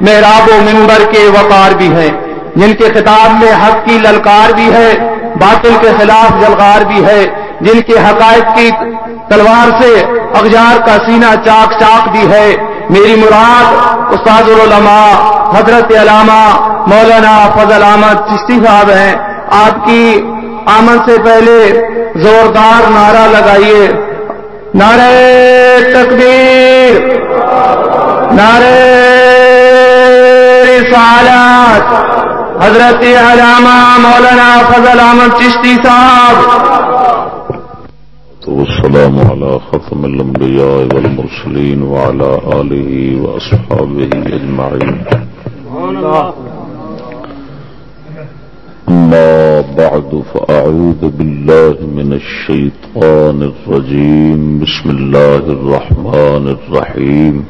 محراب و ممبر کے وقار بھی ہیں، جن کے خطاب میں حق کی للکار بھی ہے، باطل کے خلاف جلغار بھی ہے، جن کے حقائق کی تلوار سے اخجار کا سینہ چاک چاک بھی ہے۔ میری مراد استاد العلماء حضرت علامہ مولانا فضل احمد چشتی صاحب ہیں۔ آپ کی آمد سے پہلے زوردار نعرہ لگائیے۔ نعرے تکبیر۔ نعرے رسالت حضرت علامہ مولانا فضل احمد چشتی صاحب۔ والسلام على ختم الأنبياء والمرسلين وعلى آله وأصحابه أجمعين أما بعد فأعوذ بالله من الشيطان الرجيم بسم الله الرحمن الرحيم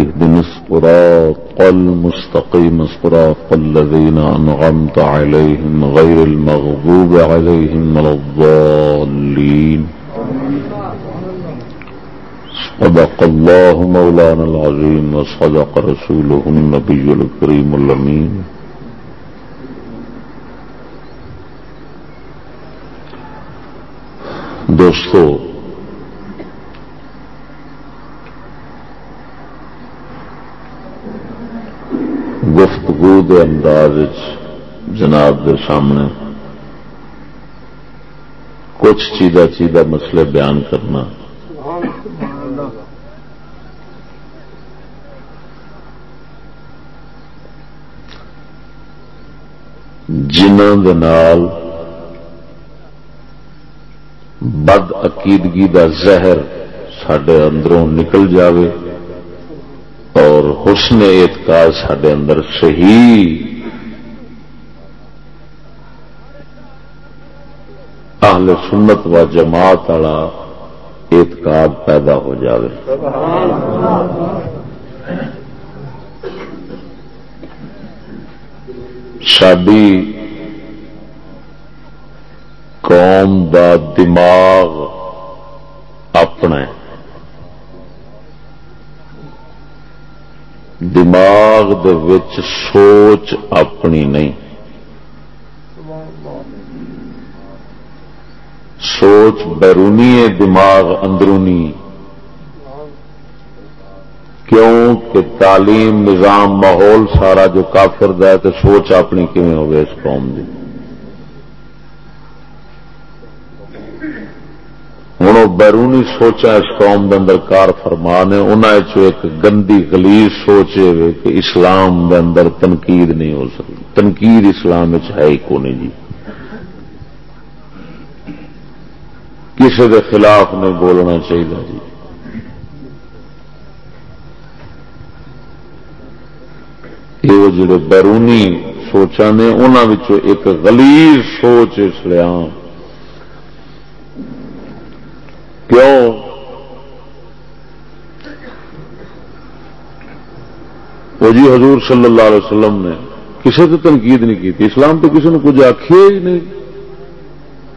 اهدنا الصراط المستقيم، صراط الذين أنغمت عليهم غير المغضوب عليهم ولا الضالين. صدق الله مولانا العظيم وصدق رسوله النبي الكريم الأمين. دوستو گفتگو دے انداز جناب دے سامنے کچھ چیزہ چیزہ مسئلے بیان کرنا۔ نال بد عقیدگی دا زہر سڈے اندروں نکل جاوے۔ اور حسن اعتقاد سڈے اندر صحیح اہل سنت و جماعت والا اعتقاد پیدا ہو جائے ساری قوم دا دماغ اپنا دماغ دے وچ سوچ اپنی نہیں۔ سوچ بیرونی ہے، دماغ اندرونی۔ کیوں کہ تعلیم، نظام، ماحول سارا جو کافر ہے تو سوچ اپنی کیون ہوگی اس قوم کی ہوں بیرونی سوچا اس قوم کے اندر کار فرمان ہے انہوں ایک گندی گلیز سوچے ہوئے کہ اسلام دے اندر تنقید نہیں ہو سکتی۔ تنقید اسلام ہے ہی کون جی۔ کسی کے خلاف نہیں بولنا چاہیے جی۔ یہ جڑے بیرونی سوچا نے انہوں ایک گلیز سوچ اسلام کیوں وہ جی حضور صلی اللہ علیہ وسلم نے کسی تو تنقید نہیں کی تھی۔ اسلام تو کسی نے کچھ آخیا ہی نہیں۔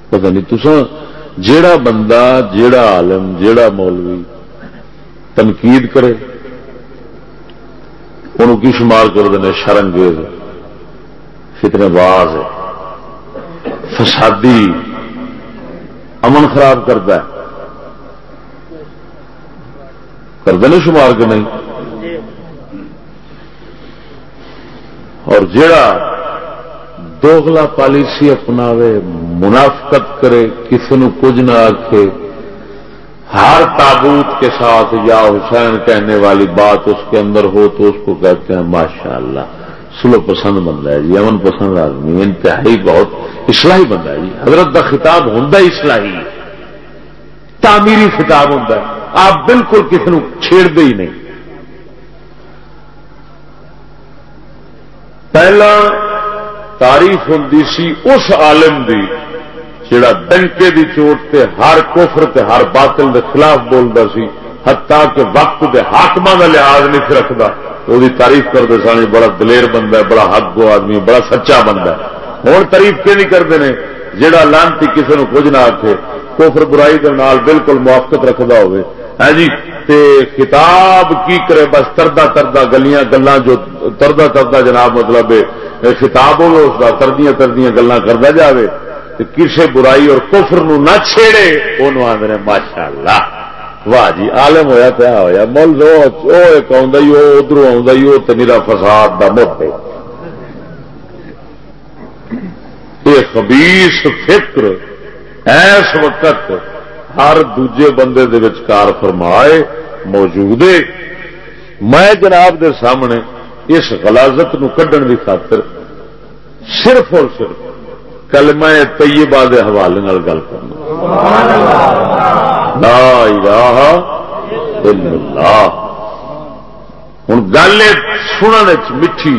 پتہ نہیں تسا جیڑا بندہ، جیڑا عالم، جیڑا مولوی تنقید کرے، انہوں کی شمار کر دیں شرنگیز فتنے باز فسادی، امن خراب کرتا ہے۔ کرتے شمار کے نہیں اور جڑا دوگلا پالیسی اپناوے، منافقت کرے، کسی نو کچھ نہ آخے ہر تابوت کے ساتھ یا حسین کہنے والی بات اس کے اندر ہو تو اس کو کہتے ہیں ماشاء اللہ سلو پسند بندہ ہے جی امن پسند آدمی انتہائی بہت اسلحی بندہ ہے جی۔ حضرت کا خطاب ہوں اسلحی تعمیری خطاب ہوں آپ بالکل کسی نو چھیڑتے ہی نہیں۔ پہلا تعریف ہوں سی اس عالم دی جڑا ڈنکے دی چوٹ تے ہر کوفر تے ہر باطل دے خلاف بولتا سی، حتیٰ کہ وقت دے حاقم کا لحاظ نہیں رکھتا وہ تعریف کرتے سن، بڑا دلیر بندہ ہے، بڑا حق گو آدمی بڑا سچا بندہ ہے۔ ہوں تعریف کی نہیں کرتے ہیں جہاں لانتی کسی نے کچھ نہ آخے کوفر برائی کے نال بالکل موافقت رکھتا ہوئے۔ ہاں جی؟ تے کتاب کی کرے بس تردا تردا گلیاں گلا جو تردا تردا جناب مطلب خطاب ہو اس کا تردیاں تردیاں گلا کرتا جائے کسی برائی اور کفر نو نہ چھیڑے وہ آدھے ماشاء اللہ واہ جی آلم ہوا پیا ہویا۔ مول ہوا مل ایک ادھر آ میرا فساد کا مت یہ خبیس فکر۔ ایس وقت ہر دوجے بندے دے کار فرمائے موجود میں جناب دے سامنے اس غلازت نو کڈن کی خاطر صرف اور صرف کلمہ طیبہ دے حوالے گل کرنا۔ لا الہ الا اللہ۔ ہوں گل سننے میٹھی۔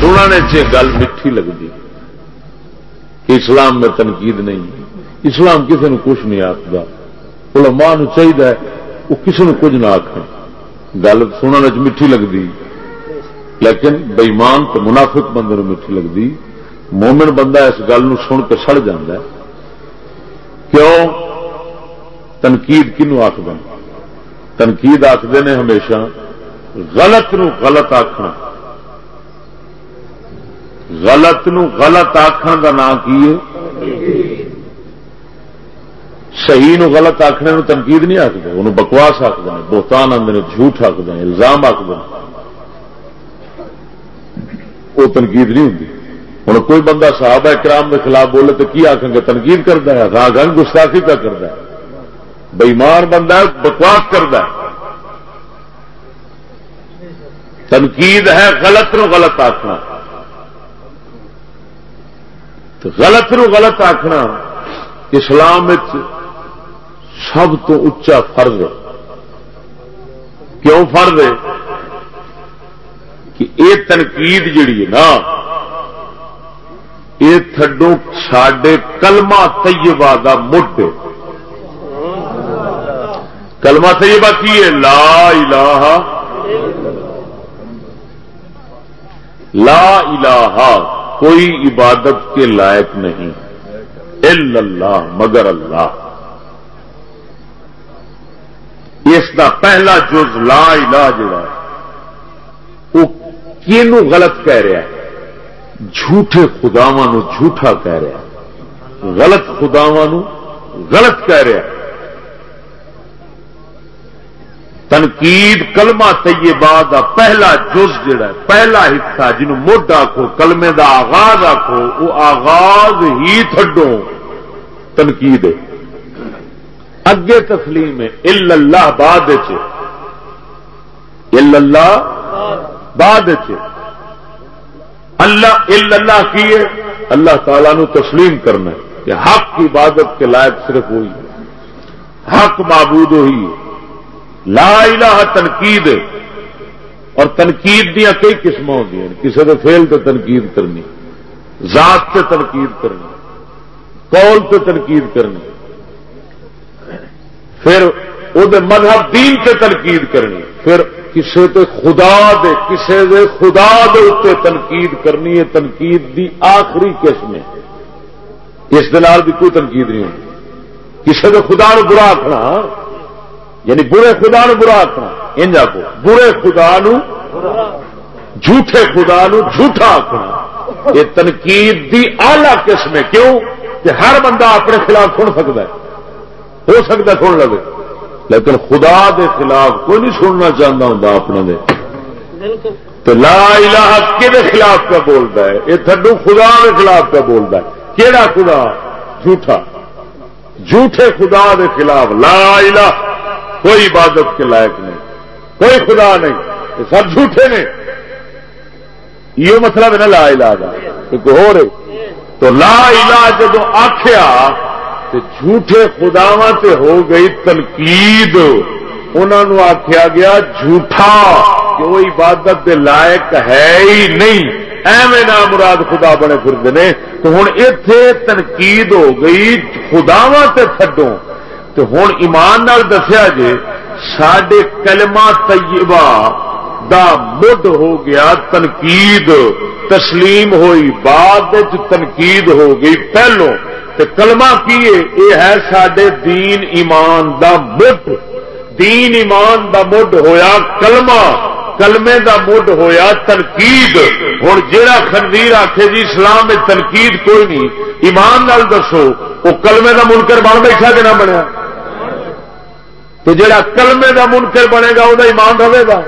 سننے چ گل میٹھی لگتی کہ اسلام میں تنقید نہیں اسلام کسی نے کچھ نہیں آخر علماء نو چاہیے وہ کسی نے کچھ نہ آخ گل سننے میٹھی لگتی لیکن بےمان تو منافق بندے میٹھی لگتی مومن بندہ اس گل سن کے سڑ جا کیوں؟ تنقید کنو آخد تنقید آخر نے ہمیشہ غلط نو غلط آخنا غلط نو غلط آخر کا نام کی صحیح نو غلط آخنے نو تنقید نہیں آخر انہوں بکواس آخر بہتان آدھے جھوٹ آخد الزام آخر وہ تنقید نہیں ہوں ہوں کوئی بندہ صحابہ کرام کے خلاف بولے تو کی آخیں گے؟ تنقید کرتا ہے راہ گنگ گستاخی کا کرتا ہے۔ بےمان بندہ بکواس کرتا ہے۔ تنقید ہے، غلط نو غلط آخنا تو غلط نو غلط آخنا اسلام سب تو اچا فرض ہے۔ کیوں فرض ہے؟ کہ یہ تنقید جیڑی ہے نا یہ تھڈو سڈے کلما طیبہ دا مٹ کلمہ طیبہ کی ہے؟ لا الہ۔ لا الہ۔ کوئی عبادت کے لائق نہیں۔ الا اللہ، مگر اللہ۔ اس کا پہلا جز لا الہ جڑا وہ کینو غلط کہہ رہا ہے؟ جھوٹے خداوا جھوٹا کہہ رہا غلط خداوا غلط کہہ رہا تنقید کلمہ طیبہ دا پہلا جز جڑا ہے، پہلا حصہ جنہوں مڈ آخو کلمے دا آغاز آخو وہ آغاز ہی تھڈو تنقید اگے تسلیم ہے، اللہ بعد اللہ بعد اللہ اللہ کی ہے؟ اللہ تعالیٰ نو تسلیم کرنا ہے کہ حق کی عبادت کے لائق صرف ہوئی حق معبود ہوئی لا الہ تنقید اور تنقید دیا کئی قسم ہوتی کسی کے فیل تو تنقید کرنی، ذات سے تنقید کرنی، قول سے تنقید کرنی۔ پھر وہ مذہب دین سے تنقید کرنی۔ پھر کسے تے خدا دے، کسے دے خدا دے اتنے تنقید کرنی ہے۔ تنقید دی آخری قسم ہے۔ اس دلال بھی کوئی تنقید نہیں ہوتی۔ کسے دے خدا نو برا آخنا یعنی برے خدا نو برا آخنا ان کو۔ برے خدا نو، جھوٹے خدا نو جھوٹا آخنا یہ تنقید دی آلہ قسم ہے۔ کیوں؟ کہ ہر بندہ اپنے خلاف سن سکتا ہے۔ ہو سکتا سن لگے۔ لیکن خدا دے خلاف کوئی نہیں سننا چاہتا ہوں اپنا دے۔ تو لا الہ کے خلاف کیا بولتا ہے؟ یہ تھڈو خدا دے خلاف کیا بولتا ہے۔ کیڑا خدا؟ جھوٹا۔ جھوٹے خدا دے خلاف لا الہ کوئی عبادت کے لائق نہیں، کوئی خدا نہیں، یہ سب جھوٹے نے۔ یہ مطلب ہے نا لا الہ کا ایک ہو رہے تو لا الہ جدو آخیا جھوٹے خداوا سے ہو گئی تنقید۔ انہوں آخیا گیا جھوٹا، کہ وہ عبادت دے لائق ہے ہی نہیں۔ ایویں نام مراد خدا بنے پھرتے ہیں تو ہوں اتے تنقید ہو گئی خداوا سے تھڈو تو ہوں ایمان نال دسیا جے سڈے کلمہ طیبہ دا مڈ ہو گیا، تنقید، تسلیم ہوئی، بعد تنقید ہو گئی پہلو۔ کلمہ کی یہ ہے سڈے دین ایمان دا مڈ دین ایمان دا مڈ ہویا کلمہ۔ کلمے دا مڈ ہویا تنقید۔ ہوں جہاں خنزیر آخے جی اسلام میں تنقید کوئی نہیں۔ ایمان نال دسو وہ کلمے دا منکر بن بیٹھا کہ نہ بنیا؟ تو جہاں کلمے دا منکر بنے گا وہ ایمان رہے گا۔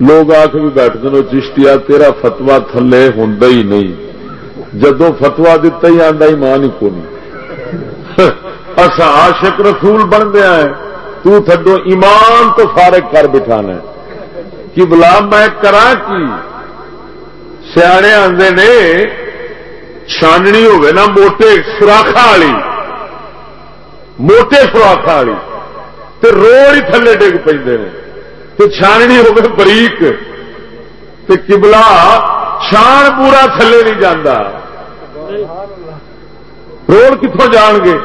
لوگ آ کے بھی بیٹھ دو چشتیا تیرا فتوا تھلے ہوں ہی نہیں۔ جدو فتوا دتا ہی آتا ایمان ہی کو نہیں اصا عاشق رسول بن گیا ہے۔ تو تھڈو ایمان تو فارغ کر بٹھانا کہ بلا میں کرا کی؟ سیانے آدھے نے، چھاننی ہوگی نا موٹے سوراخا والی۔ موٹے سوراخا والی۔ تو روڑ ہی تھلے ڈگ پہ تو چھاننی ہوگی بریک۔ تو کبلا چھان پورا تھلے نہیں جانا روڑ کتوں جان گے؟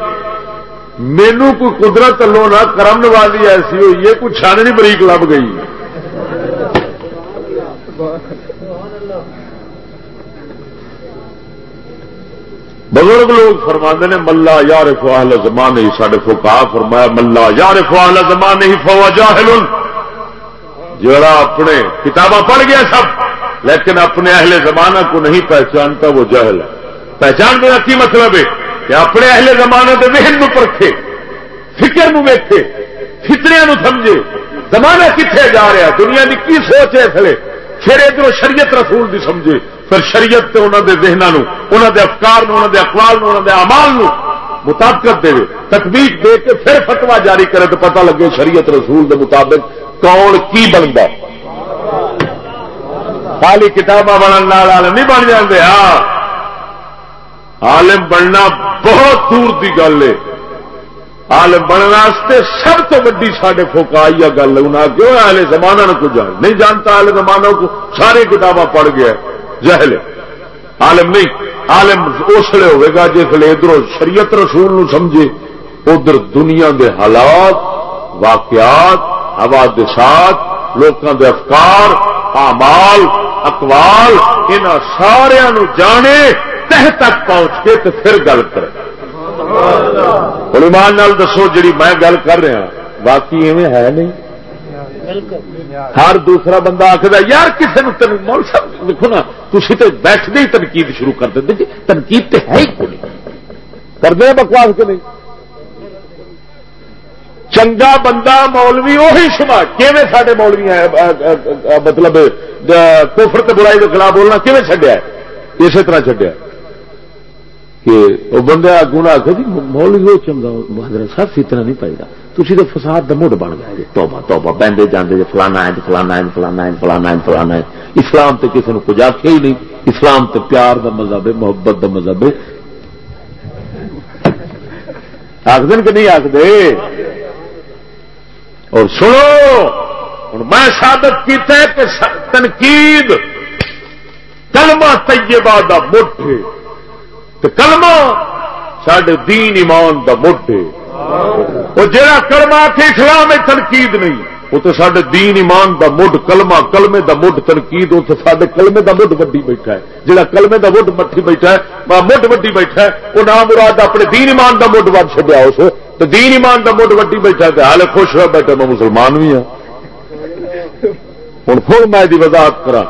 مینو کوئی قدرت لو نہ کرم نوازی ایسی ہوئی ہے، کوئی چھاننی بریک لب گئی۔ بزرگ لوگ فرما نے، ملا یار فواہل زمان ہی سڈے فوکا فرمایا، ملا یار فواہل زمان ہی فوا جاہل جڑا اپنے کتاباں پڑھ گیا سب، لیکن اپنے اہل زمانہ کو نہیں پہچانتا، وہ جہل ہے۔ پہچان دینا کی مطلب ہے؟ کہ اپنے اہل زمانے کے ذہن نو پرکھے، فکر نو ویکھے فطریا نو سمجھے، زمانہ کتنے جا رہا دنیا کی کی سوچ ہے تھلے پھر ادھر شریعت رسول دی سمجھے، پھر شریعت تے انہوں دے ذہنوں انہوں دے افکار نو انہوں دے اقوال نو انہوں دے امال نو مطابقت دے تکبیق دے کے پھر فتوا جاری کرے تو پتہ لگے شریعت رسول دے مطابق کون کی بنتا خالی کتاباں بننے والے نہیں بن جاتے ہاں۔ عالم بننا بہت دور کی گل ہے۔ عالم بننے سب تو ویڈی سڈے فوکائی گل۔ انہیں کیوں آلے زمانہ کو جان نہیں جانتا آلے زمانہ کو ساری کتاباں پڑھ گیا۔ جہل عالم نہیں۔ عالم اس لیے ہوئے گا ادھر شریعت رسول نو سمجھے۔ ادھر دنیا دے حالات، واقعات، حوادثات لوگوں دے افکار، اعمال، اقوال ان سارا جانے۔ تہ تک پہنچ کے تو پھر گل کرے۔ ایمان نال دسو جی میں گل کر رہا باقی ایویں ہے نہیں۔ ہر دوسرا بندہ آخر یار کسی نے مول صاحب دیکھو نا تھی تو بیٹھتے ہی تنقید شروع کر دیں جی تنقید تو ہے ہی کوئی کرتے ہیں بکواس کے نہیں؟ چنگا بندہ مولوی وہی شما کیون سارے مولوی مطلب کوفر برائی کے خلاف بولنا کیون چڈیا اسی طرح چڈیا کہ وہ بندہ اگوں آ جی مولوی وہ چنگا حضرت صاحب اتنا نہیں پائے گا تھی تو فساد کا مڈ بن گیا جی توبہ توبہ بہتے جانے جی فلانا ہے فلانا ہے فلانا ہے فلانا ہے فلانا ہے۔ اسلام تے کسی نے کچھ آخیا ہی نہیں۔ اسلام تے پیار دا مذہب ہے، محبت دا مذہب ہے۔ آخد کہ نہیں آخر اور سنو ہوں میں ثابت کیتا ہے کہ تنقید کلمہ طیبہ دا مٹھ تو کلمہ سڈے دین ایمان دا مٹھ وہ جہاں کلمہ کے اسلام تنقید نہیں وہ تو سارے دین ایمان دا مڈ، کلمہ، کلمے دا مڈ تنقید اتنے سارے کلمے دا مڈ وڈی بیٹھا ہے۔ جہاں کلمے دا مڈ مٹھی بیٹھا ہے مڈ وڈی بیٹھا ہے وہ نام مراد اپنے دین ایمان دا مڈ ود چڈیا اس تو دین ایمان دا مڈ وڈی بیٹھا ہے حال خوش ہوا بیٹھا میں مسلمان بھی ہوں ہوں پھر میں وضاحت کرا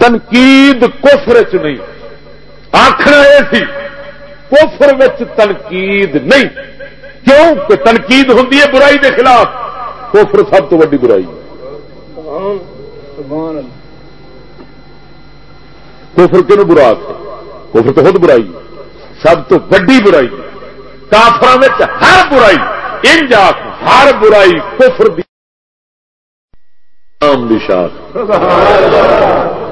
تنقید کفر چ نہیں۔ آخر یہ سی کفر تنقید نہیں۔ کیوں؟ کہ تنقید ہوں برائی کے خلاف۔ کفر سب تو ویڈی برائی کفر کیوں برا کفر تو خود برائی سب تو ویڈی برائی کافر ہر برائی ان جا ہر برائی کفر دی۔ شاخ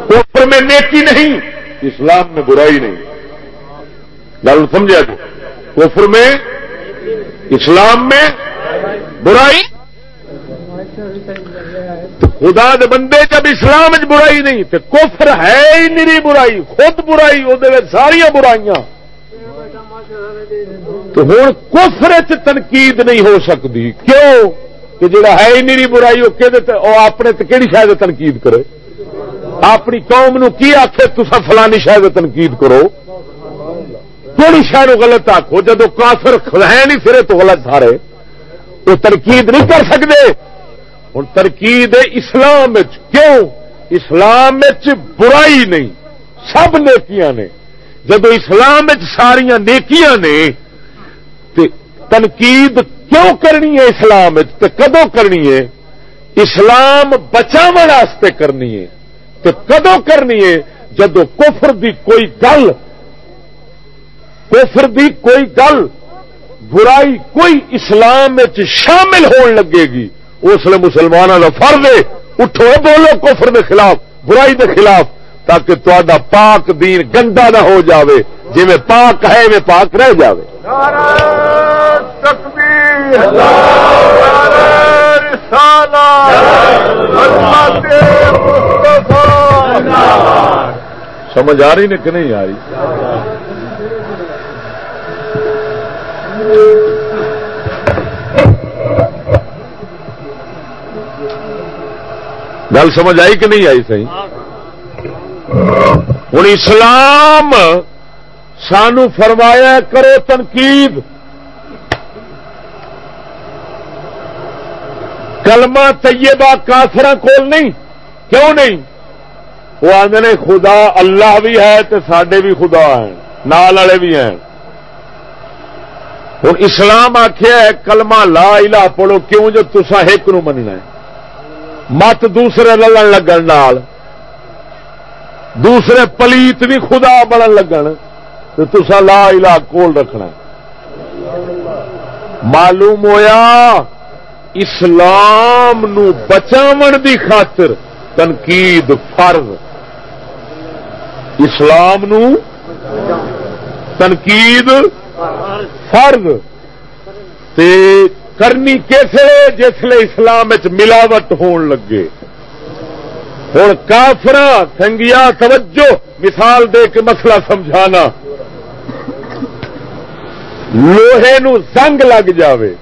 کفر میں نیکی نہیں، اسلام میں برائی نہیں۔ گل سمجھا جی کفر میں، اسلام میں برائی۔ خدا دے بندے جب اسلام برائی نہیں تو کفر ہے ہی نہیں برائی، خود برائی وہ ساری برائیاں۔ تو ہوں کفر تنقید نہیں ہو سکتی کیوں؟ کہ جڑا ہے ہی نہیں برائی وہ اپنے کہڑی شاید تنقید کرے؟ اپنی قوم نو کی آخے تسا فلانی شاید تنقید کرو؟ تھوڑی شہر غلط آخو جدو کافر ہے نہیں پھر تو غلط سارے۔ وہ تنقید نہیں کر سکتے ہوں تنقید اسلام کیوں؟ اسلام برائی نہیں۔ سب نیکیاں نے۔ جب اسلام ساریا نیکیاں نے تنقید کیوں کرنی ہے اسلام کدو کرنی ہے؟ اسلام بچاو کرنی ہے۔ تو کدو کرنی ہے جدو کفر دی کوئی گل، کفر دی کوئی گل برائی کوئی اسلام شامل ہون لگے گی، اس لیے مسلمانوں کا فرض ہے، اٹھو بولو کفر دے خلاف، برائی دے خلاف، تاکہ تا پاک دین گندا نہ ہو جاوے جی میں پاک ہے میں پاک رہ جاوے۔ سمجھ آ رہی نے کہ نہیں آ رہی؟ گل سمجھ آئی کہ نہیں آئی سی ہوں اسلام سانو فرمایا کرو تنقید۔ کلمہ طیبہ کافر کول نہیں، کیوں نہیں؟ وہ آدھے نے خدا اللہ بھی ہے تو سڈے بھی خدا ہیں، نال والے بھی ہیں۔ ہوں اسلام آخیا ہے، کلمہ لا الہ پڑھو، کیوں جو تسا ایک نو مننا ہے؟ مت دوسرے للن لگن نال۔ دوسرے پلیت بھی خدا بنن لگن تو تسا لا الہ کول رکھنا معلوم ہویا، اسلام نو بچاون دی خاطر تنقید فرض۔ اسلام نو تنقید فرض تے کرنی کیسے جسے اسلام ملاوٹ ہون لگے ہوں کافر سنگیا توجہ مثال دے کے مسئلہ سمجھانا لوہے نو زنگ لگ جاوے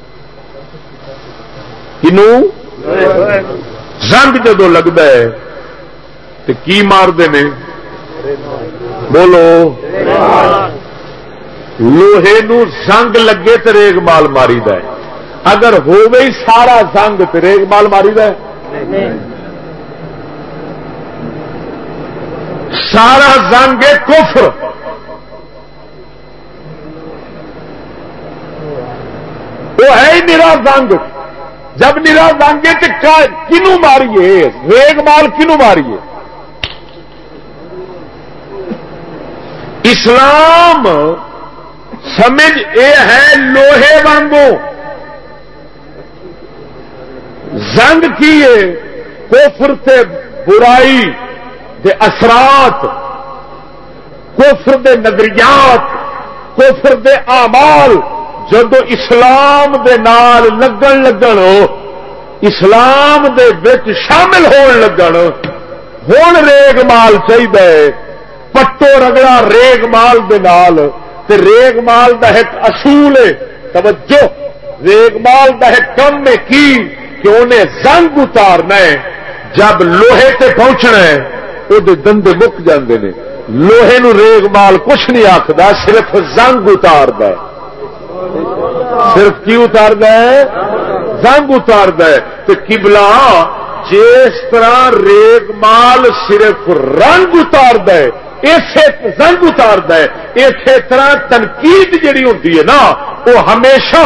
کنو زنگ جدو لگتا ہے تو کی مارتے ہیں بولو۔ لوہے نو لگے تو ریگ مال ماری د اگر ہو گئی سارا زنگ تو ریگ مال ماری د سارا زنگ کفر۔ وہ ہے ہی نرا زنگ۔ جب نرا زنگ تو کنو ماریے؟ ریگ مال کنو ماریے؟ اسلام سمجھ اے ہے لوہے وانگو۔ زنگ کیے کوفر تے برائی دے اثرات کوفر دے نظریات کوفر دے آمال جدو اسلام دے نال لگن لگن، اسلام دے بچ شامل ہون لگن، ہون ریگ مال چاہیے پٹو رگڑا ریگ مال دے نال تے ریگ مال دا ایک اصول ہے توجہ ریگ مال دا ایک کم میں کی کہ انہیں زنگ اتارنا ہے جب لوہے تے پہنچنا ہے وہ دندے مک جاندے نے لوہے نو ریگ مال کچھ نہیں آخر صرف زنگ اتار صرف کی اتار ہے زنگ اتار تو کبلا جس طرح ریگ مال صرف رنگ اتار اسے زنگ اتار اسی طرح تنقید جڑی ہوتی ہے نا، وہ ہمیشہ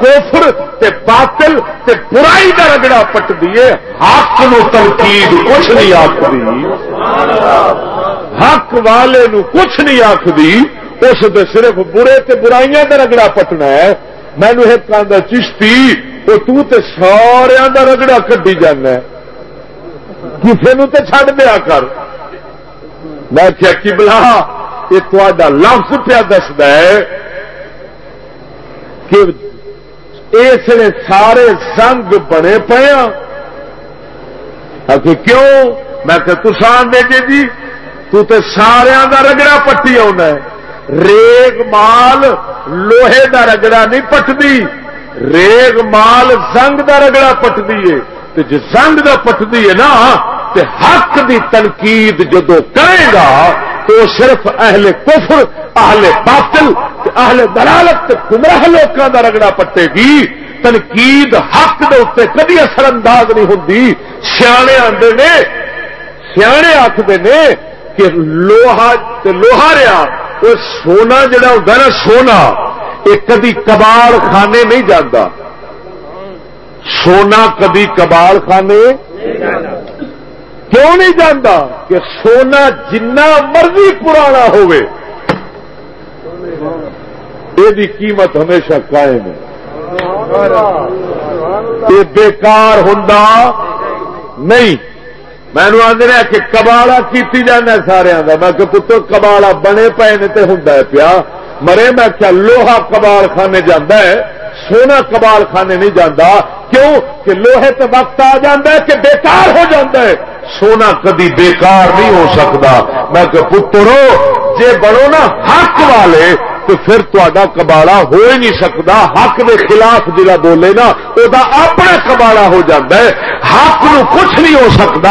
کوفر تے باطل تے برائی کا رگڑا پٹ دیے حق نو تنقید کچھ نہیں آخری حق والے نو کچھ نہیں آخری اس دے صرف برے تے برائیاں کا رگڑا پٹنا ہے۔ مینو ایک آدھا چشتی، وہ تو تے سارا کا رگڑا کٹی جانا کسی نو تے چھڈ دیا کر۔ میں کیا کی بلا یہ تا لفظ پیا دستا ہے کہ اس نے سارے سنگ بنے پے ہاں. کیوں؟ میں کہ تسان دے جی تو تے سارا دا رگڑا پٹی آنا ریگ مال لوہے دا رگڑا نہیں پٹتی ریگ مال زنگ دا رگڑا پٹتی ہے۔ جی زنگ دا پٹتی ہے نا تے حق دی تنقید جدو کرے گا تو صرف اہل کفر، اہل باطل اہل دلالت گمراہ لوگوں کا رگڑا پٹے گی۔ تنقید حق دے اتنے کدی اثر انداز نہیں ہوں سیانے آتے نے، سیانے آخر نے کہ لوہا لوہا رہا وہ سونا جڑا ہوتا نا سونا یہ کدی کباڑ خانے نہیں جانا سونا کدی کباڑ خانے کیوں نہیں جانا کہ سونا جنا مرضی پرانا ہوئے؟ یہ قیمت ہمیشہ قائم ہے۔ یہ بےکار ہوں نہیں۔ میں آدھے کہ کباڑا کی جانا سارا میں کہ پتر کباڑا بنے پے نے تو ہوں پیا۔ مرے میں کیا لوہا کباڑ خانے جانا ہے؟ سونا کباڑ خانے نہیں جانا کیوں؟ کہ لوہے تو وقت آ جا کہ بےکار ہو جاتا ہے۔ سونا کدی بےکار نہیں ہو سکتا۔ میں کہ پترو، جے بڑو نا حق والے، تو پھر تا کباڑا ہو ہی نہیں سکتا۔ حق دے خلاف جا بولے نا وہ اپنا کباڑا ہو جاتا ہے۔ حق نو کچھ نہیں ہو سکتا۔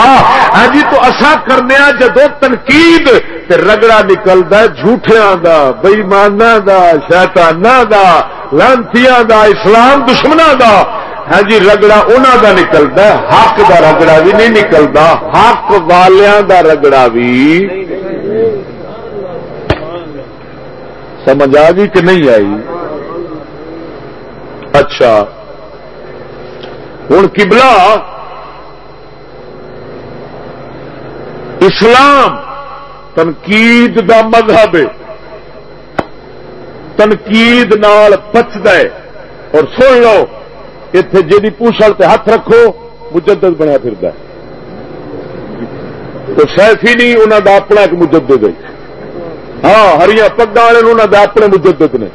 ہاں جی تو اصا کرنے جدو تنقید رگڑا نکلتا جھوٹیا کا بئیمانہ کا شیتانہ کا لانتیاں دا، اسلام دشمنوں دا۔ ہاں جی رگڑا انہوں دا نکلتا حق دا رگڑا بھی نہیں نکلتا، حق والیاں دا رگڑا بھی۔ سمجھ آ گئی کہ نہیں آئی؟ اچھا۔ ہوں کبلا اسلام تنقید دا مذہب تنقید نال بچتا ہے۔ اور سن لو اتے جی پوچھل تے ہاتھ رکھو، مجدد بنیا پھر تو سیفی نہیں انہوں کا اپنا ایک مجدد ہے۔ ہاں ہری پگا والے انہوں کا اپنے مجدد نے۔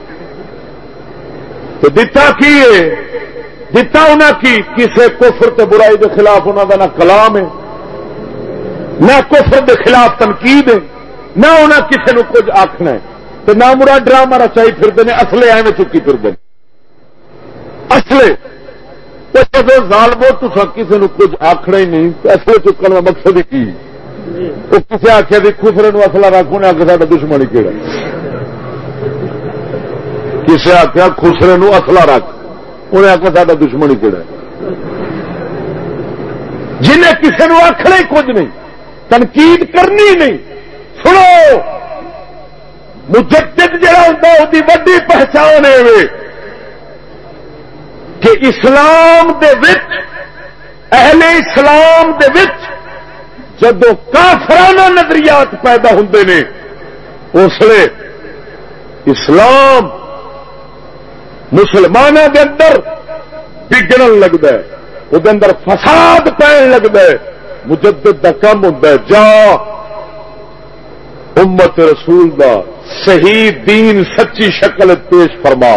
تو دتا کی ہے؟ دتا انہیں کی؟ کسی کفر تے برائی کے خلاف انہوں کا نہ کلام ہے، نہ کفر دے خلاف تنقید ہے، نہ انہیں کسی نے کچھ آخنا ہے۔ تو نہ مرا ڈرامہ رچائی پھرتے ہیں اصلے ایویں چکی پھرتے ہیں اصلے ظالمو تو کسی نے کچھ آخنا ہی نہیں اصلے چکن کا مقصد کی؟ وہ کسی آخیا بھی خسرے نو اصلا رکھ، انہیں آگے سا دشمن ہی کہڑا کسی آخیا خسرے نو اصلا رکھ، انہیں آخر سا دشمن ہی کہڑا جنہیں کسی نے آخنا ہی کچھ نہیں، تنقید کرنی نہیں۔ سنو، مجدد جڑا ہوتا وہی پہچان ہے۔ کہ اسلام دے وچ، اہل اسلام دے وچ جدو کافرانہ نظریات پیدا ہوتے ہیں اس لیے اسلام مسلمانوں کے اندر بگڑن لگتا ہے وہ اندر فساد پہن لگتا ہے، مجدد کا کم ہوتا ہے، جا امت رسول دا صحیح دین سچی شکل پیش فرما۔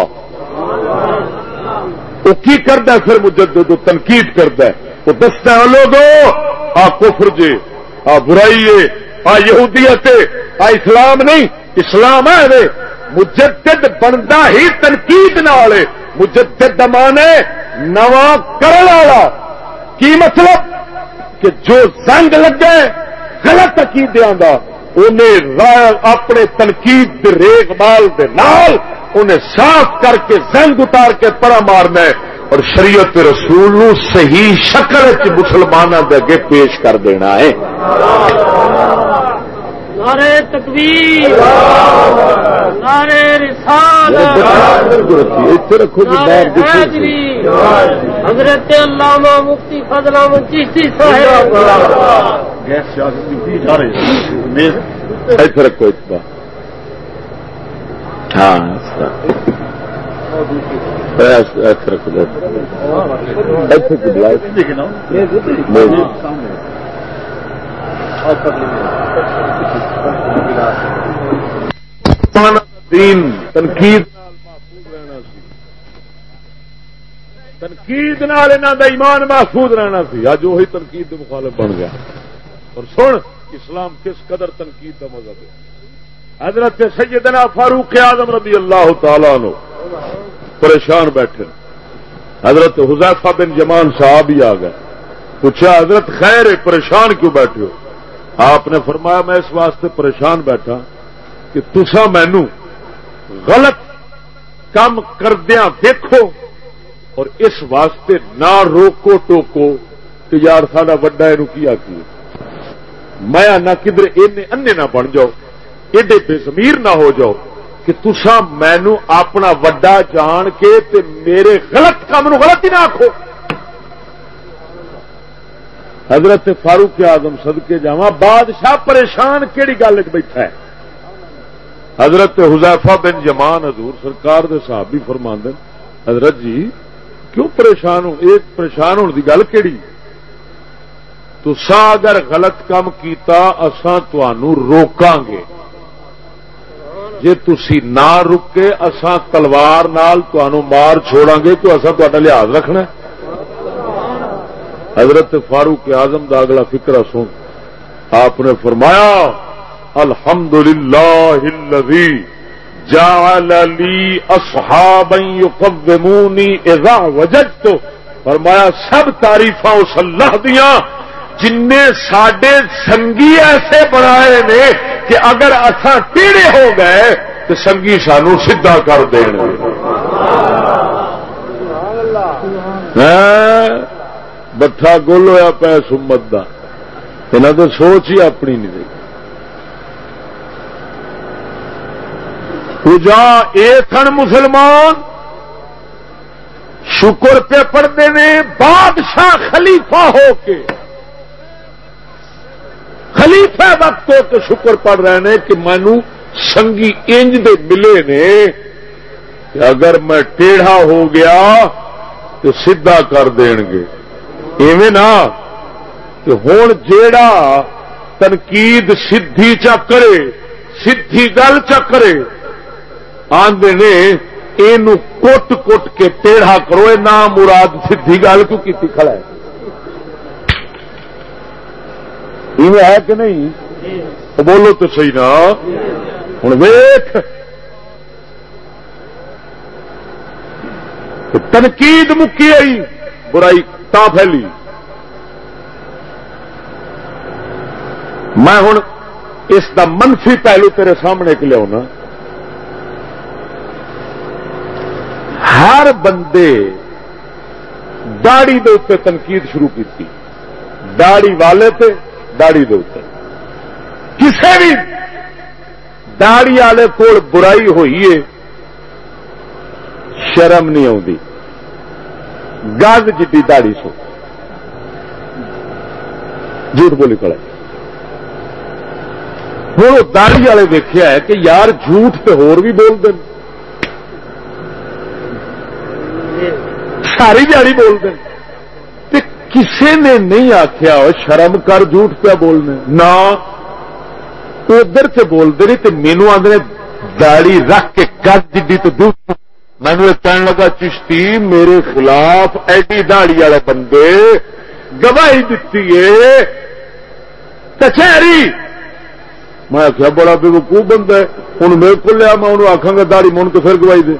وہ کی کرتا پھر مجدد تنقید کرتا ہے۔ وہ دستا ہے لوگوں آ کفر جے آ برائی ہے، آ یہودیت آ اسلام نہیں، اسلام ہے مجدد بنتا ہی تنقید نال مجدد دمانے نواں کرنے والا۔ کی مطلب؟ کہ جو زنگ لگے غلط عقیدے کا انہیں اپنے تنقید ریگ مال نال انہیں صاف کر کے زنگ اتار کے پڑا مارنا ہے اور شریعت رسول نو صحیح شکل مسلمانوں کے اگے پیش کر دینا ہے۔ نعرے تکبیر نعرے رسالت نعرے حیدری حضرت علامہ مفتی صاحب۔ رکھو اس کا ہاں, ہاں۔ اچھا، اچھا، اچھا، دین تنقید تنقید نال دا ایمان محفوظ رہنا سی۔ اج وہی تنقید مخالف بن گیا۔ اور سن، اسلام کس قدر تنقید کا مذہب ہے؟ حضرت سیدنا فاروق اعظم رضی اللہ تعالی نو پریشان بیٹھے حضرت حذیفہ بن جمان صاحب ہی آ گئے۔ پوچھا، حضرت خیر، پریشان کیوں بیٹھے ہو؟ آپ نے فرمایا، میں اس واسطے پریشان بیٹھا کہ تسا مینو غلط کام کردیا دیکھو اور اس واسطے نہ روکو، ٹوکو کہ یار ساڈا وڈا یہ کی میں نہ کدھر انے نہ بن جاؤ۔ ایڈے بے زمیر نہ ہو جاؤ کہ تسا مینو اپنا وڈا جان کے تے میرے غلط کام نو غلط ہی نہ آخو حضرت فاروق آزم سدکے جا بادشاہ پریشان کہڑی گل بیٹھا ہے۔ حضرت حذیفہ بن جمان حضور سرکار دے صاحب بھی فرما حضرت جی کیوں پریشان ہو؟ ایک پریشان ہونے کی گل کہڑی تو سا اگر غلط کام کیتا، اساں تانوں روکاں گے۔ جے تسی نہ رکے، اساں تلوار نال تانوں مار چھوڑاں گے تو اساں تہاڈا لحاظ رکھنا حضرت فاروق اعظم دا اگلا فکر سن۔ آپ نے فرمایا الحمد للہ جعل لی اصحابا یقومونی اذا وجدت فرمایا، سب تعریفاں اس اللہ دیاں جن نے سڈے سنگی ایسے بنائے نے کہ اگر اصا ٹیڑے ہو گئے تو سنگی سانو سیدا کر دین۔ ہاں؟ بٹھا گول ہوا پہ سمت کا یہاں تو سوچ ہی اپنی نہیں رہی۔ پوجا یہ سن مسلمان، شکر پہ پڑھتے ہیں بادشاہ خلیفہ ہو کے۔ خلیفہ وقت ہو کے شکر پڑھ رہے ہیں کہ مینو سنگی انج دے ملے نے کہ اگر میں ٹیڑھا ہو گیا تو سیدھا کر دین گے۔ ایویں نا کہ ہوں جیڑا تنقید سدھی چکرے سدھی گل چکرے آدھے نے یہ کٹ کٹ کے ٹیڑھا کرو نہ مراد سدھی گل کیوں کی کھڑا ہے؟ ہے کہ نہیں؟ بولو تو صحیح نا۔ ہوں ویخ تنقید مکی آئی برائی تا پھیلی۔ میں ہوں اس دا منفی پہلو تیرے سامنے کے لیا ہر بندے داڑی دے تنقید شروع کی داڑی والے تے داڑی دے کسے بھی داڑی والے کول برائی ہوئی ہے، شرم نہیں آتی گز جی داڑی سو۔ جھوٹ بولی پڑے ہوں داڑی والے ویخیا ہے کہ یار جھوٹ تو ہور بھی بول دیں ساری دیہی بول دیں کسی نے نہیں آخیا شرم کر جھوٹ پیا بولنے۔ نہ۔ ادھر سے بولتے نہیں تو مینو آدھے داڑی رکھ کے گز جی تو دور مینو کہنے لگا چشتی میرے خلاف ایڈی داڑی والے بندے گواہی دیتی ہے۔ کچہری۔ میں آخیا بڑا بے وقوف بندہ ہے۔ ہوں میرے کو لیا میں انہوں آخا گا داڑی من تو پھر گواہی دے۔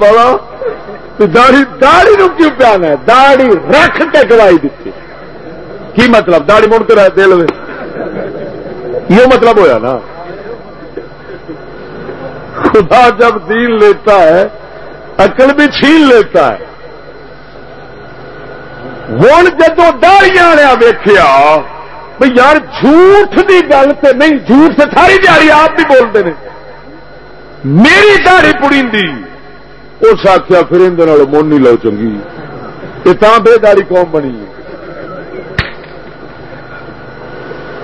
بڑا۔ داڑی داڑی نو کیوں پیانا ہے؟ داڑی رکھ کے گواہی دیتی کی مطلب؟ داڑی من کے دے لو یہ مطلب ہویا نا۔ خدا جب دین لیتا ہے، عقل بھی چھین لیتا ہے۔ ہوں جدو داڑیاں ویخیا بھائی یار جھوٹ کی گل تو نہیں، جھوٹ سے ساری دیہی آپ بھی بولتے ہیں میری داڑی پڑی اس آخیا پھر اندر من نہیں لو چنگی۔ یہ تا بے داڑی قوم بنی۔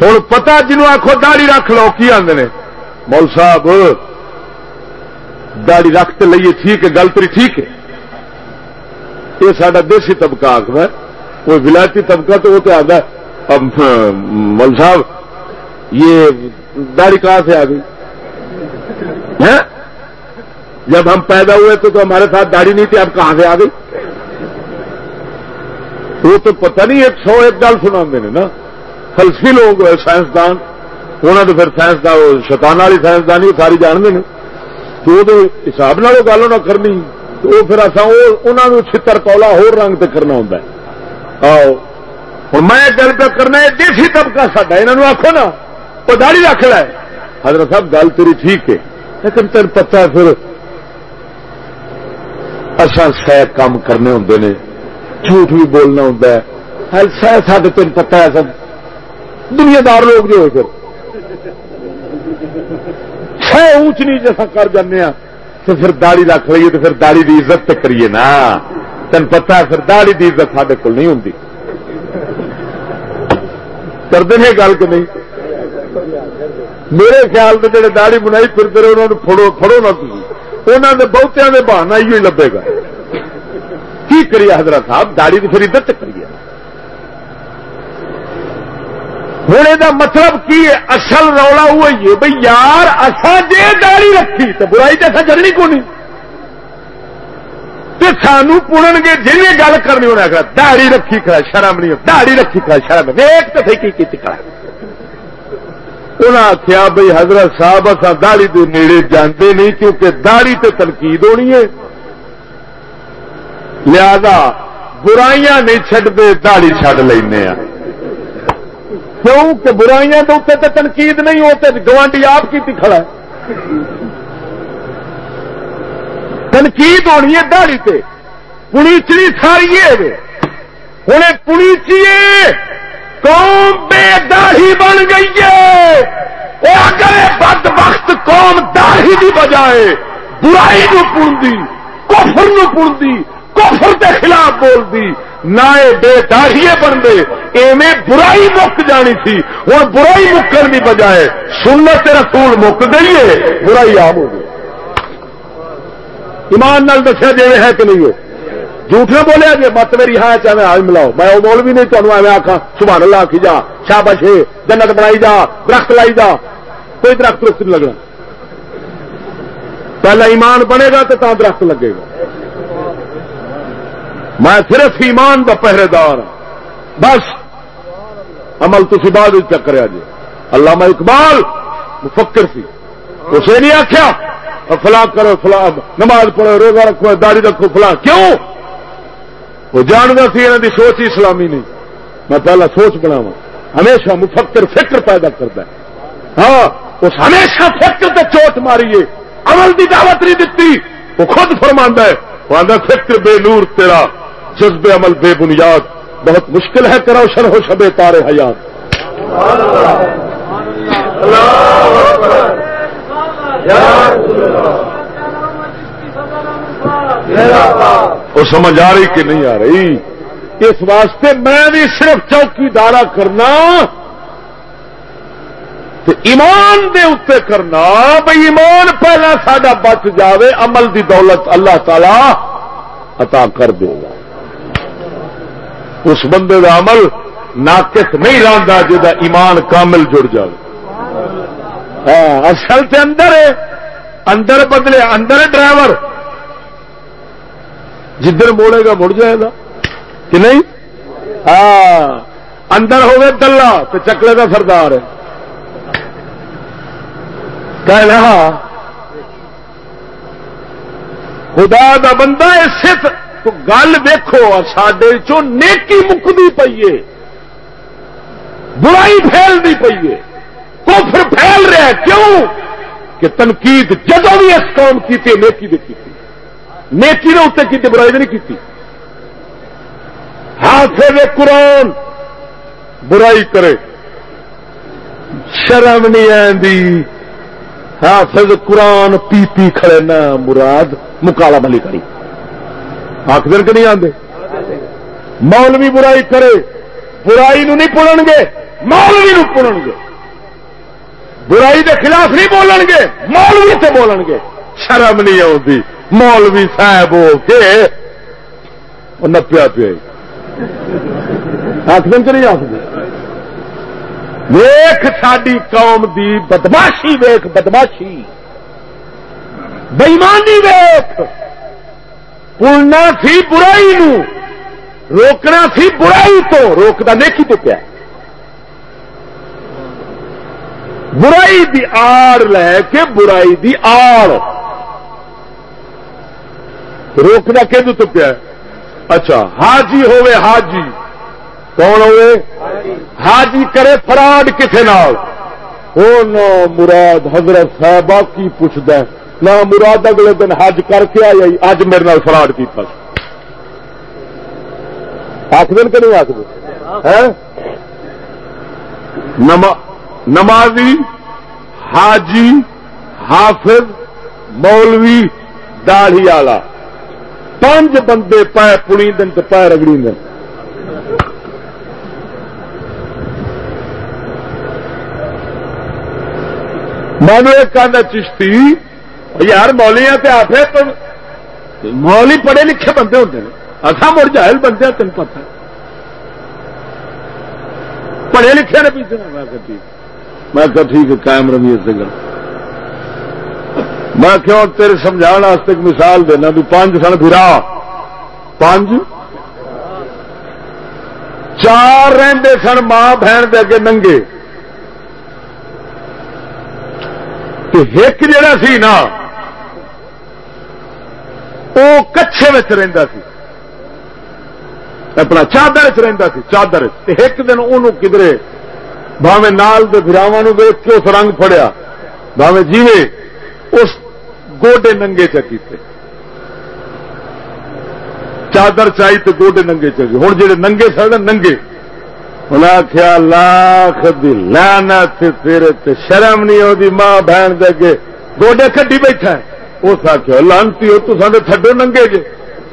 ہوں پتا جنوب آخو داڑی رکھ لو، کی آدھے مول صاحب داڑی رکھتے لئیے ٹھیک ہے، گل تری ٹھیک ہے۔ یہ سارا دیسی طبقہ آخر ہے۔ کوئی ولایتی طبقہ تو وہ تو آتا ہے۔ مول صاحب، یہ داڑھی کہاں سے آ گئی؟ ہاں؟ جب ہم پیدا ہوئے تو, تو ہمارے ساتھ داڑھی نہیں تھی اب کہاں سے آ گئی؟ وہ تو پتہ نہیں ایک سو ایک گل سنا نا۔ فلسفی لوگ سائنسدان۔ انہوں نے پھر سائنسدان شیطان والی سائنسدانی ساری جانتے ہیں۔ تو وہ حساب نہ گل نہ کرنی۔ تو وہ پھر اصا انہوں چھتر کولا ہو رنگ تے کرنا ہوں آؤ۔ ہوں میں گل پہ کرنا ہے دیسی طبقہ ساڈا یہاں آخو نا وہ داڑھی رکھ لے۔ حضرت صاحب گل تیری ٹھیک ہے لیکن تین پتا پھر اصا سہ کام کرنے ہوں نے، جھوٹ بھی بولنا ہوں سہ سڈے تین پتا ہے سب۔ دنیا دار لوگ جو ہوئے پھر۔ سہ اونچ نیچ اصا کر جانے ہاں۔ تو پھر داڑی رکھ لیے تو پھر داڑی کی عزت کریے نا۔ تین پتا ہے پھر داڑی کی عزت سڈے کو نہیں ہوں کرتے ہیں گل کہ نہیں؟ میرے خیال سے جڑے داڑی بنائی پھرتے رہے انہوں نے فڑو نہ تھی انہوں نے بہتیا نے بہانا ہی لبے گا۔ کی کریے حضرت صاحب؟ داڑی کی پھر عزت کریے۔ ہوں یہ مطلب کی اصل رولا ہوا ہی ہے۔ بھائی یار اصا جی داڑی رکھی تو برائی تو اصا جلنی کو نہیں تو سانو پڑن گے جی گل کرنی انہیں آخر دہڑی رکھی کرا شرم نہیں دہڑی رکھی کرا شرم۔ ویک تو صحیح کی کرا انہیں آخیا بھائی حضرت صاحب اصا دہڑی کے نیڑے جانتے نہیں کیونکہ دہڑی تو تنقید ہونی ہے۔ لہذا برائیاں نہیں چڈتے دہڑی چڈ لینا ہاں۔ کیوں؟ کہ برائیاں تو اتنے تو تنقید نہیں ہوتے گوانڈی آپ کی کھڑا ہے۔ تنقید ہونی ہے دہڑی سے پنیچنی ساری ہے۔ ہوں پنیچیے قوم بے داڑھی بن گئی ہے۔ اگر بد وقت قوم داڑھی کی بجائے، برائی نو پڑتی کفر نو پڑتی کفر کے خلاف بولتی نہ بے داڑھیے بنتے ایویں برائی مک جانی تھی ہوں برائی مکن کی بجائے سنت رسول مک گئی ہے برائی آم ہو گئی۔ ایمان نال دسیا جی ہے کہ نہیں ہے۔ جھوٹ نہ بولیا جی مت میری ہاں چاہے آج ملاؤ۔ میں وہ بول بھی نہیں تمہیں ایویں آخا سبحان اللہ آخی جا شابش ہے، جنت بنائی جا، درخت لائی جا۔ کوئی درخت درخت نہیں لگنا۔ پہلا ایمان بنے گا تو درخت لگے گا۔ میں صرف ایمان کا پہرے دار ہوں بس، عمل تھی بعد چکر جی علامہ اقبال مفکر سی۔ اسے نہیں آخیا فلاں کرو، فلاں، نماز پڑھو، روزہ رکھو، داڑھی رکھو، فلاں۔ کیوں؟ وہ جانتا سی یہاں کی سوچ ہی اسلامی نہیں۔ میں پہلا سوچ بناوا ہمیشہ مفکر فکر پیدا کرتا ہے۔ ہاں اس ہمیشہ فکر تے چوٹ ماری عمل کی دعوت نہیں دیتی وہ خود فرما ہے۔ وہ آدھا فکر بے نور تیرا، جذب عمل بے بنیاد۔ بہت مشکل ہے کرو شر ہو شبے تارے حیات۔ وہ سمجھ آ رہی کہ نہیں آ رہی؟ اس واسطے میں بھی صرف چوکی دارا کرنا تو ایمان دے اتنے کرنا بھائی ایمان پہلا ساڈا بچ جاوے، عمل دی دولت اللہ تعالی عطا کر دے گا۔ اس بندے کا عمل ناقص نہیں رہتا جا ایمان کامل جڑ جائے ہاں، اصل سے اندر ہے۔ اندر بدلے، اندر ڈرائیور۔ جدھر موڑے گا مڑ جائے گا کہ نہیں ہاں اندر ہوگا دلہ تو چکلے کا سردار ہے کہنا خدا دا بندہ صرف گل دیکھو سڈے چو نیکی مکتی پیے برائی پھیلتی پیے کفر پھیل رہا ہے کیوں کہ تنقید جدو بھی اس قوم کی نیکی دیکھی نیکی نے اتنے کی برائی نہیں کی ہاتھ قرآن، برائی کرے۔ شرم نہیں آتی حافظ قرآن، پی پی کھڑے نہ، مراد مکالا ملی کری۔ آخر کے نہیں آتے مولوی برائی کرے۔ برائی نو نہیں پڑن گے۔ مولوی نو پڑن گے۔ برائی دے خلاف نہیں بولن گے۔ مولوی سے بولن گے۔ شرم نہیں آتی مولوی صاحب ہو کے نپیا پیا۔ آخر نہیں آخر ویخ ساری قوم دی بدماشی ویخ بدماشی۔ بےمانی ویخ پلنا سی برائی نو، روکنا سی برائی تو روکتا نیکی تو پیا۔ برائی دی آڑ لے کے برائی دی آڑ۔ روکنا کہ تو پیا اچھا حاجی ہوے حاجی۔ کون ہوئے؟ حاجی کرے فراڈ کسے نال۔ او مراد حضرت صاحب کی پوچھد نہ مراد اگلے دن حج کر کے آئی اج میرے نال فراڈ کیا آخ دن کہ نہیں آخ دن نمازی، حاجی، حافظ، مولوی، داڑھی آلہ پانچ بندے پائے پڑی دن تو پائے رگڑی دن مانو ایک کہنا چشتی یار مولیاں تے آپ تو مولی پڑھے لکھے بندے ہوتے ہیں اصا مڑ جائل بندے تین پتا پڑھے لکھے نے پیچھے میں کہ ٹھیک ہے۔ قائم روی اس گل میں کیوں تیرے سمجھا ایک مثال دینا بھی پانچ سن برا پانچ؟ چار رہتے سن ماں بہن دے اگے ننگے۔ ایک جڑا سی نا وہ کچھے رہتا سی۔ اپنا چادر چ سی، چادر ایک دن ان کدرے بھاوے نال دے براوا ویچ کے اس رنگ فڑیا بھاوے جیوے اس گوڈے ننگے چکیتے چادر چائی تو گوڈے ننگے چکی ہوں جہے ننگے سن ننگے۔ انہیں آخیا لاکھ لانا تیرے تے شرم نہیں آتی ماں بہن دے کے گوڈے کٹی بیٹھا اس آخیا لانتی ہو، تو سارے تھڈو ننگے جے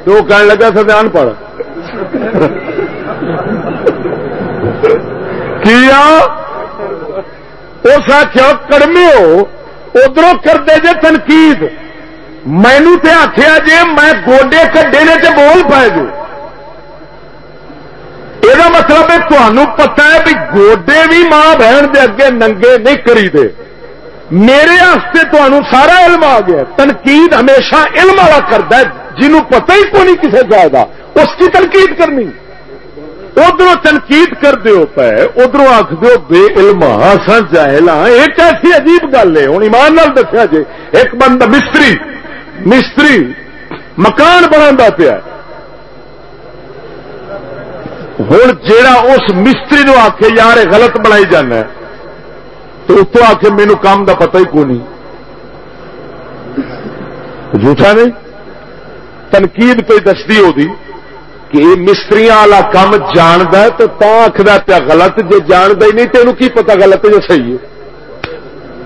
تو وہ کہنے لگا سب ان پڑھ۔ کیا؟ اس آخیا کڑمے ہو ادھر کرتے جے تنقید۔ مینو تے آخیا جی میں گوڈے کڈے نے تے بول پائے جو۔ یہ مطلب ہے تمہوں پتا ہے بھی گوڈے بھی ماں بہن دے اگے ننگے نہیں کری دے میرے تمہوں سارا علم آ گیا تنقید ہمیشہ علم والا کرتا ہے۔ جنہوں پتہ ہی کون کسی جائے گا، اس کی تنقید کرنی۔ ادھر تنقید کر دو پہ ادھر آخ دو بے علم سن جاہل ہاں۔ ایک ایسی عجیب گل ہے۔ ہوں ایمان نال دسیا جی ایک بندہ مستری مستری مکان بنا پیا۔ ہوں جا اس مستری نو آخ یار غلط بنائی جانا تو اتو آ کے مینو کام کا پتا ہی کون نہیں؟ جھوٹا نہیں؟ تنقید پہ دستی ہوگی کہ یہ مستری والا کام جاند تو آخر پیا غلط جی جاند ہی نہیں تو کی پتا غلط جو صحیح ہے؟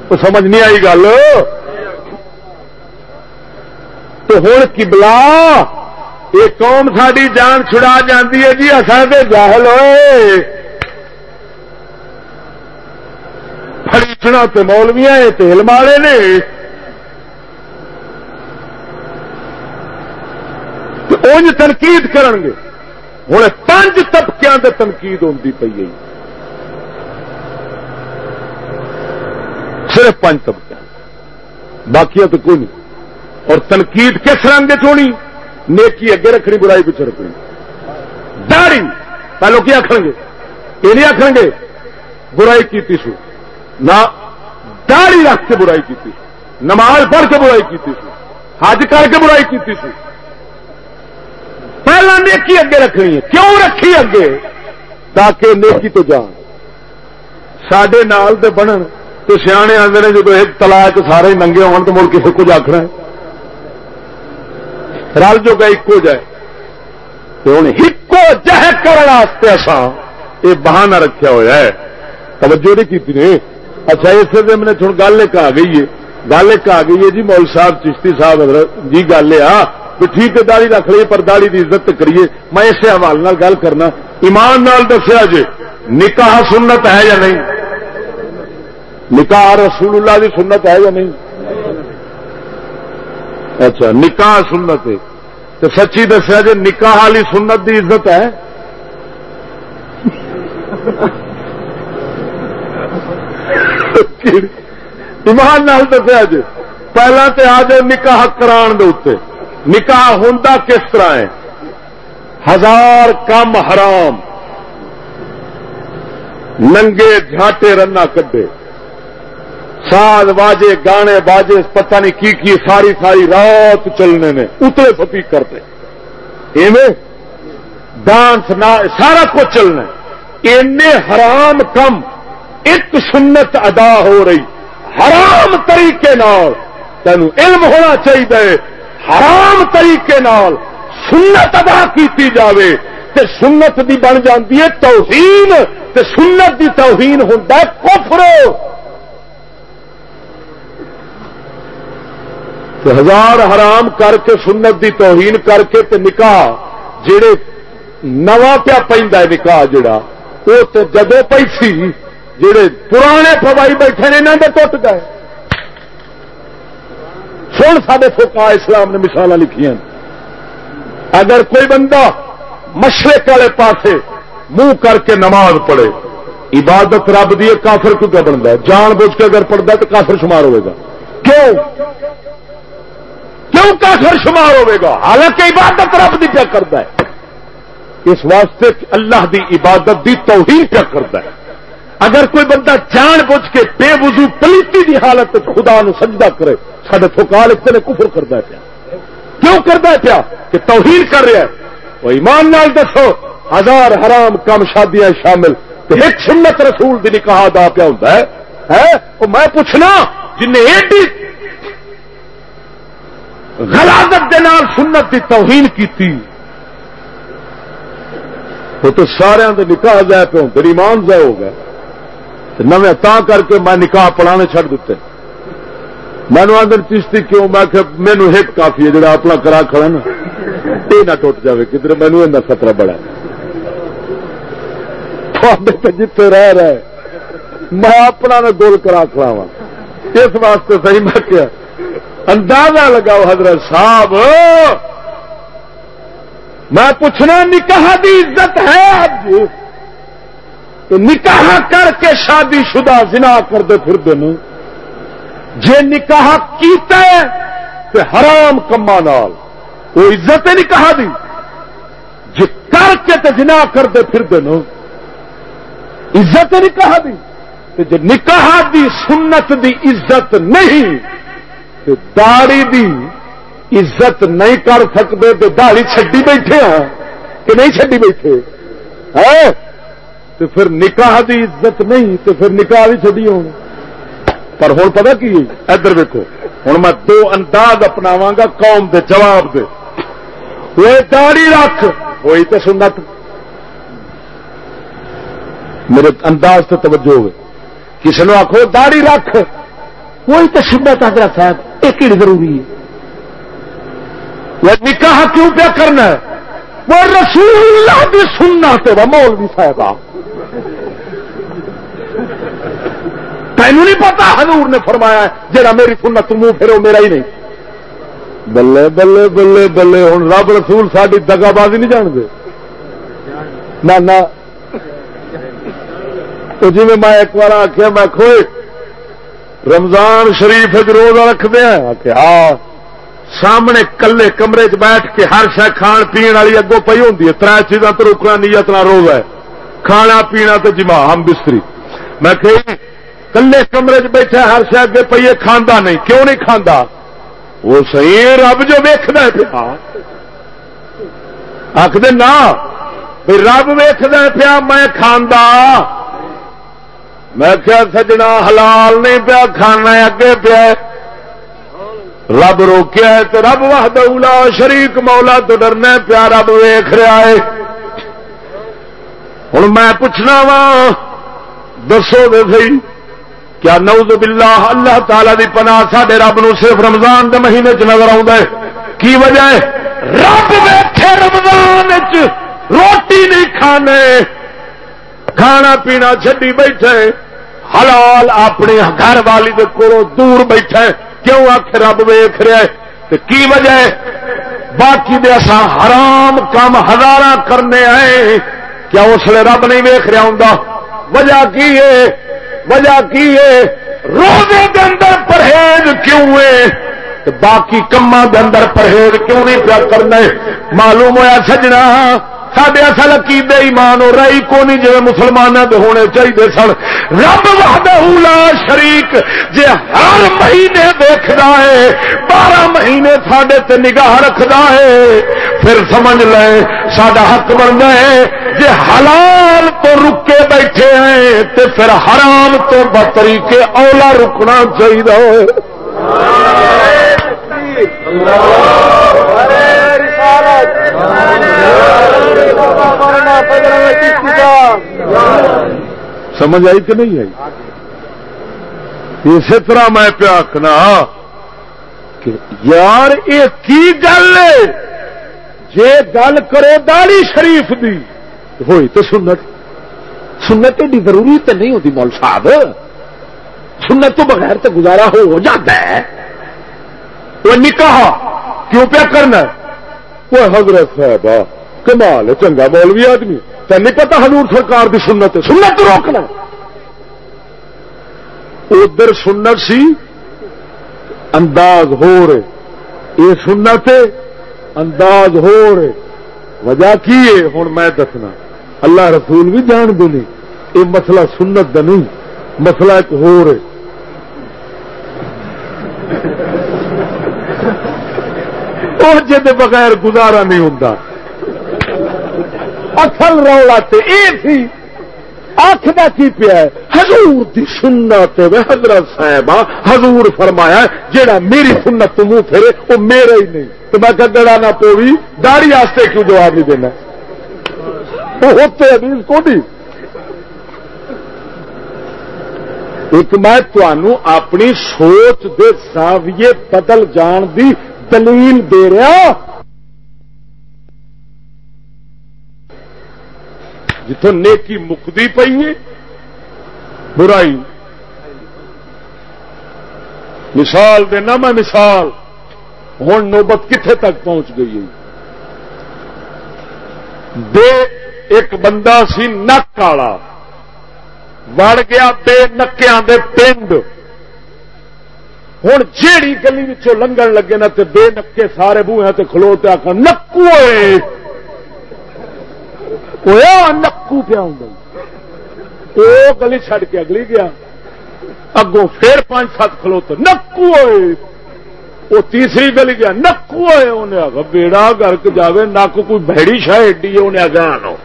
تو سمجھ نہیں آئی گل؟ تو ہوں کبلا یہ قوم ساری جان چھڑا جاتی ہے جی اصل تو جاہل ہوئے۔ فریچنا تو مولویا تیل مالے نے۔ انج تنقید کرن گے۔ ہوں پانچ طبقے کے تنقید ہوتی پی گئی صرف پانچ طبقے باقی تو کوئی نہیں۔ اور تنقید کس رنگ چونی؟ نیکی اگے رکھنی، برائی پیچھے رکھنی۔ داڑی پہلو کی آخر گے؟ یہ نہیں آخر گے، برائی کی سو۔ نہ داڑی رکھ کے برائی کی سو۔ نماز پڑھ کے برائی کی سو۔ حج کر کے برائی کی سو۔ پہلا نیکی اگے رکھنی ہے۔ کیوں رکھی اگے؟ تاکہ نیکی تو جان۔ سڈے نال دے بنن تو سیانے آدھے نے جب ایک تلاک سارے ننگے ہون تو مڑ کسی کچھ آخر رل جو گا ایکو جائے۔ تو ہوں ایکو جہ کرنے اصا یہ بہانہ رکھا ہوا ہے۔ توجہ نہیں کی نے۔ اچھا اس لیے میں نے گل ایک آ گئی ہے۔ گل ایک آ گئی ہے جی مول صاحب، چشتی صاحب جی گل یہ ہے ٹھیک ہے داڑی رکھ لیے پر داڑی کی عزت کریے۔ میں اسے حوالے گل کرنا۔ ایمان نال دسیا جی نکاح سنت ہے یا نہیں؟ نکاح رسول اللہ کی سنت ہے یا نہیں؟ اچھا نکاح سنت ہے۔ تو سچی دسیا جی نکاح والی سنت کی عزت ہے؟ ایمان نال دسیا جی پہلا تو آ جائے نکاح کران دے نکاح ہوں کس طرح ہے؟ ہزار کم حرام۔ ننگے جھاٹے رنا کڈے۔ ساز باجے گانے باجے، پتہ نہیں کی کی، ساری ساری رات چلنے نے۔ اتنے فتی کرتے۔ ایویں ڈانس سارا کچھ چلنا اینے حرام کم۔ ایک سنت ادا ہو رہی۔ حرام طریقے نال تین علم ہونا چاہیے حرام طریقے نال سنت ادا کیتی جاوے تے سنت دی بن جاتی ہے توہین، تے سنت دی توہین ہوتا کفر۔ ہزار حرام کر کے سنت دی توہین کر کے تے نکاح جڑے نواں پیا پہ نکاح جڑا وہ تو جدو پیسی جڑے پرانے فوائی بیٹھے نے انہوں نے ٹوٹ گئے۔ سن سارے فوکا اسلام نے مثال لکھیاں۔ اگر کوئی بندہ مشرق والے پاسے منہ کر کے نماز پڑھے، عبادت رب دی کافر کیوں کیا بنتا ہے؟ جان بوجھ کے اگر پڑھتا تو کافر شمار ہوئے گا۔ کیوں؟ کیوں کافر شمار ہوئے گا؟ حالانکہ عبادت رب دی پیا کرتا ہے۔ اس واسطے اللہ دی عبادت دی توہین پیا کرتا ہے۔ اگر کوئی بندہ جان بوجھ کے بے وضو پلیتی دی حالت خدا نو سجدہ کرے سارے فوکال اتنے کفر کرتا ہے پیا۔ کیوں کرتا ہے پیا؟ کہ توہین کر رہا ہے۔ وہ ایمان نال دسو، ہزار حرام کم شادیاں شامل ایک سنت رسول دی نکاح دا پیا ہوتا ہے۔ وہ میں پوچھنا، جن ایڈی غلازت دے نال سنت دی توہین کی وہ تو سارا نکاح جائے پہ ہوں ایمان ضائع ہو گئے۔ نویں تا کر کے میں نکاح پڑھانے چڑ دیتے۔ مینو آدر چیشتی کیوں؟ میں مینو ہٹ کافی ہے جڑا اپنا کرا کھڑا نا۔ یہ نہ ٹوٹ جائے کدھر مینو خطرہ بڑا جتنے رہ رہے، میں اپنا نہ گول کرا کھڑا ہاں۔ اس واسطے صحیح میں کیا اندازہ لگاؤ حضرت صاحب۔ میں پوچھنا، نکاح دی عزت ہے اب؟ تو نکاح کر کے شادی شدہ زنا کرتے پھر دن جے نکاح کیتا ہے تو حرام کما نال۔ وہ عزت نکاح دی۔ جی کر کے تو جنا کرتے پھر دن عزت نکاح دی۔ جی نکاح دی سنت دی عزت نہیں تو داڑی دی عزت نہیں کر سکتے تو دہڑی چڈی بیٹھے ہاں۔ کہ نہیں چڈی بیٹھے؟ ہے تو پھر نکاح دی عزت نہیں تو پھر نکاح بھی چڈی ہو پر ہوں پتا کی ادھر ویکو ہوں میں دو انداز اپناوا گا قوم دے جواب دے۔ وہ داڑی رکھ، وہی تو سنت۔ میرے انداز سے توجہ ہوگی کسی نے آخو داڑی رکھ۔ وہی تو سنت حضرت صاحب، ایک ہی ضروری ہے۔ وہ نکاح کیوں پیا کرنا ہے؟ وہ رسول اللہ بھی سننا تو تیرا مولوی صاحب تینوں نہیں پتا، حضور نے فرمایا جہاں میری سنت منہ پھر میرا ہی نہیں۔ بلے بلے بلے بلے ہوں رب رسول ساری دگا بازی نہیں جانتے نہ تو جی میں ایک بار آخیا میں کھوئے، رمضان شریف روزہ رکھ دیا کہ ہاں سامنے کلے کمرے چ بیٹھ کے ہر شہ کھان پی والی اگوں پی ہوں تر چیزاں تو روکنا نیت نہ روز ہے۔ کھانا پینا تو جمع ہم بستری۔ میں کہ کلے کمرے چ بیٹھا ہر شہ اگے پیے کھانا نہیں۔ کیوں نہیں کھانا وہ صحیح رب جو ویکد پیا۔ آخر نہ رب ویکد پیا، میں کھانا میں کیا سجنا حلال نہیں پیا، کھانا اگے پیا رب روکیا ہے تو رب واہد شریک، مولا تو ڈرنا پیا رب ویخ رہا ہے۔ ہوں میں پوچھنا وا، دسو دے سی کیا نوز باللہ اللہ تعالی دی پناہ سڈے رب نو صرف رمضان دے مہینے چ نظر آ کی وجہ ہے؟ رب بیٹھے رمضان چ، روٹی نہیں کھانے۔ کھانا پینا چڈی بیٹھے، حلال اپنی گھر والی دے کولوں دور بیٹھے۔ کیوں آخ رب ویخ رہا ہے؟ کی وجہ ہے؟ باقی دے اصا حرام کام ہزار کرنے آئے کیا اس لیے رب نہیں ویخ رہا ہوں وجہ کی ہے؟ وجہ کی ہے؟ روزے کے اندر پرہیز کیوں ہے؟ باقی کما کے اندر پرہیز کیوں نہیں پیا کرنا معلوم ہوا سجنا سڈے اصل عقیدے ایمان ہو رہی کو نہیں جی مسلمانوں کے ہونے چاہیے سن۔ رب لا شریک جی ہر مہینے دیکھتا ہے بارہ مہینے سڈے تے نگاہ رکھتا ہے پھر سمجھ لے سڈا حق بنتا ہے جی حلال تو رکے بیٹھے ہیں تو پھر حرام تو بطریقے اولا رکنا چاہیے سمجھ آئی کہ نہیں آئی؟ اسی طرح میں پیا آخنا کہ یار، یہ کی گل جے گل کرو داڑی شریف دی۔ ہوئی تو سنت۔ سنت ایڈی ضروری تو نہیں ہوتی مول صاحب۔ سنت تو بغیر تو گزارا ہو جاتا ہے۔ وہ نکاح کیوں پیا کرنا وہ حضرت صاحب کمال چنگا مولوی آدمی۔ تین نہیں پتا حضور سرکار کی سنت سنت روکنا ادھر سنت سی، انداز ہو رہے۔ یہ سنت انداز ہو رہے۔ وجہ کی ہے؟ ہوں میں دسنا۔ اللہ رسول بھی جان دے یہ مسئلہ سنت کا نہیں، مسئلہ ایک ہو رہے۔ جی بغیر گزارا نہیں ہوں اصل رولا تو یہ اکھ کا کی پیا حضور دی سنت حضرت صاحب حضور فرمایا جیڑا میری سنت تو منہ پھرے وہ میرا ہی نہیں۔ تو میں گڑا نہ پوی داڑی واسطے کیوں جواب نہیں دینا؟ وہ ہوتے کو نہیں ایک میں تنوع اپنی سوچ دے زاویے بدل جان دی دلیل دے رہا جتوں نیکی مکتی پی ہے، برائی۔ مثال دینا میں مثال، ہوں نوبت کتنے تک پہنچ گئی ہے۔ بے ایک بندہ سی نک والا وڑ گیا بے نکیا دے پنڈ ہوں جیڑی گلی لنگن لگے نا تے بے نکے سارے بوہے تے کھلوتے آخر نکو نکو پیا وہ گلی چڈ کے اگلی گیا اگوں پھر پانچ سات کھلوتے نکو ہوئے وہ تیسری گلی گیا نکو ہوئے انہیں آگا بیڑا گرک جاوے نک کوئی بہڑی شاہ ایڈی ہے انہیں آگا آنو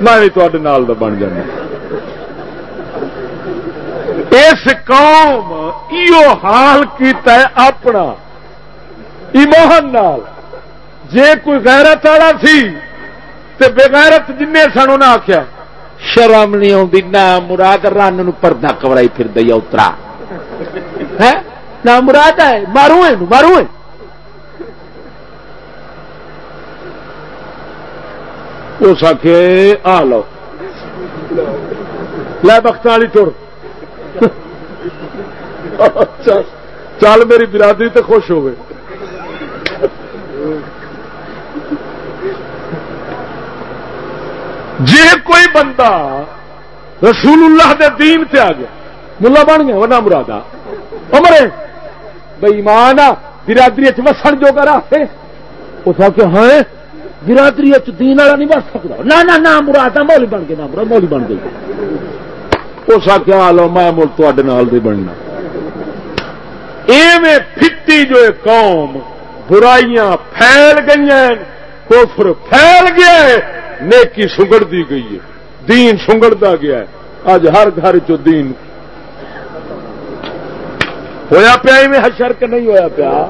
میں بھی تے بن جانا اس قوم ایو حال کیتا ہے اپنا ایمان نال جے کوئی غیرت والا سی تے بغیرت جن سن انہیں آخیا شرم نہیں آتی نہ مراد رن پردہ کبڑائی پھر دیا اترا۔ ہے؟ نہ مراد ہے مارو مارو اس آخ آ لو۔ لے بخت والی تر چل میری برادری تو خوش ہوئے۔ جی کوئی بندہ رسول اللہ دے دین تے آ گیا، ملا بن گیا ورنہ مرادا۔ امرے بھائی ماں برادری وسن جو کر اس آ ہاں برادری دین والا نہیں بس سکتا نہ نہ مرادا مولی بن گیا، نہ مراد مولی بن گئی۔ اس آخیا لو میں مل تے بننا۔ ایویں پھٹی جو قوم برائیاں پھیل گئی کوفر پھیل گیا نیکی سنگڑ دی گئی ہے، دین سنگڑتا گیا ہے۔ اج ہر گھر چ دین۔ ہویا پیا میں حشر کے نہیں ہویا پیا؟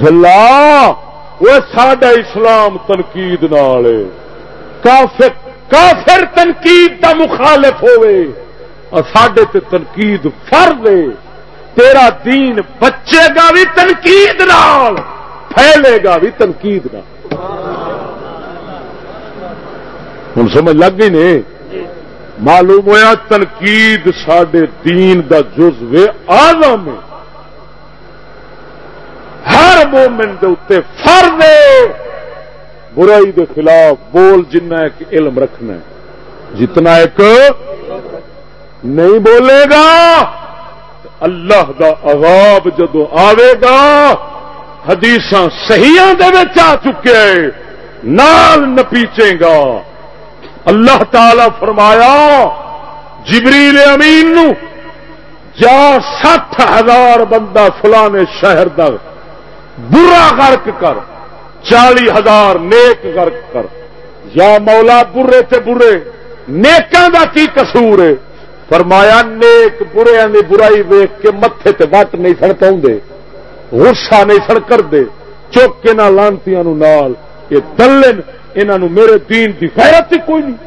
جلا، وہ ساڈا اسلام تنقید نال کافر کافر تنقید کا مخالف ہوئے اور سڈے تے تنقید فرد تیرا دین بچے گا بھی تنقید نال، پھیلے گا بھی تنقید کا ہوں سمجھ لگ گئی نے معلوم ہوا تنقید سڈے دین دا جز وے آزم ہر مومن دے اتنے فرد برائی دے خلاف بول جنا ایک علم رکھنا ہے۔ جتنا ایک نہیں بولے گا اللہ دا عذاب جدو آوے گا حدیث صحیح آ چکے، نال نپیچے گا۔ اللہ تعالی فرمایا، جبریل امین نو، جا سٹھ ہزار بندہ فلانے شہر دا برا غرق کر، چالی ہزار نیک غرق کر۔ یا مولا، برے تے برے، نیکاں دا کی قصور ہے؟ فرمایا، نیک برے دی برائی ویک کے متے تے وٹ نہیں سڑ پاؤں غصہ نہیں سڑ کر دے چوک کے نہ لانتی نال، یہ دلن انہوں میرے دین کی خیرت ہی کوئی نہیں۔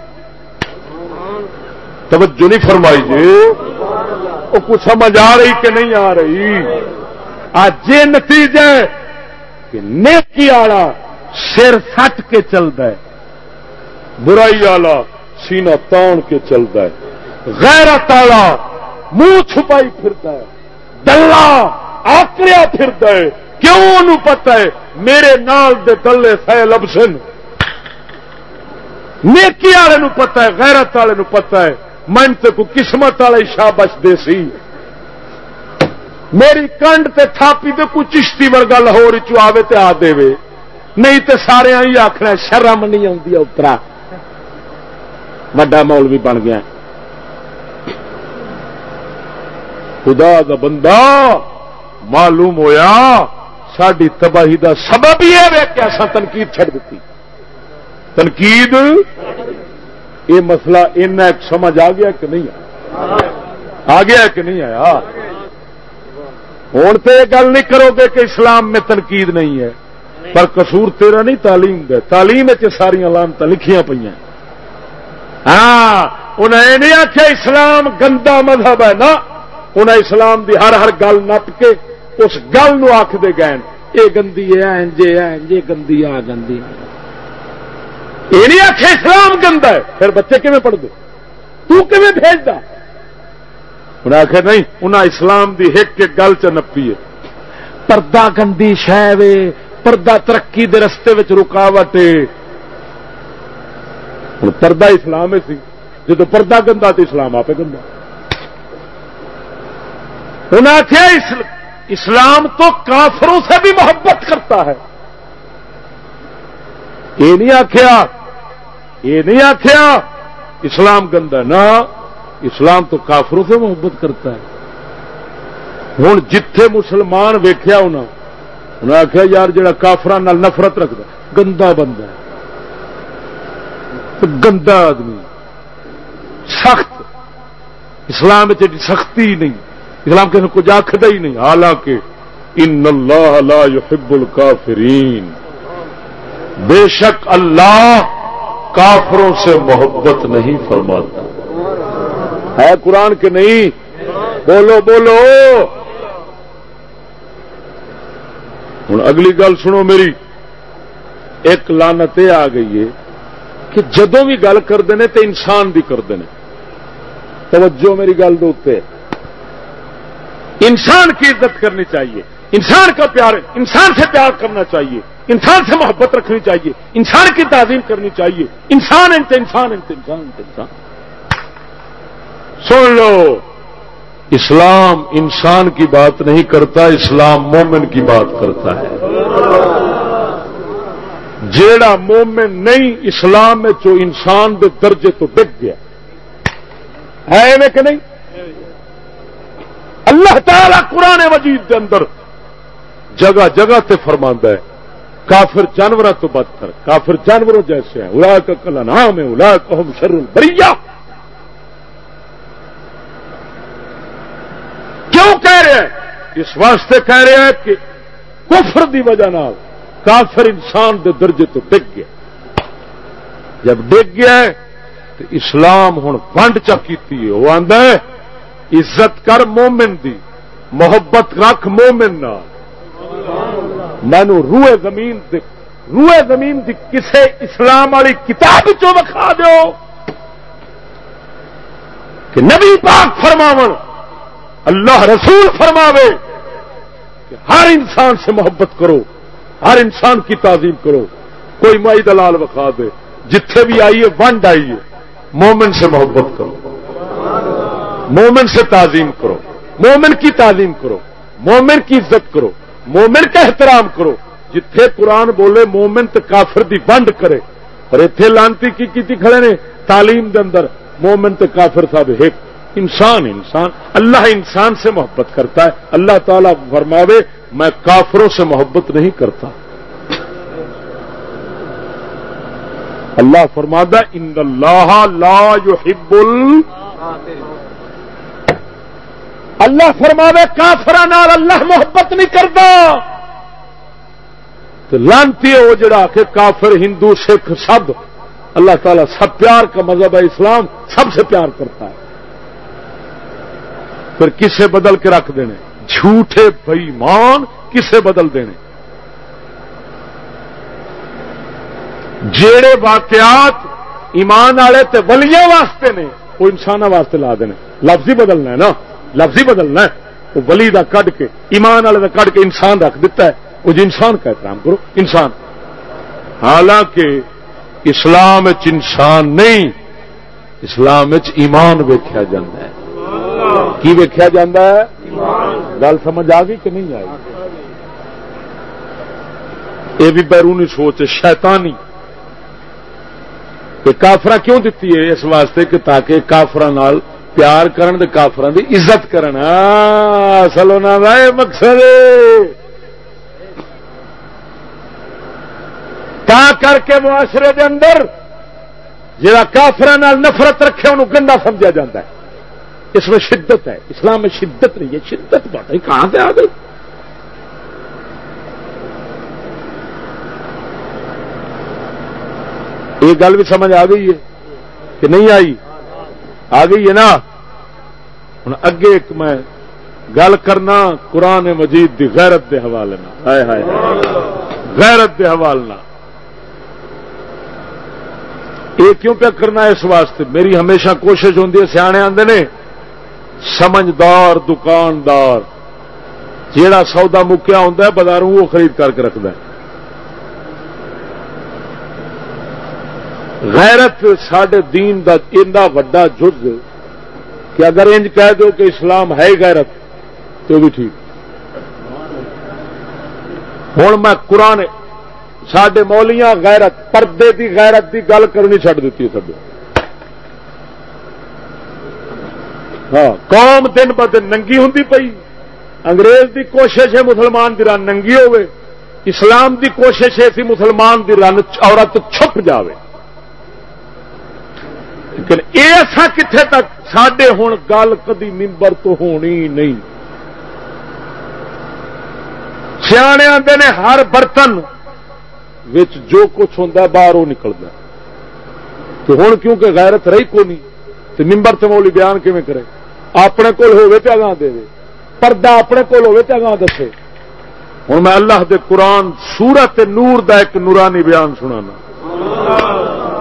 توجہ نہیں فرمائی جی۔ وہ کچھ سمجھ آ رہی کہ نہیں آ رہی؟ آج یہ نتیجہ کہ نیکی آڑا سر سٹ کے چلتا ہے، برائی والا سینہ تان کے چلتا ہے۔ غیرت والا منہ چھپائی پھرتا ہے، دلہ، آکریا پھرتا ہے، کیوں ان پتا ہے؟ میرے نال دے دلے سہ لبسن۔ نیکی والے پتا ہے، غیرت والے پتا ہے من تو کو قسمت والے شابش دے سی میری کنڈ تے تھاپی تے کوئی چشتی ورگا لاہور چوے تے آ دے نہیں تے سارے ہی آخنا شرم نہیں آتی اترا۔ وڈا مول بھی بن گیا۔ خدا دا بندہ معلوم ہویا ساری تباہی دا سبب ہی ہے کہ تنقید چھڑ دیتی تنقید؟ یہ مسئلہ ان سمجھ آ گیا کہ نہیں آ گیا کہ نہیں آیا؟ ہوں تو یہ گل نہیں کرو گے کہ اسلام میں تنقید نہیں ہے، پر قصور تیرا نہیں، تعلیم دے۔ تعلیم ساریا لانت لکھیاں پہ ہاں انہیں یہ نہیں آخیا اسلام گندا مذہب ہے نا انہیں اسلام دی ہر ہر گل نپ کے اس گل نو آخ دے گئے یہ گندی ہے گندی آ گندی۔ یہ نہیں آخ اسلام گندا ہے، پھر بچے کیون پڑھ پڑھتے تو کیون بھیجتا انہیں آخر نہیں انہیں اسلام دی ایک ایک گل چ نپی ہے۔ پردہ گندی شہ وے پردہ ترقی دے رستے وچ رکاوٹ پردہ اسلام سی جب پردہ گندا تو اسلام آپ گندا۔ انہیں آخیا اسلام تو کافروں سے بھی محبت کرتا ہے۔ یہ نہیں آخیا یہ نہیں آخیا اسلام گندا نہ، اسلام تو کافروں سے محبت کرتا ہے۔ ہوں جتھے مسلمان ویخیا انہیں آخیا یار جا کافران نفرت رکھتا گندا بندہ ہے۔ گندا آدمی، سخت۔ اسلام سختی نہیں۔ اسلام کسی کچھ آخر ہی نہیں، حالانکہ ان اللہ لا يحب الکافرین۔ بے شک اللہ کافروں سے محبت نہیں فرماتا۔ ہے قرآن کے نہیں؟ بولو بولو۔ ہوں اگلی گل سنو میری۔ ایک لانت آ گئی ہے کہ جدو بھی گل کرتے ہیں تو انسان بھی کرتے ہیں توجہ میری گل دے انسان کی عزت کرنی چاہیے۔ انسان کا پیار، انسان سے پیار کرنا چاہیے۔ انسان سے محبت رکھنی چاہیے۔ انسان کی تعظیم کرنی چاہیے۔ انسان انت انسان انت انسان انت انسان۔ سن لو، اسلام انسان کی بات نہیں کرتا، اسلام مومن کی بات کرتا ہے۔ جیڑا مومن نہیں، اسلام میں جو انسان دے درجے تو ڈگ گیا۔ ہے کہ نہیں؟ اللہ تعالی قرآن مجید دے اندر جگہ جگہ تے فرما ہے۔ کافر جانوروں تو بدتر کافر جانوروں جیسے ہیں۔ الا کا کلا نام ہے الا ہم شر برییا کیوں کہہ رہے ہیں؟ اس واسطے کہہ رہے ہیں کہ کفر دی وجہ نال کافر انسان دے درجے تو ڈگ گیا۔ جب ڈگ گیا تو اسلام ہوں ونڈ چکی وہ آدھا عزت کر مومن دی، محبت رکھ مومن نہ مینو روئے زمین دے روئے زمین دی کسے اسلام والی کتاب چو وکھا دو کہ نبی پاک فرماو اللہ رسول فرماوے کہ ہر انسان سے محبت کرو، ہر انسان کی تعظیم کرو، کوئی مائی دلال وکھا دے، جتھے بھی آئیے، ونڈ آئیے، مومن سے محبت کرو۔ مومن سے تعظیم کرو، مومن کی تعلیم کرو، مومن کی عزت کرو، مومن کا احترام کرو۔ جتھے قرآن بولے، مومن تو کافر دی بنڈ کرے۔ اور اتے لانتی کی کیتی کھڑے نے؟ تعلیم دے اندر مومن تو کافر صاحب ایک انسان انسان، اللہ انسان سے محبت کرتا ہے۔ اللہ تعالیٰ فرماوے، میں کافروں سے محبت نہیں کرتا۔ اللہ فرمادا ان اللہ لا يحب ال اللہ فرماوے کافر اللہ محبت نہیں کرتا تو لانتی ہو جڑا کہ کافر، ہندو، سکھ، سب۔ اللہ تعالیٰ سب پیار کا مذہب ہے، اسلام سب سے پیار کرتا ہے۔ پھر کسے بدل کے رکھ دینے؟ جھوٹے بئیمان کسے بدل دینے؟ جیڑے واقعات ایمان والے تے ولیاں واسطے نے، وہ انسان واسطے لا دینے۔ لفظ ہی بدلنا ہے نا۔ لفظ ہی بدلنا ہے۔ وہ ولی دا کڈ کے، ایمان والے دا کڈ کے انسان رکھ دیتا ہے۔ وہ جو انسان کا احترام کرو، انسان۔ حالانکہ اسلام انسان نہیں، اسلام ایمان ویکیا جا ہے۔ کی ویکیا جا ہے؟ گل سمجھ آ گئی کہ نہیں آئی؟ یہ بھی بیرونی سوچ شیطانی۔ کہ کافر کیوں دیتی ہے اس واسطے کہ تاکہ کافر پیار کرن دے کافران دی عزت کرن۔ اصل انہوں کا مقصد تا کر کے معاشرے دے اندر جا کافر نفرت رکھے انہوں گندا سمجھا جاتا ہے۔ اس میں شدت ہے۔ اسلام میں شدت نہیں ہے۔ شدت بات ہے کہاں سے آ گئی؟ یہ گل بھی سمجھ آ گئی ہے کہ نہیں آئی؟ آ گئی ہے نا؟ ہوں اگے ایک میں گل کرنا قرآن مجید دی غیرت دے حوالے ہائے ہائے۔ غیرت دے حوالے یہ کیوں پہ کرنا اس واسطے؟ میری ہمیشہ کوشش ہوں سیانے آتے نے سمجھدار دکاندار جیڑا سودا مکیا ہوں بازاروں وہ خرید کر کے رکھد غیرت سڈے دین کا ایڈا وڈا جز کہ اگر انج کہہ دو کہ اسلام ہے غیرت، تو بھی ٹھیک۔ ہوں میں قرآن سڈے مولیاں غیرت، پردے دی غیرت دی گل کرنی چڈ دیتی سب ہاں قوم دن ب دن ننگی ہوں پئی۔ انگریز دی کوشش ہے مسلمان دی رن ننگی ہوے اسلام دی کوشش ہے سی مسلمان دی رن عورت چھپ جاوے۔ لیکن یہ ایسا کتنے تک سڈے ہوں گل کدی ممبر تو ہونی نہیں۔ سیانے آتے نے ہر برتن وچ جو کچھ ہوں باہر وہ نکلتا تو ہوں کیونکہ غیرت رہی کو نہیں تو ممبر سے مولی بیان کیون کرے؟ اپنے کول ہوے تو اگاں دے پردہ اپنے کول ہوے تو اگاں دسے۔ ہوں میں اللہ دے قرآن سورت نور دا ایک نورانی بیان سنانا۔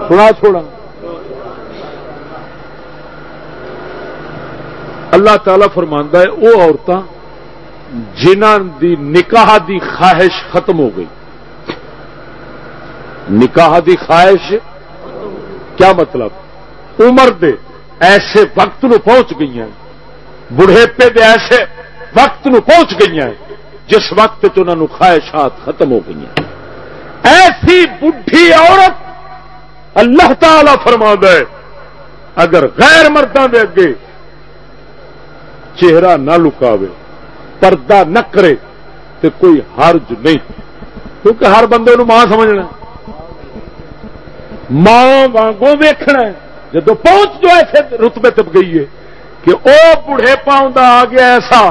سنا چھوڑا اللہ تعالی فرماندا ہے وہ عورتاں جنہاں دی نکاح دی خواہش ختم ہو گئی۔ نکاح دی خواہش کیا مطلب؟ عمر دے ایسے وقت نو پہنچ گئی ہیں بڑھےپے دے ایسے وقت نو پہنچ گئی ہیں، جس وقت انہوں خواہشات ختم ہو گئی ہیں۔ ایسی بڈھی عورت اللہ تعالی فرما ہے، اگر غیر مردوں دے اگے چہرہ نہ لکاوے، پردہ نہ کرے تو کوئی حرج نہیں۔ کیونکہ ہر بندے نو ماں سمجھنا ماں وانگوں ویکھنا جدو پہنچ جو ایسے رتبے تب گئی ہے کہ او بڑھے پاؤں آ گیا ایسا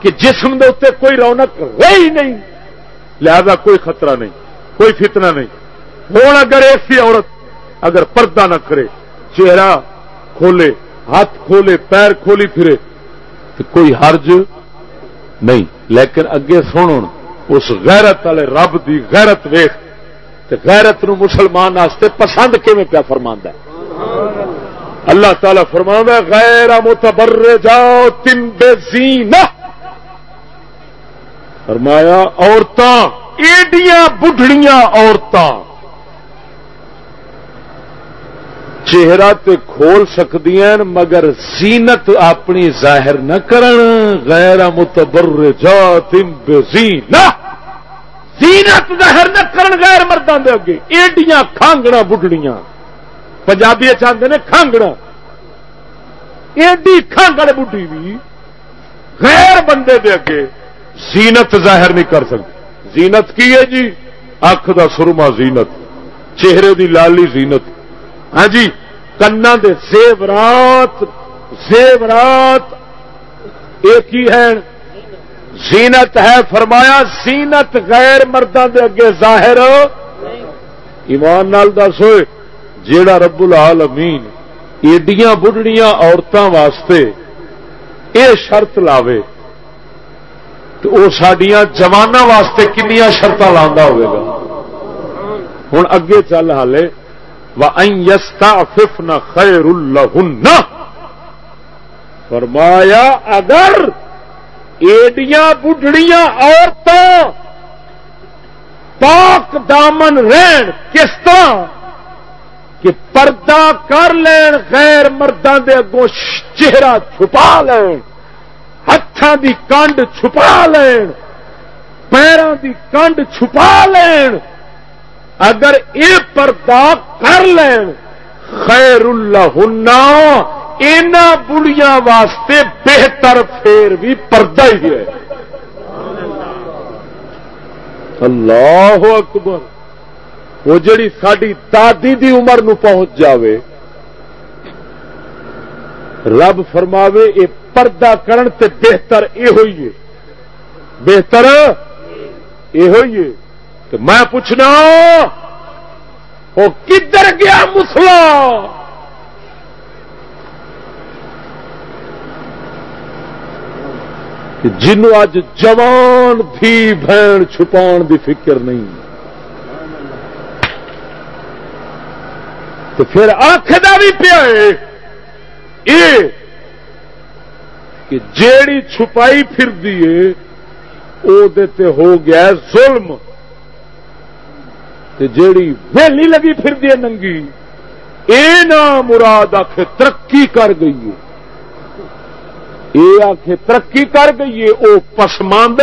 کہ جسم دے اتنے کوئی رونق رہی نہیں۔ لہذا کوئی خطرہ نہیں، کوئی فتنہ نہیں۔ ہوں اگر ایسی عورت اگر پردہ نہ کرے، چہرہ کھولے، ہاتھ کھولے، پیر کھولی پھرے تو کوئی حرج نہیں، لیکن اگے سن اس غیرت والے رب دی غیرت ویخ غیرت نو مسلمان واسطے پسند کیون پیا فرما اللہ تعالی فرما غیر متبر جاؤ تم بے زینا فرمایا، عورتاں، ایڈیاں بڑھڑیاں عورتاں۔ چہرہ تے کھول سکتی مگر زینت اپنی ظاہر نہ کرن۔ غیر متبرجات بزینہ۔ زینت ظاہر نہ کرن غیر مردوں دے اگے۔ ایڈیاں کھانگڑا بڈڑیاں پنجابی چاہتے نے کھانگڑا ایڈی کھانگڑ بڈی بھی غیر بندے دے اگے زینت ظاہر نہیں کر سکتی زینت کی ہے جی؟ اکھ دا سرما زینت۔ چہرے دی لالی زینت۔ ہاں جی کنا دے زیورات زیورات ایک ہی ہے زینت ہے، فرمایا زینت غیر مردوں دے اگے ظاہر۔ ایمان نال دس ہوئے جیڑا رب العالمین ایڈیاں بڑھڑیاں عورتوں واسطے اے شرط لاوے، تو وہ سڈیا جمانا واسطے کنیا شرط لا ہوگا ہوں اگے چل ہالے ففن خیر اللہ فرمایا، اگر ایڈیاں بڑھڑیاں عورتوں پاک دامن رہن، کس طرح؟ کہ پردہ کر لین، غیر مردوں دے اگوں چہرہ چھپا لین ہاتھوں دی کنڈ چھپا لین پیروں دی کنڈ چھپا لین اگر یہ پردہ کر لین خیر اللہ ان بڑیاں واسطے بہتر پھر بھی پردہ ہی ہے۔ اللہ اکبر۔ وہ جڑی ساری دادی دی عمر نو پہنچ جاوے، رب فرماوے یہ پردہ کرن تے بہتر یہ ہوئی ہے۔ بہتر یہ ہوئی ہے۔ تو میں پوچھنا وہ کدھر گیا مسلا؟ جنوں اج جوان بھی بہن چھپان دی فکر نہیں۔ تو پھر آخر بھی پیا کہ جیڑی چھپائی پھر دیے وہ ہو گیا ظلم۔ تے جیڑی ویلی لگی پھر دی ننگی، اے نا مراد آخ ترقی کر گئی ہے۔ آخ ترقی کر گئی ہے وہ پسماند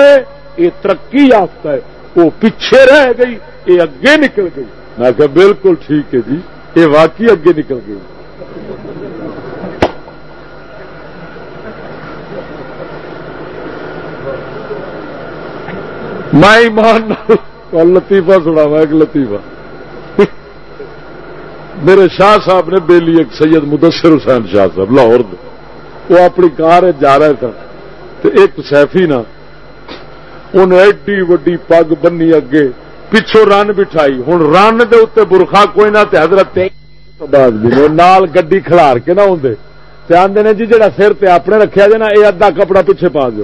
یہ ترقی یافتہ ہے وہ پیچھے رہ گئی یہ اگے نکل گئی۔ میں کہ بالکل ٹھیک ہے جی یہ واقعی اگے نکل گئی۔ میں ایمان لطیفہ سنا ایک لطیفہ۔ میرے شاہ صاحب نے بیلی ایک سید مدثر حسین شاہ صاحب، لاہور وہ اپنی کار جا رہے تھے۔ تو ایک سیفی نا انہیں ایڈی وڈی پگ بنی اگے پچھو رن بٹھائی۔ ہوں رن دے اتنے برخا کوئی نہ، تے حضرت نال گڈی کھلار کے نہ آدھے آدھے نے جی جا سر تے اپنے رکھا جائے نا یہ ادھا کپڑا پیچھے پا دو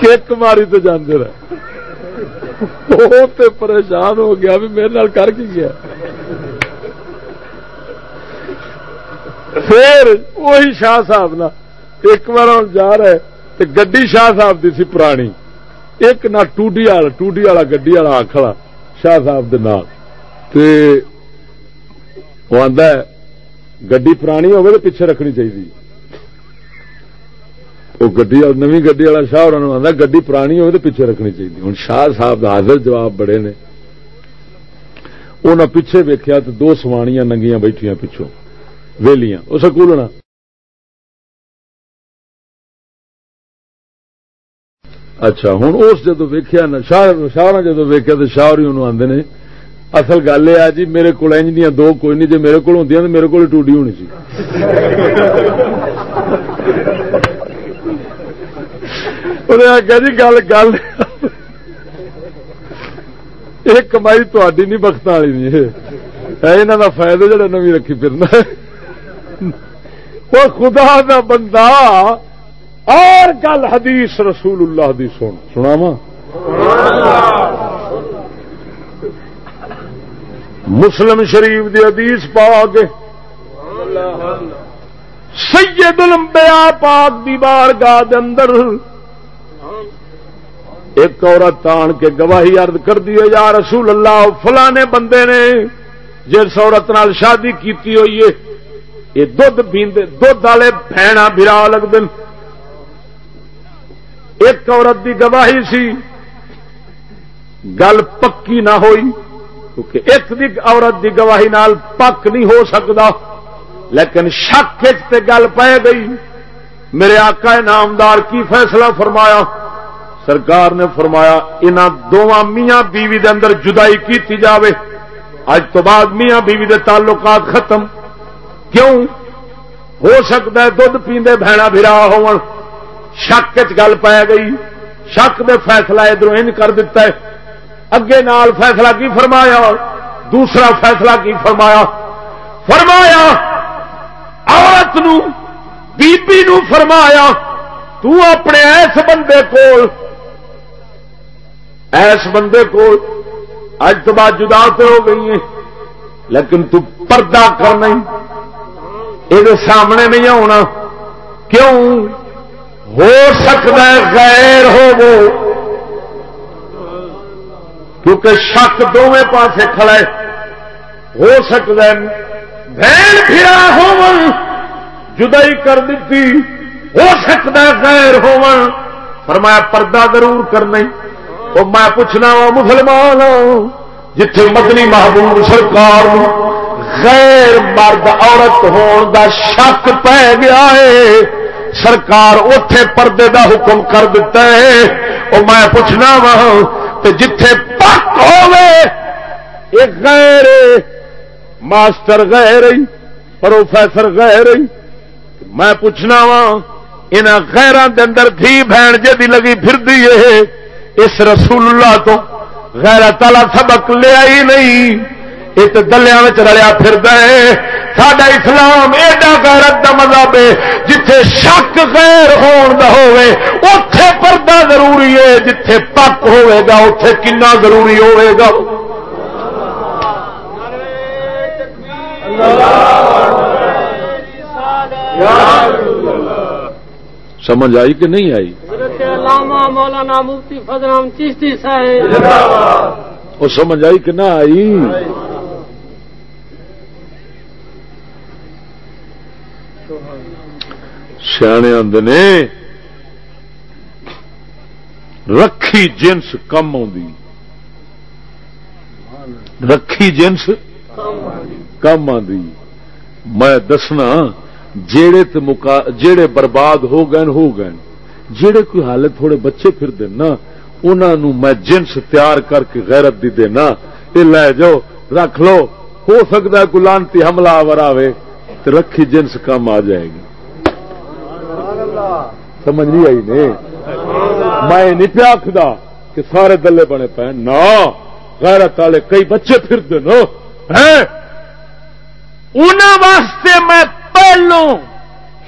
کک ماری تو جانے رہے وہ پریشان ہو گیا بھی میرے نال کر کے گیا۔ پھر وہی شاہ صاحب نا ایک بار جا رہے تو گڈی شاہ صاحب دی سی پرانی۔ ایک نہ ٹوڈی والا ٹوڈی والا گڈی والا آخلا شاہ صاحب دے وہ آدھا گڈی پرانی ہوگی تو پیچھے رکھنی چاہیے وہ گی نو گی والا شاہ اور آتا گی پرانی ہوگی تو پیچھے رکھنی چاہیے ہوں شاہ صاحب کا حاضر جواب بڑے نے انہیں پیچھے ویکیا تو دو سوانیاں ننگیاں بیٹھیاں پچھوں ویلیاں وہ سکولنا اچھا ہوں اس جدو ویکیا نا شاہ شاہ جدو ویکیا تو شاہ ہی انہوں آدھے نے اصل گل یہ جی میرے کو دو کوئی نہیں جی میرے کو میرے کو ٹوڈی ہونی سی انہیں آخیا جی گل گل یہ کمائی تھی نہیں بخت والی نہیں یہاں کا فائدہ جڑا نو رکھی پھرنا وہ خدا دا بندہ اور گل حدیث رسول اللہ دی سن سنا وا مسلم شریف دی حدیث پا کے سید الانبیاء پاک دی بارگاہ دے اندر ایک عورت آن کے گواہی ارد کر دیے یا رسول اللہ، فلانے بندے نے جس عورت نال شادی کیتی ہوئی ہے، یہ دھد پیندے دھد والے بہنا برا لگتے ایک عورت دی گواہی سی، گل پکی نہ ہوئی، کیونکہ ایک دی عورت دی گواہی نال پک نہیں ہو سکتا لیکن شک تے گل پی گئی۔ میرے آقا نامدار کی فیصلہ فرمایا سرکار نے فرمایا ان دونوں میاں بیوی دے اندر جدائی کی جاوے۔ اج تو بعد میاں بیوی دے تعلقات ختم۔ کیوں؟ ہو سکتا ہے دھد پیندے بہنا برا ہو شک گل پی گئی۔ شک دے فیصلہ ادھر ان کر دیتا ہے۔ اگے نال فیصلہ کی فرمایا؟ دوسرا فیصلہ کی فرمایا؟ فرمایا، عورت نو بی بی نو فرمایا، تو اپنے ایس بندے کو ایس بندے کو اج تو بعد جدا تو ہو گئی ہے لیکن تو پردہ کر نہیں یہ سامنے نہیں آنا کیوں؟ ہو سکتا ہے غیر ہو وہ۔ کیونکہ شک دونوں پاسے کھڑا ہے۔ ہو سکتا ہے بہن پھرا ہو جدائی کر دیتی۔ ہو سکتا ہے غیر ہو فرمایا پردہ ضرور کرنا وہ میں پوچھنا وا مسلمان جتھے مدنی محبوب سرکار غیر مرد عورت ہون دا شک پہ گیا ہے سرکار اتے پردے دا حکم کر دیتا ہے وہ میں پوچھنا وا جتھے پک ہوے غیر ماسٹر غیر پروفیسر غیر میں پوچھنا وا ان غیران دے اندر تھی بہن جی لگی پھر ہے اس رسول اللہ تو غیر تالا سبق لیا ہی نہیں۔ یہ تو دلیا رلیا پھر سڈا اسلام ایڈا غیرت کا مذہب ہے، جتھے شک غیر ہون دا ہوئے اتے پردہ ضروری ہے، جتھے پک ہوئے گا اتے کنا ضروری ہوئے گا۔ سمجھ آئی کہ نہیں آئی؟ کے علامہ مولانا مفتی فضرام چیشتی صاحب۔ وہ سمجھ آئی کہ نہ آئی؟ سیانے آدھے نے، رکھی جنس کم آدھی رکھی جنس کم آدھی میں دسنا، جیڑے جیڑے برباد ہو گئے ہو گئے جیڑے کوئی حالت تھوڑے بچے پھر دینا انہوں میں جنس تیار کر کے غیرت دی دینا یہ لے جاؤ، رکھ لو۔ ہو سکتا ہے کوئی لانتی حملہ آور آئے تو رکھی جنس کم آ جائے گی۔ سمجھ نہیں آئی نے؟ میں نہیں پیا آخدا کہ سارے دلے بنے پے نہ غیرت والے کئی بچے پھر دے واسطے میں پہلو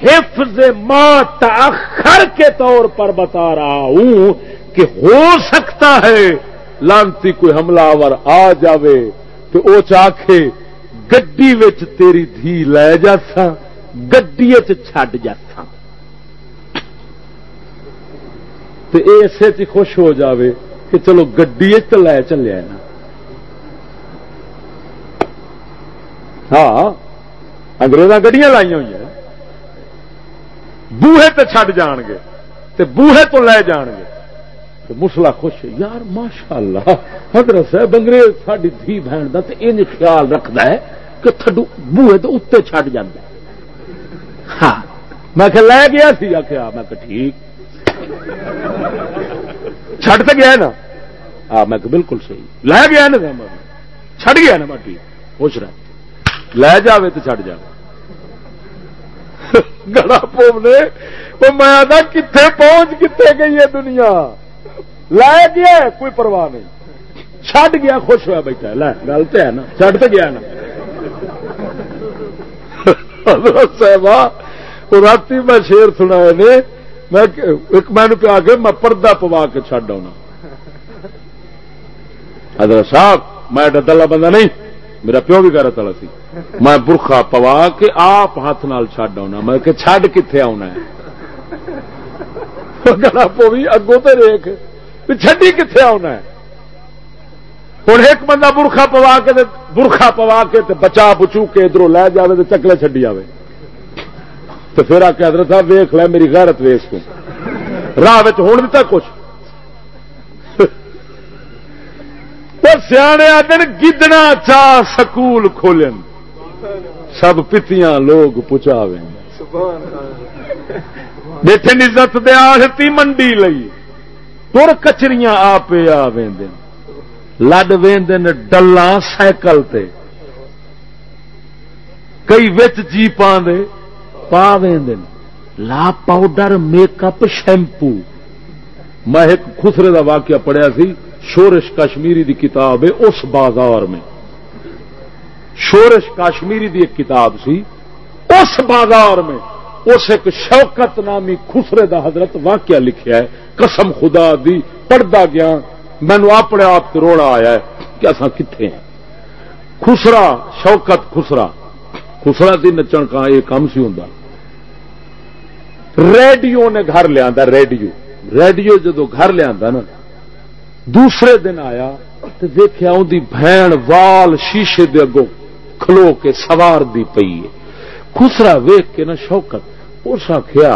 حفظ ماں تاخر کے طور پر بتا رہا ہوں کہ ہو سکتا ہے لانتی کوئی حملہ آور آ جاوے تو وہ چاہے گڈی تیری دھی لے جاسا گڈی چڈ جاسا تو اسے چ خوش ہو جاوے کہ چلو گڈی تو لے چلے نا۔ ہاں اگریزاں گڈیاں لائی ہوئی بوہے تے چھڈ جان گے تے بوہے تو لے جان گے تو مسلا خوش ہے، یار ماشاء اللہ حضرت صاحب انگریز ساری دھی بہن کا تو ان خیال رکھتا ہے کہ تھڈو بوہے تو اتنے چھڈ جا ہاں میں کہ لے گیا سی آخیا میں کہ ٹھیک۔ چھڈ تو گیا نا؟ ہاں میں کہ بالکل صحیح۔ لے گیا نا چھڈ گیا نا، میں ٹھیک۔ خوش رہ۔ لے جاوے تو چھڈ جائے گڑا پونے وہ میں کتنے پہنچ کتنے گئی ہے دنیا۔ لے گیا، کوئی پرواہ نہیں۔ چڈ گیا، خوش ہوا بیٹھا لے، گل تو ہے نا۔ چڈ تو گیا نا۔ صاحب رات میں شیر سنا نے۔ میں ایک مینو پہ آ کے میں پردہ پوا کے چڈ آنا۔ حضرت صاحب، میں ڈلا بندہ نہیں۔ میرا پیو بھی کرا تلا سی۔ میں برخا پوا کے آپ ہاتھ نال چڈ آنا میں کہ چڈ کتنے آنا ہے؟ گلا پوی اگوں تو ریک چڈی کتنے آنا ہے؟ ہوں ایک بندہ برخا پوا کے برخا پوا کے بچا بچو کے ادھر لے جائے تو چکلے چڈی آئے تو پھر آ کے حضرت صاحب ویخ لے، میری غیرت ویس کو راہ ہون دیتا کچھ؟ سیانے آدھے گدنا چاہ سکول کھولن۔ سب پتیاں لوگ پچا بیٹھے عزت دیا آتی منڈی لئی، تر کچریاں آپ آ لڈ وین ڈلا سائیکل تے۔ کئی وچ جیپان دے پا وین لا پاؤڈر، میک اپ، شیمپو۔ میں ایک خسرے دا واقعہ پڑھیا سی، شورش کشمیری دی کتاب ہے، اس بازار میں۔ شورش کاشمیری دی ایک کتاب سی، اس بازار میں اس ایک شوکت نامی خسرے دا حضرت واقعہ لکھیا ہے، قسم خدا دی پڑھتا گیا مینو اپنے آپ روڑا آیا ہے کہ اصا کتنے ہیں۔ خسرا شوکت خسرا خسرا دی نچن کا یہ کام سی ہوں ریڈیو نے گھر لیا ریڈیو۔ ریڈیو جدو گھر لیا نا، دوسرے دن آیا تو دیکھا ان بہن وال شیشے دے اگوں کھلو کے سوار دی پئی ہے۔ خسرا ویخ کے نا شوکت، اس آخیا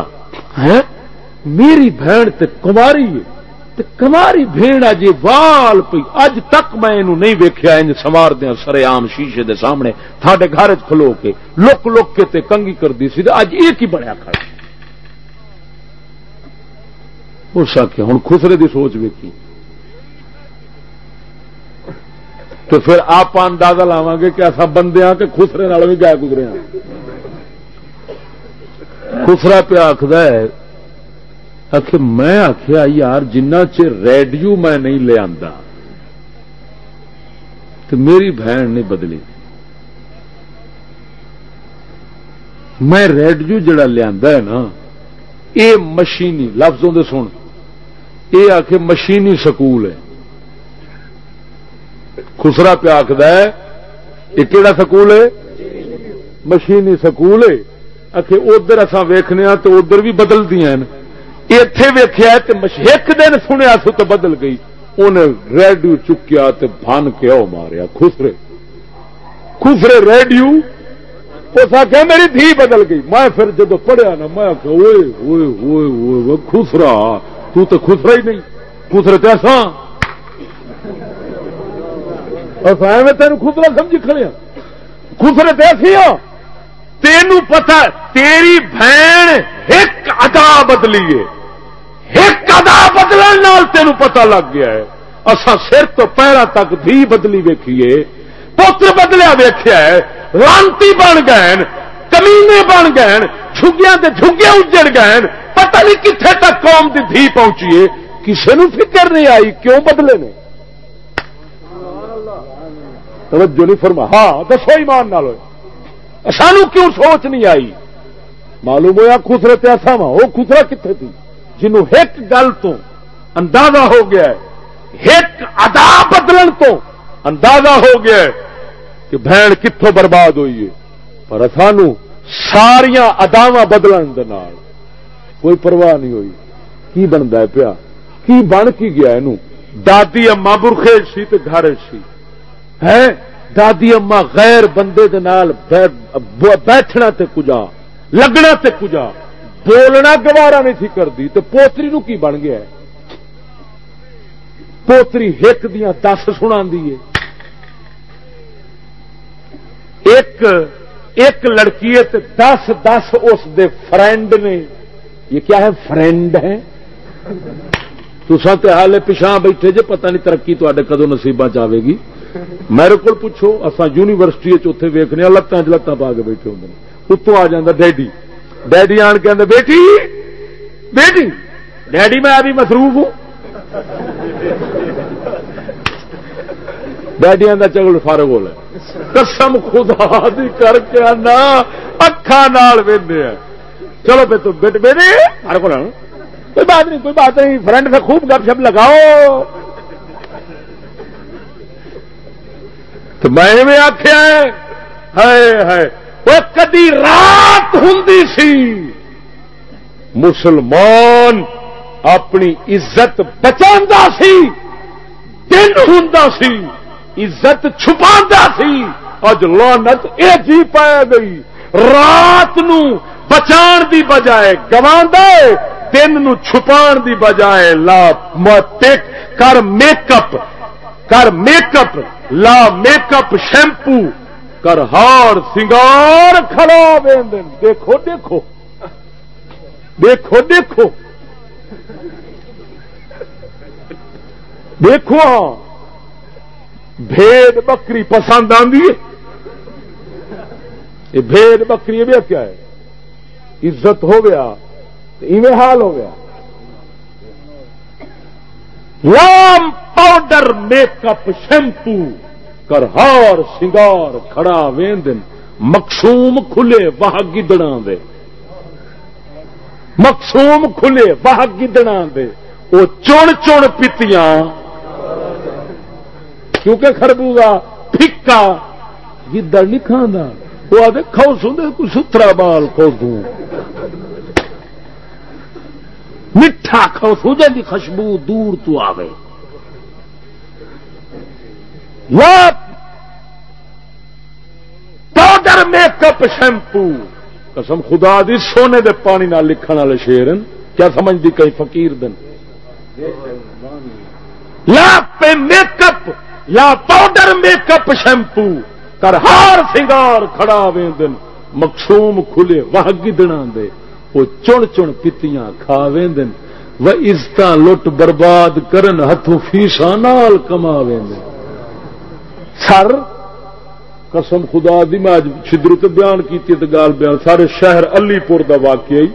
ہے ہاں، میری بہن تے کماری ہے۔ تے کماری بھیڑ اج وال پئی۔ اج تک میں انہوں نہیں ویکھیا، انج سوار دیا سرے عام شیشے دے سامنے تھاڈے گھر کھلو کے لک لک کے تے کنگی کر دی سی۔ اج ایک ہی بنیا کھڑا۔ اس آخیا ہوں خسرے دی سوچ ویکھی۔ تو پھر آپ اندازہ لاوا گے کہ ایسا بندے ہاں کہ خسرے نال بھی گائے گزرے ہاں خسرا پہ آخد آخ میں آخیا یار، جنہ چر ریڈیو میں نہیں لیا تو میری بہن نہیں بدلی۔ میں ریڈیو جڑا لیا ہے نا یہ مشینی، لفظوں دے سن یہ آخ مشینی سکول ہے۔ خسرا پہ آخد یہ کہڑا سکول ہے؟ مشینی سکول ہے۔ ادھر اصا ویخنے تو ادھر بھی بدل دیا اتے ویخیا ایک دن سنیا سو تو بدل گئی۔ انہیں ریڈیو چکیا بن کے او ماریا، خسرے۔ خسرے ریڈیو؟ اس آخیا میری دھی بدل گئی۔ میں پھر جب پڑھیا نا، میں آخیا ہوئے ہوئے ہوئے ہوئے خسرا تو خسرا ہی نہیں۔ خسرے تیسا میں تین خسرا سمجھی کھڑے ہاں۔ خسرے تیسی ہو ہاں۔ تین پتا تیری بہن ایک ادا بدلی ہے۔ ایک ادا بدلنے تین پتا لگ گیا ہے۔ اصا سر تو پیرا تک دھی بدلی ویکھیے۔ پوتر بدلیا ویخیا ہے۔ رانتی بن گئے کمینے بن گئے جھگیا جھگیا اجڑ گئے پتہ نہیں کتنے تک قوم کی دھی پہنچیے کسی نو فکر نہیں آئی کیوں بدلے نے؟ توجہ نہیں فرما۔ ہاں دسو ایمان نال سانو کیوں سوچ نہیں آئی؟ معلوم ہوا خسرے پیاسا وا وہ خسرا کتنے تھی؟ جنوں ایک گل تو اندازہ ہو گیا ہے ایک ادا بدلن تو اندازہ ہو گیا ہے کہ بہن کتوں برباد ہوئی ہے۔ پر سانو ساریا اداوا بدلن کوئی پرواہ نہیں ہوئی۔ کی بنتا ہے پیا؟ کی بن کی گیا یہ دادی اما برخے سی گھر سی ہے دادی اما غیر بندے دے نال بیٹھنا تے کجا، لگنا تے کجا، بولنا گوارا نہیں تھی کرتی تو پوتری نو کی بن گیا پوتری ہک دیا دس سنا ایک ایک لڑکی ہے دس دس اس دے فرینڈ نے، یہ کیا ہے فرینڈ ہے؟ تو سات حال پچھا بیٹھے جے، پتہ نہیں ترقی تے کدو نصیبہ چاہے گی۔ میرے کو پوچھو اصا یونیورسٹی اتنے ویخنے لتان چ لتان پا کے بیٹھے ہوں اتوں آ جا ڈیڈی۔ ڈیڈی آن کے بیٹی! بیٹی! ڈیڈی میں ابھی مصروف ہوں۔ ڈیڈیا کا چگل فارغ ہو قسم خدا دی کر کے آنا اکھان چلو پھر تو بیٹے بیٹے ہمارے کو کوئی بات نہیں، کوئی بات نہیں فرنڈ سے خوب گپ شپ لگاؤ۔ تو میں آخیا ہے؟ وہ کدی رات ہوں سی۔ مسلمان اپنی عزت بچا سی، دن ہوں سی، عزت چھپا سی۔ اج لانت یہ جی پایا گئی۔ رات نو بچان دی بجائے گوا دن نو چھپان دی بجائے لا کر میک اپ۔ کر میک اپ لا میک اپ شیمپو کر ہار سنگار کھڑا دیکھو دیکھو۔ دیکھو دیکھو۔ دیکھو ہاں۔ بھید بکری پسند آدھی یہ بھید بکری بھی کیا ہے؟ عزت ہو گیا ایویں حال ہو گیا۔ لام پاؤڈر میک اپ شیمپو کر ہار سنگار کھڑا وین مقصوم کھلے واہ گدڑا دے۔ مقصوم کھلے واہ گدڑا دے۔ وہ چون چون پیتیاں۔ کیونکہ خربوزہ پھکا، گدڑ نہیں کھانا۔ وہ آدھے کھو سن کوئی سترا بال کھو دوں۔ میٹھا کھو سو جی خوشبو دور تو آوے۔ Powder makeup shampoo. قسم خدا دی، سونے دے پانی نہ لکھن والے شیرن کیا سمجھتی کئی فقیر دن؟ لا پہ میک اپ یا پاؤڈر میک اپ شیمپو۔ کر ہار سنگار کھڑا وین مقصوم کھلے واہ گدنا دے وہ چن چن پتیاں کھا وین و عزت لٹ برباد کرن ہاتھوں فیسا نال کما وین سر، قسم خدا دی، میں چھدرت بیان کی گال بیان، سارے شہر علی پور کا واقعی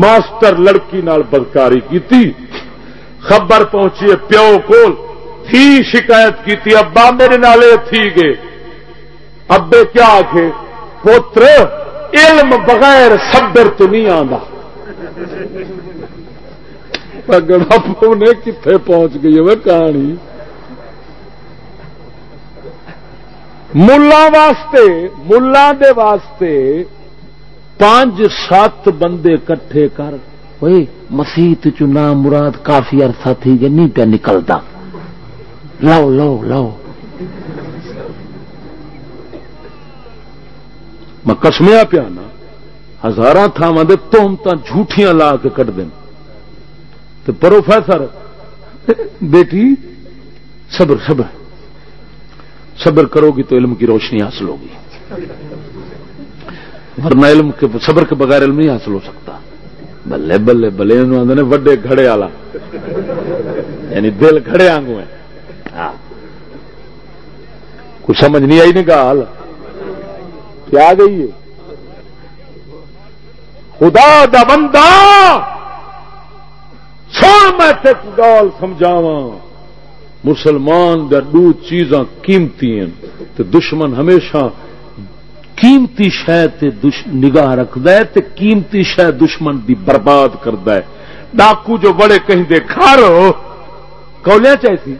ماسٹر لڑکی نال بدکاری کی خبر پہنچی ہے پیو کول۔ تھی شکایت کی ابا میرے نالے تھی گے ابے کیا آخے پوتر علم بغیر سبر تو نہیں آتا نے کتنے پہنچ گئی ہے کہانی۔ ملا واسطے، ملا دے واسطے پانچ سات بندے کٹھے کر۔ کوئی مسیت چنا مراد کافی عرصہ تھی کہ نہیں پیا نکلتا لو لو لو۔ میں کسمیا پیا نا ہزار تھاواں تمت جھوٹیاں لا کے کٹ دیں تو پروفیسر، بیٹی، صبر صبر۔ صبر کرو گی تو علم کی روشنی حاصل ہوگی۔ ورنہ علم کے، صبر کے بغیر علم نہیں حاصل ہو سکتا۔ بلے بلے بلے آدھے وڈے گھڑے والا۔ یعنی دل گھڑے آنگو ہے ہاں۔ کچھ سمجھ نہیں آئی نہیں گال کیا گئی ہے؟ خدا دا بندہ سو میں گال سمجھاوا مسلمان دا دو چیزاں قیمتی ہیں۔ تو دشمن ہمیشہ قیمتی شہ نگاہ رکھد ہے قیمتی شہ دشمن دی برباد کرد ہے۔ ڈاکو جو بڑے کہیں دے کھارو کولیا چاہیے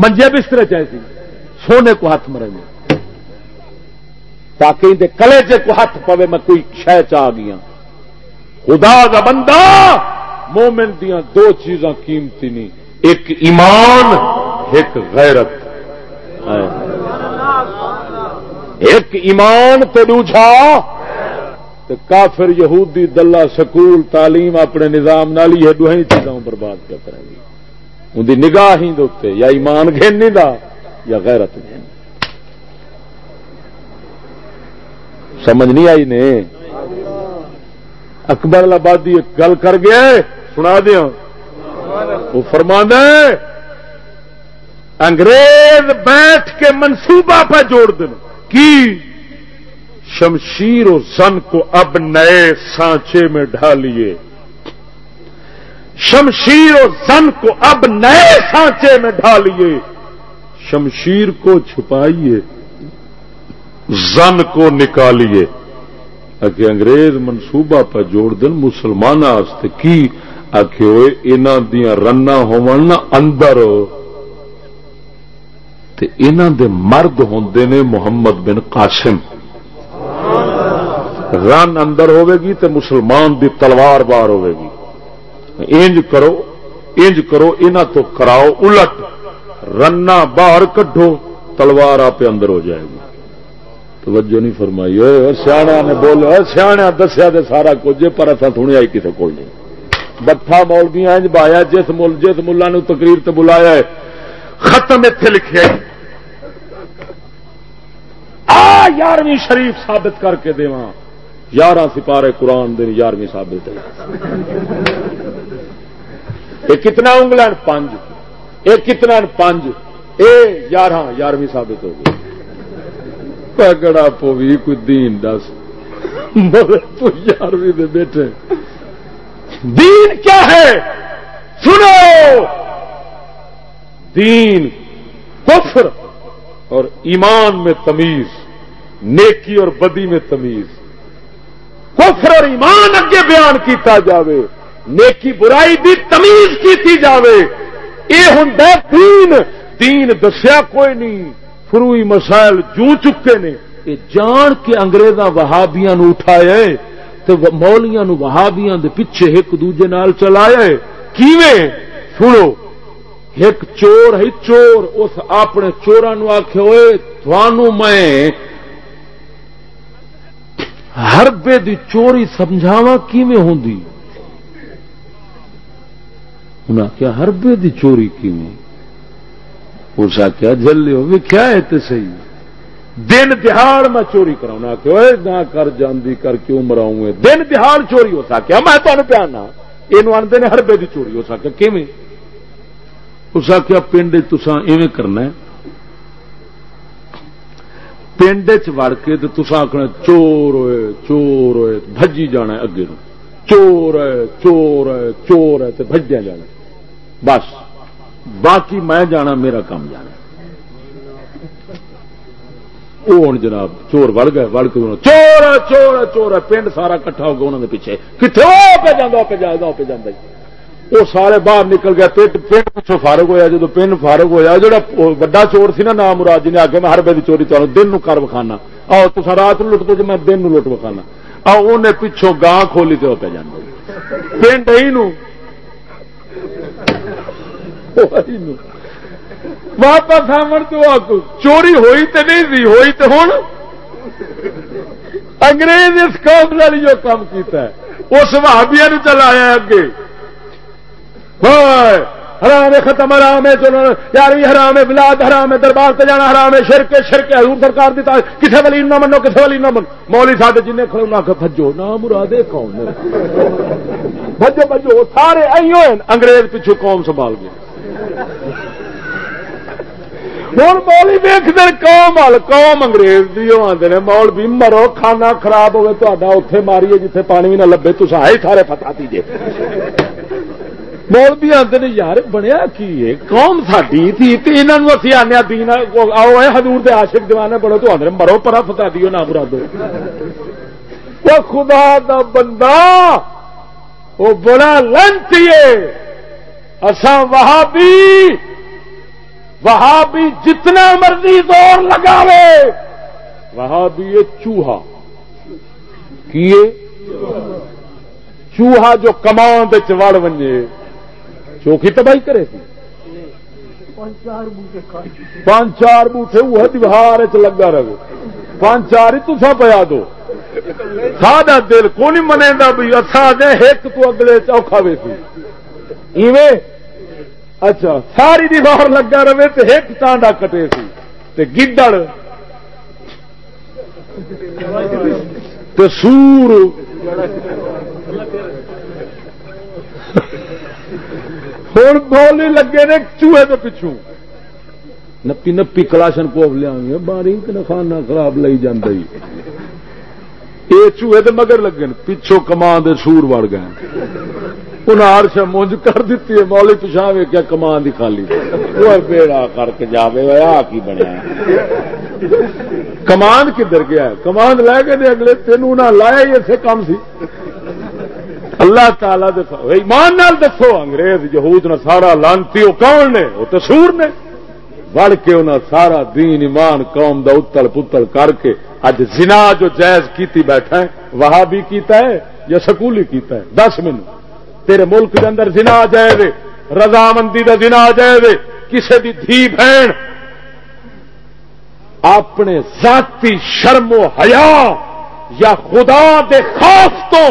منجے بستر چاہیے سونے کو ہاتھ مرے گے تاکہ کلے چ کو ہاتھ پوے میں کوئی شہ چاہ گیا۔ خدا کا بندہ مومن دیا دو چیزاں قیمتی نہیں ایک ایمان، ایک غیرت۔ ایک ایمان تے دوجا کافر یہودی دلہ سکول تعلیم اپنے نظام نال ہی دو چیزوں برباد کیا کریں گی ان کی نگاہ ہی دے یا ایمان گھننے دا یا غیرت گھن سمجھ نہیں آئی نے؟ اکبر آبادی ایک گل کر گیا سنا دیا وہ فرما انگریز بیٹھ کے منصوبہ پہ جوڑ دیں کی؟ شمشیر و زن کو اب نئے سانچے میں ڈھالیے شمشیر و زن کو اب نئے سانچے میں ڈھالیے شمشیر کو چھپائیے۔ زن کو نکالیے۔ اگر انگریز منصوبہ پہ جوڑ دن مسلمان کی؟ دیا رنا اندر۔ دے مرد ہوں نے محمد بن قاسم۔ رن اندر ہوے گی تے مسلمان دی تلوار بار ہوے گی۔ انج کرو انج کرو انہ تو کراؤ، الٹ۔ رنا باہر کڈو تلوار آپ اندر ہو جائے گی۔ توجہ نہیں فرمائی سیاح نے بولو سیاح دسیا سارا کچھ پر اتنا تھوڑی آئی کسی کو نہیں۔ بٹھا مولبیا انج بایا، جس مل جس ملا نو تقریر تے بلایا ہے، ختم اتنے لکھے آ، یارویں شریف ثابت کر کے دوا یارہ سپارے قرآن دن یارویں ثابت یہ کتنا انگلینڈ پانچ یہ کتنا؟ پانچ یہ یارہ یارویں ثابت ہو گئی پگڑا پوی، کوئی دین دس۔ یارویں دے بیٹھے۔ دین کیا ہے؟ سنو۔ دین کفر اور ایمان میں تمیز، نیکی اور بدی میں تمیز۔ کفر اور ایمان اگے بیان کیتا جاوے۔ نیکی برائی بھی تمیز کیتی جاوے۔ یہ ہوں دین۔ دین دسیا کوئی نہیں۔ فروئی مسائل جو چکے نے یہ جان کے انگریزاں وہابیاں نو اٹھایا تو مولیاں نو وہابیاں دے پیچھے ایک دوجے نال چلایا کیویں؟ سنو، ایک چور ہے، چور، اس اپنے چورا نو آخ ہوئے تھانو میں ہربے دی چوری سمجھاوا کیویں ہوندی؟ انہیں آخیا ہربے دی چوری کیویں؟ اس آخیا جلے ہو کیا ہے تو صحیح؟ دن دہاڑ میں چوری کرا کہ نہ کر جاندی، کر کیوں مراؤں گے۔ دن دہاڑ چوری ہو سکیا میں تمہیں پیانا یہ آدھے نے ہربے کی چوری ہو سکے کیون اس آخیا پنڈ تسا ایویں کرنا پنڈ چڑ کے تو تسا آخنا چور ہوئے چور ہوئے بجی جانا اگے نو چور ہے چور ہے چور ہے تو بجیا جانا بس۔ باقی میں جانا، میرا کام جانا۔ وہ ہوں جناب، چور وڑ گئے، وڑ کے چور ہے چور ہے چور ہے، پنڈ سارا کٹھا ہو گیا انہوں نے پیچھے۔ کتنے پہ جانا پہ جانا پہ جانا وہ سارے باہر نکل گیا پنڈ پچھو فارغ ہوا جب پنڈ فارغ ہوا جا وا چور سی نا نام مراد جی نے آگے میں ہر بے چوری تمہیں دن نو کر وکھانا۔ آؤ تو رات نو لٹ دو جی میں دن نو لٹ وکھانا۔ آؤ انہیں پچھوں گاں کھولی تو پہ جانا پنڈ ہی نو واپس آمن تو چوری ہوئی تو نہیں سی ہوئی تو ہوں انگریز اس قوم والی جو کام کیتا ہے۔ اس بھابیا نو چلایا اگے۔ حرام ختم، حرام ہے چلو یارویں حرام ہے بلاد، حرام ہے دربار سے جانا، حرام ہے شرک شرک حضور سرکار دیتا ہے ولی نہ منو کسی ولی نہ منو۔ مولی ساڈے جن کھڑے نہ کہ بھجو نہ مراد کون بھجو بھجو سارے ایو انگریز پیچھے قوم سنبھال گئے۔ ہوں مولی ویخ دن قوم ہل قوم انگریز کی آدھے نے مول بھی مرو کھانا خراب ہوئے تا اتے ماری جیتے پانی بھی نہ لبے تو سارے سارے پتا دیجیے مول بھی آتے نے یار بنیا کی ہے قوم ساری تھی یہاں اسی آنے دین آؤ ہزور دے عاشق دیوانے بڑے تو آدھے مرو پرا فتا دیو نہ برا دو خدا دا بندہ وہ بڑا لنچ اساں وہاں بھی وہاں بھی جتنا مرضی زور لگاوے وہاں بھی یہ چوہا۔ کیے چوہا جو کمان چڑ بنے چوکھی تباہی کرے تھی پانچ چار بوٹے وہ دیوار چ لگا رہے۔ پانچ چار ہی تسا پیا دو۔ ساڈا دل کو نہیں منے بھی اصا دے ایک تو اگلے چوکھا وے سی ایویں؟ اچھا ساری دیوار لگا رہے تو ایک ٹانڈا کٹے سی تے گدڑ تے سور۔ ہوں بولنے لگے نے چوہے کے پچھوں۔ نپی نپی کلاشن کو لیا باریک خانہ خراب لائی جانا یہ چوہے دے مگر لگے پچھوں کمان دے سور وڑ گئے۔ انہوں نے مونج کر دیتی ہے، مولی پچھا وے کیا کمان دی خالی۔ وہ بیڑا کر کے جاوے آ کی بنیا کمان کدھر گیا کمان لے گئے اگلے، تینوں نہ لایا ہی اسے کام سی۔ اللہ تعالی ایمان نال دسو، انگریز، یہود نہ سارا لانتی، وہ کون نے؟ وہ تو سور نے۔ بڑھ کے انہیں سارا دین، ایمان، قوم دا اتل پتل کر کے اج زنا جو جائز کیتی بیٹھا ہے وہاں بھی کیتا ہے یا سکولی کیتا ہے؟ دس منٹ۔ تیرے ملک کے اندر زنا آ جائے رضامندی کا دن آ جائے کسی کی دھی بہن، اپنے ذاتی شرم و حیا یا خدا دے خوف تو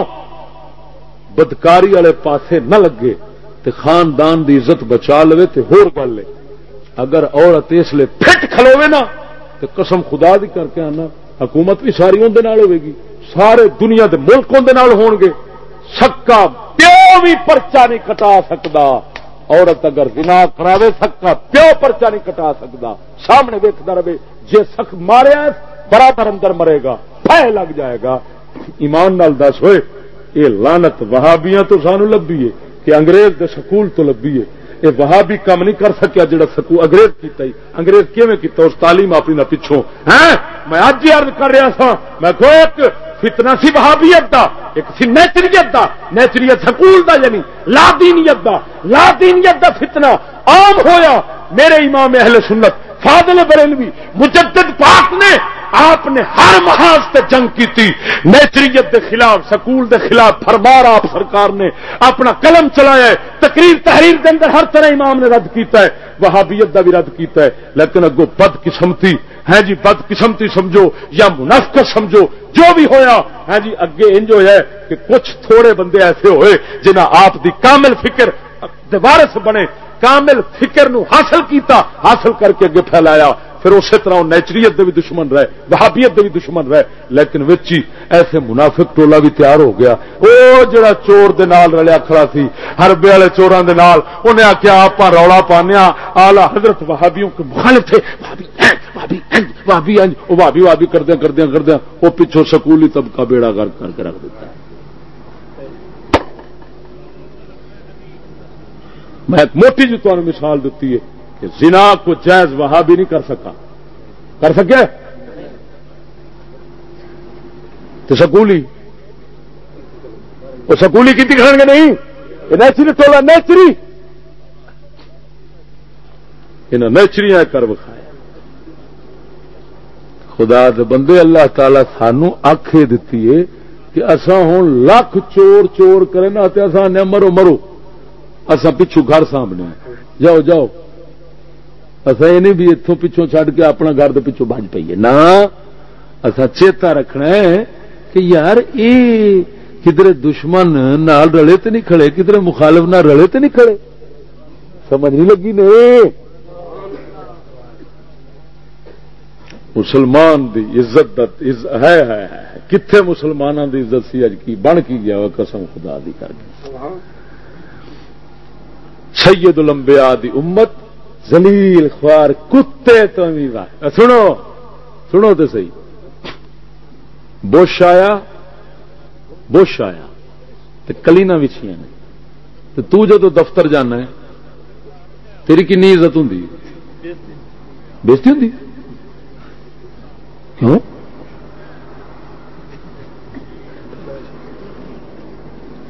بدکاری والے پاسے نہ لگے تے خاندان دی عزت بچا لے تے ہور گل لے۔ اگر عورت اس لیے فٹ کھلوے نا تو قسم خدا دی کر کے آنا، حکومت بھی ساری اندر ہوے گی، سارے دنیا دے ملک اندر ہون گے۔ سکا پیو بھی پرچا نہیں کٹا سکتا عورت اگر بنا کراوے، سکا پیو پرچا نہیں کٹا سکتا سامنے ویکتا رہے جی سخت ماریا برابر اندر مرے گا پہ لگ جائے گا۔ ایمان نال دس ہوئے یہ لانت وہابیاں تو سانو لبھی ہے، کہ انگریز دے سکول تو لبھی ہے۔ یہ وہابی کام نہیں کر سکیا جڑا سکول انگریز کیتا ہی۔ انگریز کیویں کیتا؟ اس تعلیم اپنی نہ پچھوں۔ ہیں میں اج ہی عرض کر رہا تھا میں کو ایک فتنہ سی وہابیت دا، ایک سی نیچریت دا، نیچریت سکول دا یعنی لا دینیت دا۔ لا دینیت دا فتنہ عام ہویا۔ میرے امام اہل سنت فاضل بریلوی، مجدد پاک نے آپ نے ہر محاذ سے جنگ کی تھی نیچریت دے خلاف، سکول دے خلاف فرمار آپ سرکار نے۔ اپنا قلم چلایا ہے۔ تقریر، تحریر کے اندر ہر طرح امام نے رد کیتا ہے۔ وہابیت دا بھی رد کیتا ہے۔ لیکن اگو بد قسمتی ہے جی بد قسمتی سمجھو یا منافقت سمجھو، جو بھی ہویا ہے جی اگے انج ہے کہ کچھ تھوڑے بندے ایسے ہوئے جنہ آپ دی کامل فکر وارث بنے، کامل فکر نو حاصل کیتا، حاصل کر کے اگے پھیلایا۔ پھر اسی طرح وہ نیچریت دے بھی دشمن رہے، وہابیت دے بھی دشمن رہے۔ لیکن وچی ایسے منافق ٹولا بھی تیار ہو گیا۔ او جڑا چور دے نال رلیا کھڑا سی ہربے والے چوراں دے نال، انہیں آخیا آپ رولا پانے آلہ حضرت وہابیوں کے مخالف تھے۔ بھابی وہ بھابی بھابی کردیا کردیا کردیا وہ پچھو سکولی طبقہ بیڑا کر کے رکھ دیتا ہے۔ میں موٹی جی تمہیں مثال دیتی ہے۔ کہ زنا کو جائز وہاں بھی نہیں کر سکا۔ کر سکے؟ تو سکولی۔ وہ سکولی کی دکھان گے نہیں؟ نیچری تولا نیچری۔ انہیں نیچری کر بکھایا خدا دے بندے، اللہ تعالی سانو آخ دیتی ہے کہ اصا ہوں لاکھ چور چور کرے نا اصا مرو مرو۔ اصا پچھو گھر سامنے جاؤ جاؤ۔ اصا یہ نہیں بھی اتوں پچھوں چڈ کے اپنا گھر کے پچھوں بج پیے نہ اصا چیتا رکھنا ہے کہ یار یہ کدھر دشمن نال رلے تو نہیں کھڑے، کدھر مخالف نہ رلے تو نہیں کھڑے؟ سمجھ نہیں لگی نہیں مسلمان دی عزت ہے کتنے مسلمانوں دی عزت سی؟ اج کی بن کی گیا قسم خدا دی کر کے۔ سید الانبیاء دی امت زلیل خوار کتے تو سنو سنو تو سی بش آیا بش آیا۔ تو کلینا وچھیا نے۔ تو جدو دفتر جانا ہے، تیری کن عزت ہوں بےزتی ہوں کیوں؟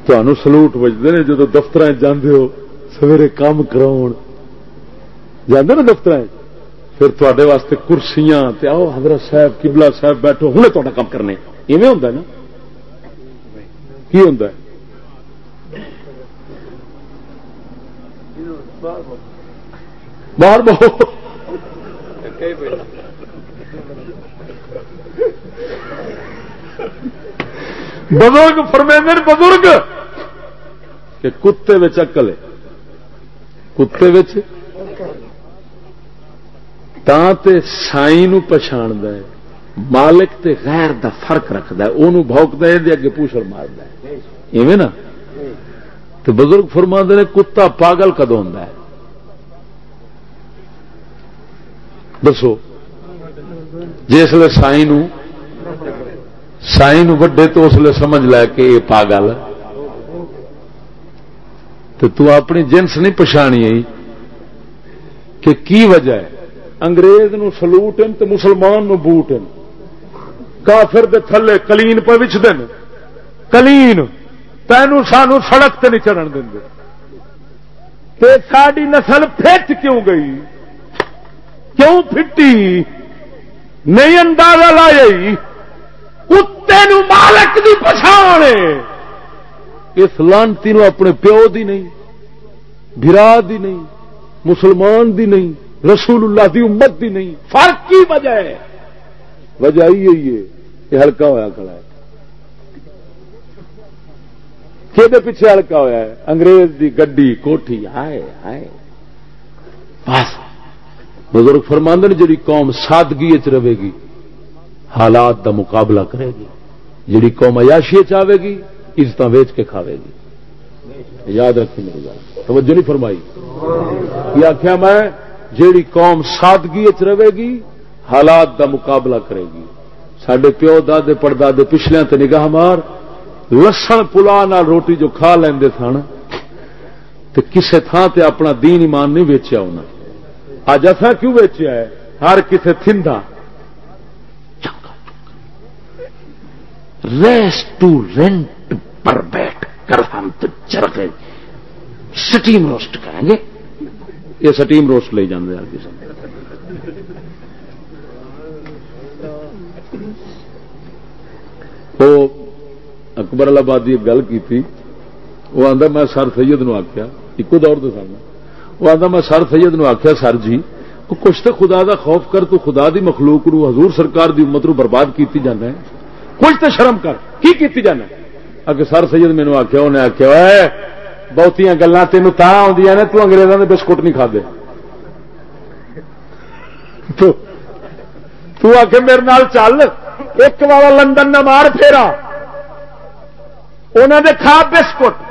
تمہوں سلوٹ بجتے ہیں جدو دفتر جانے ہو، سویرے کام کراؤ جانے نا دفتر پھر تے واسطے کرسیاں آؤ حضرت صاحب کبلا صاحب بیٹھو ہوں تا کام کرنے۔ ایویں ہوں نا؟ کی ہوں باہر بہت بزرگ فرمیندر بزرگ! کہ کتے اکل ہے۔ کتے سائی پچھاند مالک تے غیر دا فرق رکھد بوکد اگے پوچھل مارد ایویں نا؟ تو بزرگ فرما نے، کتا پاگل کدو ہوں دسو جسے سائی سائی وڈے تو اس لیے سمجھ لے کہ یہ پاگل تو تو اپنی جنس نہیں پچھانی کہ کی وجہ ہے؟ انگریز نو سلوٹ تو مسلمان نو بوٹ کافر دے تھلے کلین پہ بچ دین کلین تینوں سانو سڑک تے نہیں چڑھن دیں تے ساری نسل پھٹ کیوں گئی؟ کیوں پھٹی؟ نہیں اندازہ لائی کتے نو مالک دی پچھانے اس لانتی نو اپنے پیو دی نہیں برا دی نہیں، مسلمان دی نہیں۔ رسول اللہ دی امت دی نہیں، فرق کی وجہ ہے؟ وجہ یہی ہے یہ ہلکا ہوا کھڑا ہے۔ کہ پیچھے ہلکا ہوا ہے؟ انگریز دی گڈی، کوٹھی آئے آئے بس۔ بزرگ فرماندن جی قوم سادگی رہے گی، حالات دا مقابلہ کرے گی۔ جڑی قوم عیاشی چاہے گی عزت ویچ کے کھاوے گی۔ یاد رکھی میری گل توجہ نہیں فرمائی۔ یہ آخیا میں جیڑی قوم سادگی رہے گی، حالات دا مقابلہ کرے گی۔ سڈے پیو دے پڑدے پچھلے تے نگاہ مار، لسن پلا روٹی جو کھا لیندے سن تو کسے تھان تے اپنا دین ایمان نہیں ویچیا انہیں اج اصا کیوں ویچیا ہے؟ ہر کسی تھندا ریسٹورینٹ پر بیٹھ کر ہم تو چرخے۔ سٹیم روسٹ کریں گے۔ یہ سٹیم روسٹ لے جانے ہر کسی وہ اکبر آباد ایک گل کی وہ آتا میں سر سید نو آخیا ایک دور تو سامنے۔ وہ آتا میں سر سید نو آخیا سر جی کچھ تو خدا دا خوف کر تو خدا دی مخلوق نو، حضور سرکار دی امت نو برباد کیتی جانا ہے کچھ تو شرم کر، کی کیتی جانا اگر سر سید مینو آخیا انہیں آخیا بہت گلا تین تا آدی نے تو انگریزوں نے بسکٹ نہیں کھا دے تو آ کے میرے نال چل ایک والا لندن نہ مار پھیرا انہوں نے کھا بسکٹ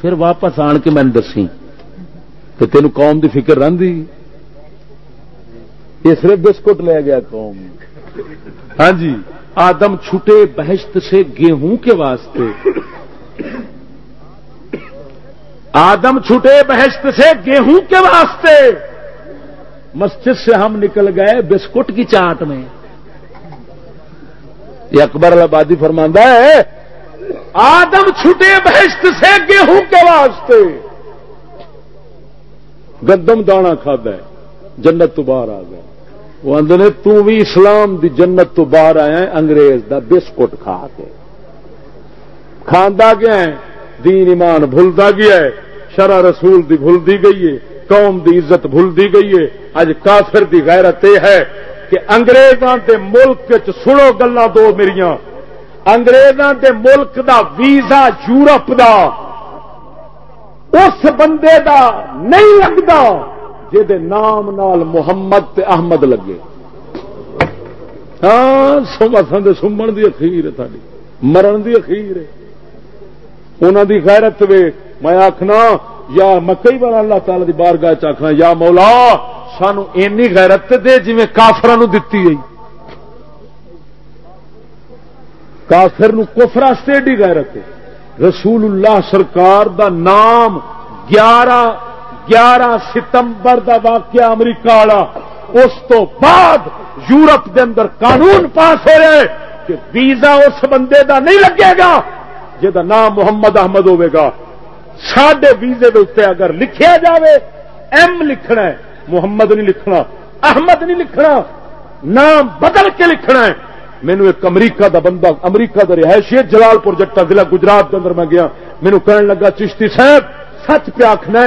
پھر واپس آن کے میں دسی تو تین قوم دی فکر رہی یہ صرف بسکٹ لے گیا قوم ہاں جی آدم چھٹے بہشت سے گیہوں کے واسطے آدم چھٹے بہشت سے گیہوں کے واسطے۔ مسجد سے ہم نکل گئے بسکٹ کی چاٹ میں۔ یہ اکبر آبادی فرماندہ ہے، آدم چھٹے بہشت سے گیہوں کے واسطے۔ گندم دانا کھدا ہے، جنت تو باہر آ گیا وہ آدھے نے، تو بھی اسلام دی جنت تو باہر آیا انگریز دا بسکٹ کھا کے۔ کھانا گیا ہے؟ دین ایمان بھولتا گیا ہے، شرع رسول دی بھول دی گئی ہے، قوم دی عزت بھول دی گئی ہے۔ اج کافر دی غیرت یہ ہے کہ انگریزاں دے ملک سنو گلا دو میریاں۔ انگریزاں دے ملک دا ویزا یورپ دا، اس بندے دا نہیں لگتا جہد نام نال محمد تے احمد لگے۔ ہاں سمن سمن دی اخیر ہے ساری مرن دی اخیر ہے۔ انہوں دی غیرت وے میں آخنا یا مکئی والا اللہ تعالی دی بارگاہ چکھنا یا مولا، سانو اینی غیرت دے جی کافران دتی گئی۔ کافر کفرا ایڈی غیرت ہے۔ رسول اللہ سرکار دا نام گیارہ گیارہ ستمبر دا واقعہ امریکہ والا، اس تو بعد یورپ دے اندر قانون پاس ہو رہے کہ ویزا اس بندے دا نہیں لگے گا۔ جہاں نام محمد احمد ہوے گا۔ سڈے ویزے دے اگر لکھیا جاوے، ایم لکھنا ہے، محمد نہیں لکھنا، احمد نہیں لکھنا، نام بدل کے لکھنا ہے۔ مینو ایک امریکہ دا بندہ، امریکہ دا رہائشی جلال پور جٹا ضلع گجرات کے اندر میں گیا۔ مینو کہنے لگا، چشتی صاحب، سچ پہ آخنا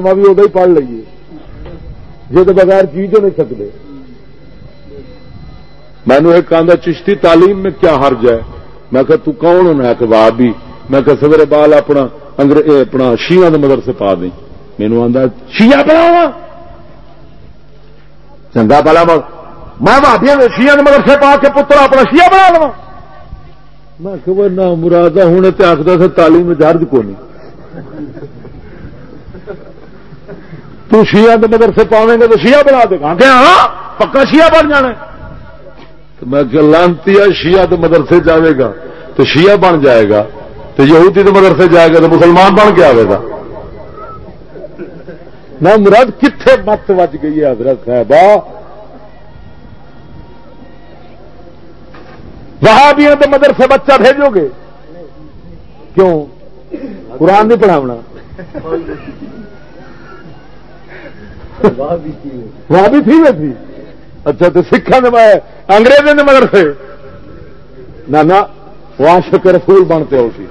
بھی ادو ہی پڑھ لیے جی تو بغیر چیز نہیں سکتے مینو ایک آدھا چشتی تعلیم میں کیا حرج ہے؟ میں کہ تو کون ہونا کہ واہ بھی میں کہ سویرے بال اپنا اپنا شیا مدرسے پا دیں۔ مینو آتا شیا بناوا چنگا پلا میں بھابیا شیا مدرسے پا کے پتر اپنا شیا بنا لوا میں کہ نہ مراد ہوں تو آخر سر تعلیم جرد کو نہیں تو شیا مدرسے پاویں گے تو شیا بنا دے گا۔ ہاں پکا شیا بن جانا میں لانتی شیا مدرسے جائے گا تو شیا بن جائے گا تو یہودی تو مدرسے جائے گا تو مسلمان بن کے آئے گا۔ نہ مراد کتنے مت وج گئی ہے حضرت صاحب وہاں بھی تو مدرسے بچہ بھیجو گے۔ کیوں؟ قرآن نہیں پڑھاونا۔ وہاں بھی تھی میں تھی۔ اچھا تو سکھا نے انگریزوں نے مگر سے نہ، وہاں شکر رسول بنتے ہو سی۔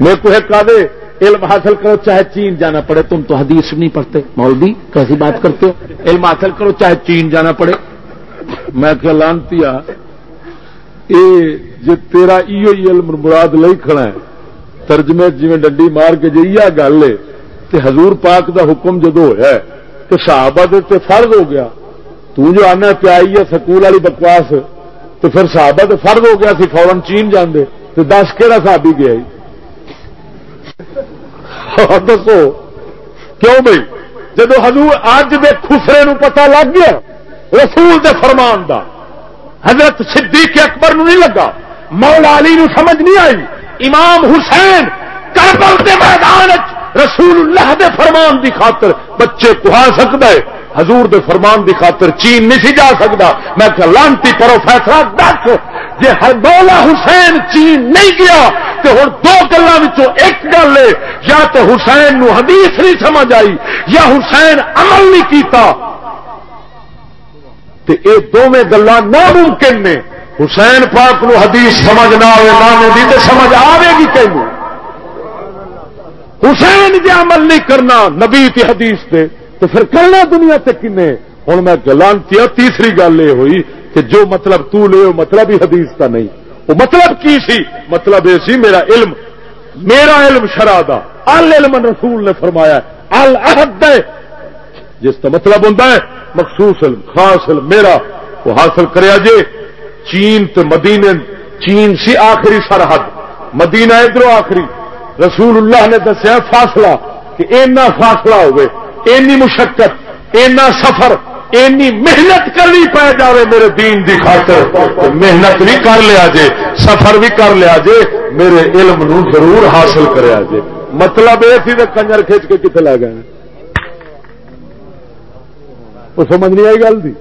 میں کو ایک دے علم حاصل کرو، چاہے چین جانا پڑے۔ تم تو حدیث نہیں پڑھتے۔ مولوی، کیسی بات کرتے ہو؟ علم حاصل کرو، چاہے چین جانا پڑے۔ میں کہ لانتی اے جی تیرا ایو ہی علم مراد لئی کھڑا ہے۔ ترجمے جی ڈنڈی مار کے جی گل ہے۔ کہ حضور پاک دا حکم جدو ہوا ہے تو صحابہ دے تے فرض ہو گیا۔ تو جو آنا پیائی ہے سکول والی بکواس تو پھر صحابہ تے فرض ہو گیا سی فورن چین جاندے۔ تو دس کہڑا صحابی گیا ہاں، دسو۔ کیوں بھائی جب حضور اج دے خسرے نو پتہ لگ گیا، رسول دے فرمان دا، حضرت صدیق اکبر نو نہیں لگا۔ مولا علی نو سمجھ نہیں آئی۔ امام حسین کربل کے میدان رسول اللہ دے فرمان دی خاطر بچے کہا سکتا ہے۔ حضور دے فرمان دی خاطر چین نہیں سی جا سکتا۔ میں کہ لانتی پرو، فیصلہ دس۔ جی ہر مولا حسین چین نہیں گیا تو ہوں دو گلوں ایک گل ہے۔ یا تو حسین نو حدیث نہیں سمجھ آئی، یا حسین عمل نہیں کیتا۔ یہ دونوں گلا ناممکن نے۔ حسین پاک نو حدیث سمجھ نہ آئے نہ دی سمجھ آئے گی کہ حسین جی عمل نہیں کرنا نبی کی حدیث تے تو پھر کرنا دنیا تے کنے؟ ہوں میں گلانتی ہاں، تیسری گل یہ ہوئی کہ جو مطلب تو لے مطلب ہی حدیث کا نہیں۔ وہ مطلب کی سی؟ مطلب یہ سی، میرا علم میرا علم شرادہ العلم رسول نے فرمایا الحد جس کا مطلب ہوتا ہے، مخصوص علم، خاص علم، میرا۔ وہ حاصل کریا جے، چین تو مدینے، چین سی آخری سرحد۔ مدینہ ادھر آخری۔ رسول اللہ نے دسیا فاصلہ کہ اینا فاصلہ ہوئے، اینی مشقت، اینا سفر، اینی محنت کرنی پی جائے میرے دین دی خاطر۔ محنت بھی کر لیا جے، سفر بھی کر لیا جے، میرے علم نو ضرور حاصل کریا جے۔ مطلب یہ سی کنجر کھچ کے کتنے لے گئے وہ سمجھ نہیں آئی گل دی؟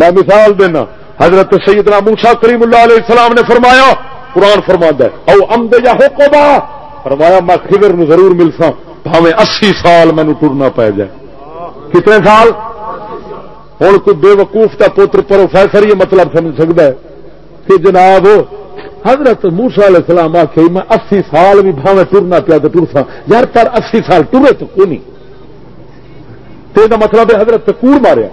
میں مثال دینا، حضرت سیدنا موسا کریم اللہ علیہ السلام نے فرمایا قرآن فرما ہے، او امد یا حکوبا فرمایا، میں خبر نو ضرور ملسا بھاوے اسی سال مینو ٹرنا پی جائے۔ کتنے سال؟ ہوں کوئی بے وقوف کا پوتر پروفیسر یہ مطلب سمجھ سکتا ہے۔ کہ جناب، حضرت موسا علیہ السلام آخ میں اسی سال بھی بھاوے ٹرنا پیا تو ٹرسا یار، پر اسی سال ٹرے تو کوئی نہیں تو مطلب ہے، حضرت کوڑ ماریا۔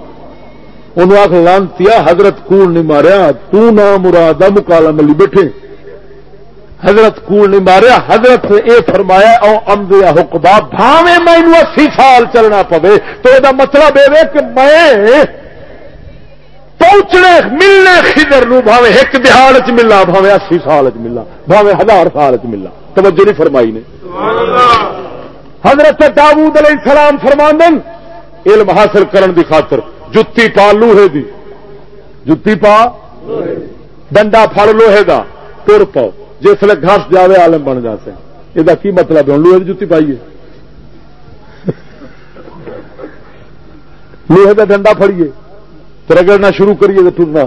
انہوں آخ لانتی حضرت کوڑ نہیں ماریا، تو نہ مراد مکالا ملی بیٹھے حضرت کوڑ نہیں ماریا، حضرت نے یہ فرمایا، او امدیا حکبا بھاوے مینو اسی سال چلنا پوے۔ تو یہ مطلب یہ کہ میں پہنچنے، ملنے خدر نو بھاوے ایک دہاڑ چ ملا بھاوے اسی سال چ ملا بھاوے ہزار سال چ ملا۔ توجہ نہیں فرمائی نے۔ حضرت داود علیہ السلام فرماندن، علم حاصل کرن دی خاطر، جتی پا لوہے دی۔ جتی پا ڈنڈا پھڑ لوہے دا تر پاؤ۔ جس وقت گھس جائے عالم بن جاتے ہیں یہ کی مطلب ہے؟ لوہے کی جتی پائیے لوہے کا ڈنڈا فڑیے رگڑنا شروع کریے تو ٹرنا۔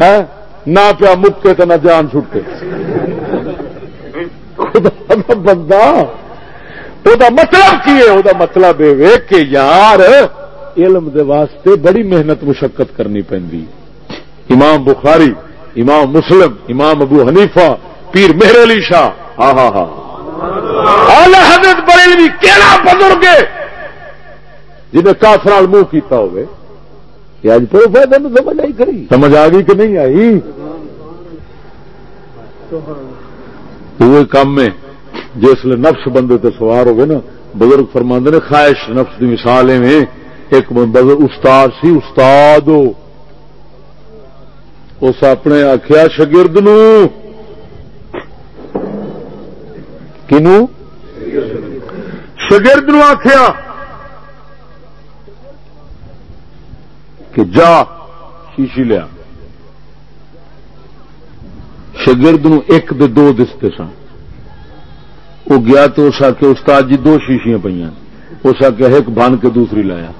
ہے نہ پیا مکے تو نہ جان چھٹے۔ بندہ۔ وہ مطلب کی ہے؟ وہ مطلب یہ کہ یار، علم دے واسطے بڑی محنت مشقت کرنی پی امام بخاری، امام مسلم، امام ابو حنیفہ پیر مہر علی شاہ۔ ہاں ہاں ہاں۔ حضرت بریلوی کہڑا بزرگ جنہیں کافر منہ کیتا ہوئے اج پروفیسر سمجھ آئی کری۔ سمجھ آ گئی کہ نہیں آئی؟ وہ کام میں جس لیے نفس بندے تے سوار ہوگے نا بزرگ فرماند نے خواہش نفس کی مثال میں ایک استاد سی استاد اس اپنے آخیا شگرد نو کنو شگرد نو آخیا کہ جا، شیشی لیا۔ شگرد نو ایک دے دو دستے سن۔ وہ گیا تو اس آ استاد جی دو شیشیاں پہ اس آ ایک بن کے دوسری لایا۔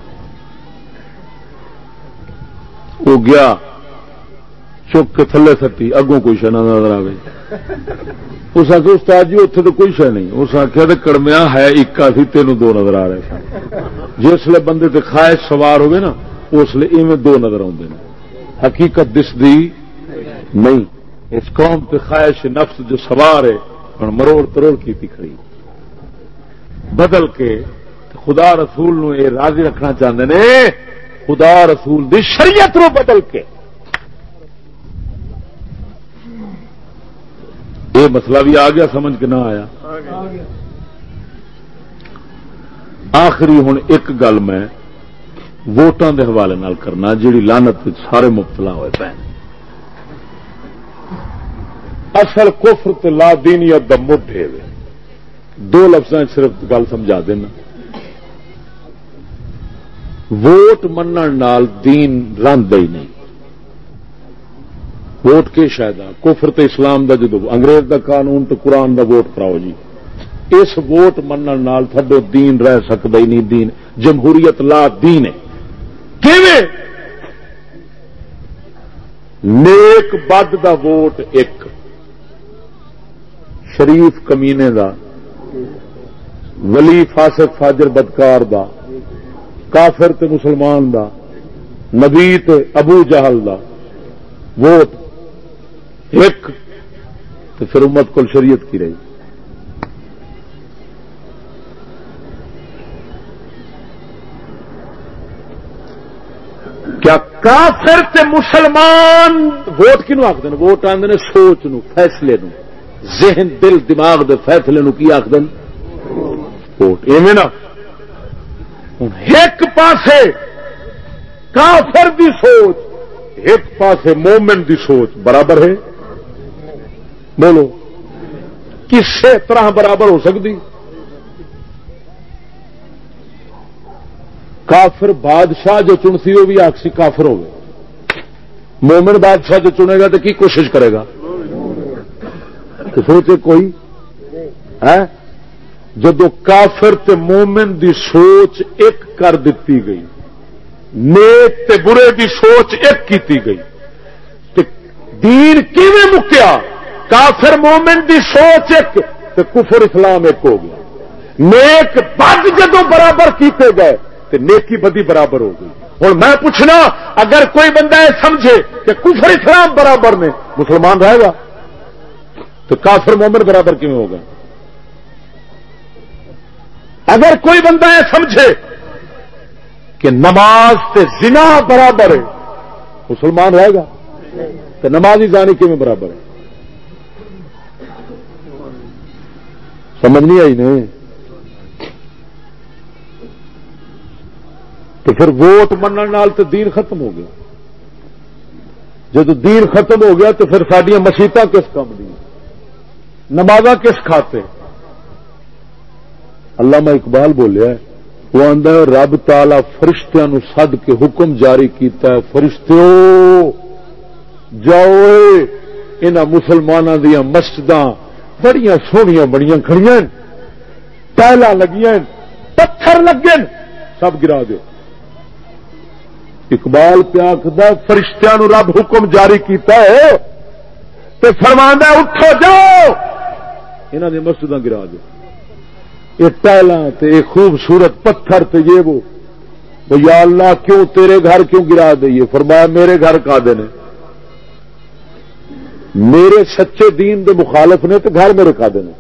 وہ گیا چک کے تھلے سٹی، اگوں کوئی شہ نظر آئے اس آخر استاد جی اتنے تو کوئی شہ نہیں۔ اس آخیا تو کڑمیا ہے اکا سی تینوں دو نظر آ رہے سن جسے بندے تے خواہش سوار ہوگی نا، اس لیے اویں دو نظر آتے ہیں حقیقت دستی نہیں۔ اس قوم پہ خواہش نفس جو سوار ہے ہوں مروڑ تروڑ کی کھڑی۔ بدل کے خدا رسول نو یہ راضی رکھنا چاہتے ہیں خدا رسول دی شریعت رو بدل کے۔ یہ مسئلہ بھی آ گیا، سمجھ کے نہ آیا۔ آخری ہوں ایک گل میں ووٹان دے حوالے نال کرنا، جیڑی لانت سارے مبتلا ہوئے پے۔ اصل کفر تے لا دینیت دا مڈے دو لفظ صرف گل سمجھا دینا۔ ووٹ من دین رنگ ہی نہیں۔ ووٹ کے شاید کفر تے اسلام دا جدو انگریز دا قانون تو قرآن دا ووٹ کراؤ جی۔ اس ووٹ من تھڈو دین رہ سکتا ہی نہیں، دین، جمہوریت لا دین ہے۔ نیک بد دا ووٹ ایک۔ شریف کمینے دا، ولی فاسق فاجر بدکار دا، کافر تے مسلمان دا، نبی تے ابو جہل دا۔ ووٹ ایک، تو پھر امت کل شریعت کی رہی۔ کیا کافر تے مسلمان ووٹ کنو آخد ووٹ آدھے سوچ نو، فیصلے نو۔ ذہن، دل، دماغ دے فیصلے نو کی آخد ووٹ۔ ایویں نا۔ ایک پاسے کافر دی سوچ، ایک پاسے مومن دی سوچ برابر ہے۔ بولو، کسے طرح برابر ہو سکتی؟ کافر بادشاہ جو چنتی وہ بھی آخسی کافر ہوگا مومن بادشاہ جو چنے گا تو کی کوشش کرے گا؟ تو سوچے کوئی؟ ہے جدو کافر تے مومن دی سوچ ایک کر دیتی گئی، نیک تے برے دی سوچ ایک کیتی گئی، تے دین کیویں مکیا؟ کافر مومن دی سوچ ایک تے کفر اسلام ایک ہو گیا۔ نیک بد جدو برابر کیتے گئے تو نیکی بدی برابر ہو گئی۔ ہوں میں پوچھنا، اگر کوئی بندہ یہ سمجھے کہ کفر اسلام برابر نے، مسلمان رہے گا؟ تو کافر مومن برابر کیوں ہوگا؟ اگر کوئی بندہ یہ سمجھے کہ نماز سے زنا برابر ہے، مسلمان رہے گا؟ تو نماز ہی کیوں برابر ہے؟ سمجھ نہیں آئی نہیں تو پھر ووٹ من تو دین ختم ہو گیا۔ جب دین ختم ہو گیا تو پھر سڈیا مسیطا کس کام دیا نماز کس کھاتے؟ اللہ میں اقبال بولیا وہ آدھا رب تالا فرشتیاں سد کے حکم جاری کیتا ہے فرشتو جاؤ ان مسلمانوں دیا مسجد بڑی سویا بڑی کھڑی ٹائل لگی پتھر لگے سب گرا دو اقبال پیا فرشتیاں رب حکم جاری کیتا ہے۔ تو فرمانا اٹھو جاؤ۔ انہوں نے مسجد گرا دو یہ ٹائل خوبصورت پتھر تے یہ وہ۔ یا اللہ کیوں تیرے گھر کیوں گرا دئیے فرمایا، میرے گھر کا دے میرے سچے دین دے مخالف نے تو گھر میرے کا دینا۔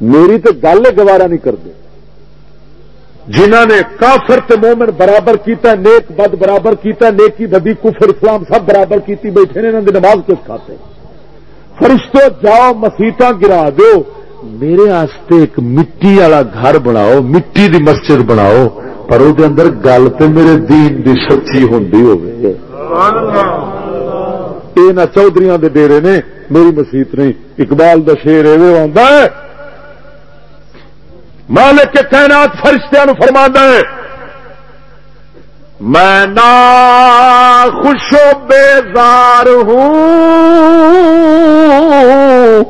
میری تو گل گوارا نہیں کرتے۔ جنہ نے کافر تے مومن برابر کیتا نیک بد برابر کیتا نیکی بدی، کفر، اسلام سب برابر کیتی بیٹھے نے انہوں نے نماز کس کھاتے؟ فرشتوں جاؤ مسیطا گرا دو میرے آستے ایک مٹی والا گھر بناؤ، مٹی دی مسجد بناؤ، پر وہ اندر گل تو میرے دین دی سچی ہوں ہوگی یہ نہ چودھری دے ڈیرے نے، میری مسیت نہیں۔ اقبال دا شیر ایویں آتا ہے۔ مالک کے کائنات فرشتیا نو فرما ہے۔ میں نا خوش و بیزار ہوں۔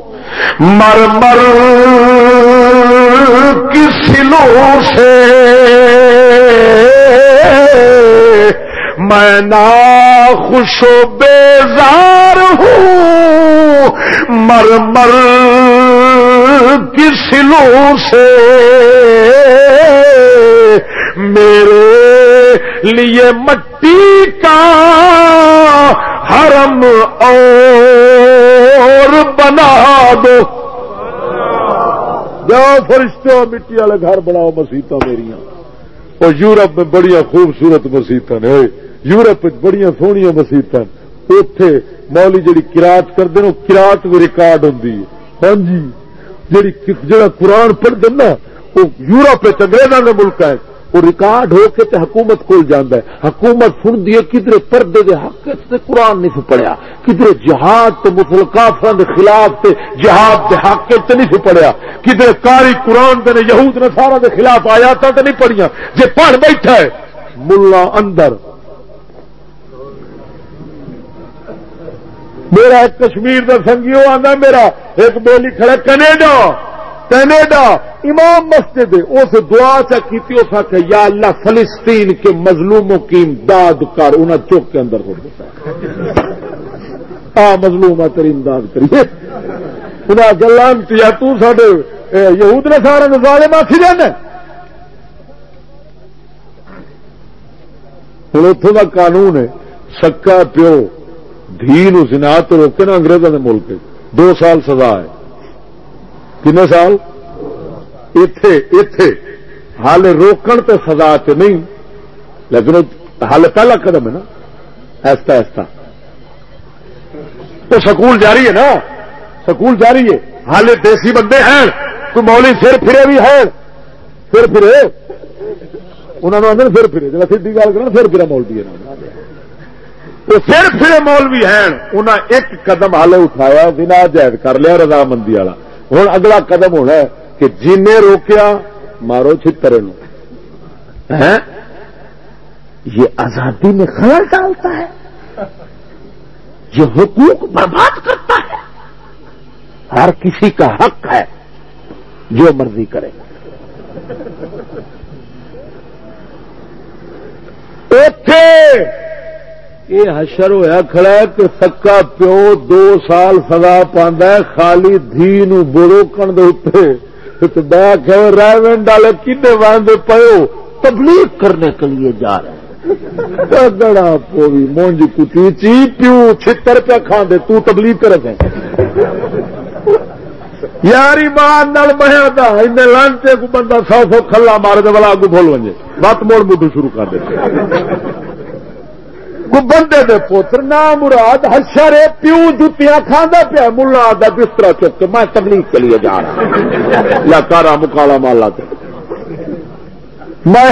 مر مر کس سلو سے۔ میں نا خوش و بیزار ہوں۔ مر مر کی سلوں سے۔ میرے لیے مٹی کا حرم اور بنا دو۔ جاؤ فرشتوں، مٹی والے گھر بناؤ مسیت میری۔ اور یورپ میں بڑی خوبصورت مسیت نے یورپ بڑی سوہنی مسیحت اتے مولی جہی کراٹ کرتے ہیں کراٹ بھی ریکارڈ ہوں ہاں جی جڑی جڑا قرآن پڑھتے نا وہ یورپ انگریزوں کے ملک ہے۔ وہ ریکارڈ ہو کے تے حکومت کول جانا ہے۔ حکومت سنتی ہے کدھر پردے دے حق سے قرآن نہیں پڑھیا کدھر جہاد تے مسل کافر دے خلاف تے جہاد دے حق تے نہیں پڑھیا کدھر کاری قرآن دے یہود نے سارا دے خلاف آیا تو نہیں پڑھیا جی پڑھ بیٹھا ہے، ملا اندر۔ میرا ایک کشمیر کا سنگیو آنا میرا ایک بولی کھڑا کینیڈا۔ کینیڈا، امام مسجد، اس دعا چا کی اس آخر یا اللہ، فلسطین کے مظلوموں کی امداد کر انہیں چوک کے اندر ہو دیتا آ، مظلوم ہے تیری امداد کریے انہیں گلان یا تے یہود نے سارے نظارے معافی دینا ہوں اتوں کا قانون ہے سکا پیو دھی نو سنا تو روکے نا انگریزوں کے ملک۔ دو سال سزا ہے۔ کنے سال؟ اتے اتے حال روکن تو سزا چ نہیں۔ لیکن حال پہلا قدم ہے نا۔ ایستا ایستا۔ تو سکول جاری ہے نا۔ سکول جاری ہے۔ حال دیسی بندے ہیں۔ کوئی مولی سر پھرے بھی ہے پھر پھرے۔ انہوں نے آدھے پھر پھرے۔ جب سی گل کرنا پھر پھرا مولوی ہے پھر پھرے مولوی ہیں۔ انہیں ایک قدم ہال اٹھایا بنا جائز کر لیا، رضامندی والا۔ ہوں اگلا قدم ہونا ہے کہ جن روکیا مارو چھتر یہ آزادی میں خلل ڈالتا ہے یہ حقوق برباد کرتا ہے۔ ہر کسی کا حق ہے جو مرضی کرے۔ یہ حشر ہوا کھڑا ہے کہ سکا پیو دو سال سزا پہ خالی دھی نوکن ریونڈ والے کنے باندھے پیو تبلیغ کرنے کے لیے جا رہے ہیں۔ گڑا پوی مونج کچی چی پیو، چھتر پہ کھانے تو تبلیغ کر یار ایمان نال بہر دا ان لانچے کو بندہ سو سو کھلا مارے دے والا اگو بول ونجے۔ بات موڑ مٹو شروع کر دے کو بندے دے پوتر نہ مراد ہر پیو جتیاں کھانا پیا، ملا آدھا بستر چک، میں تبلیغ کے لیے جا رہا یا کارا مکالا مالا میں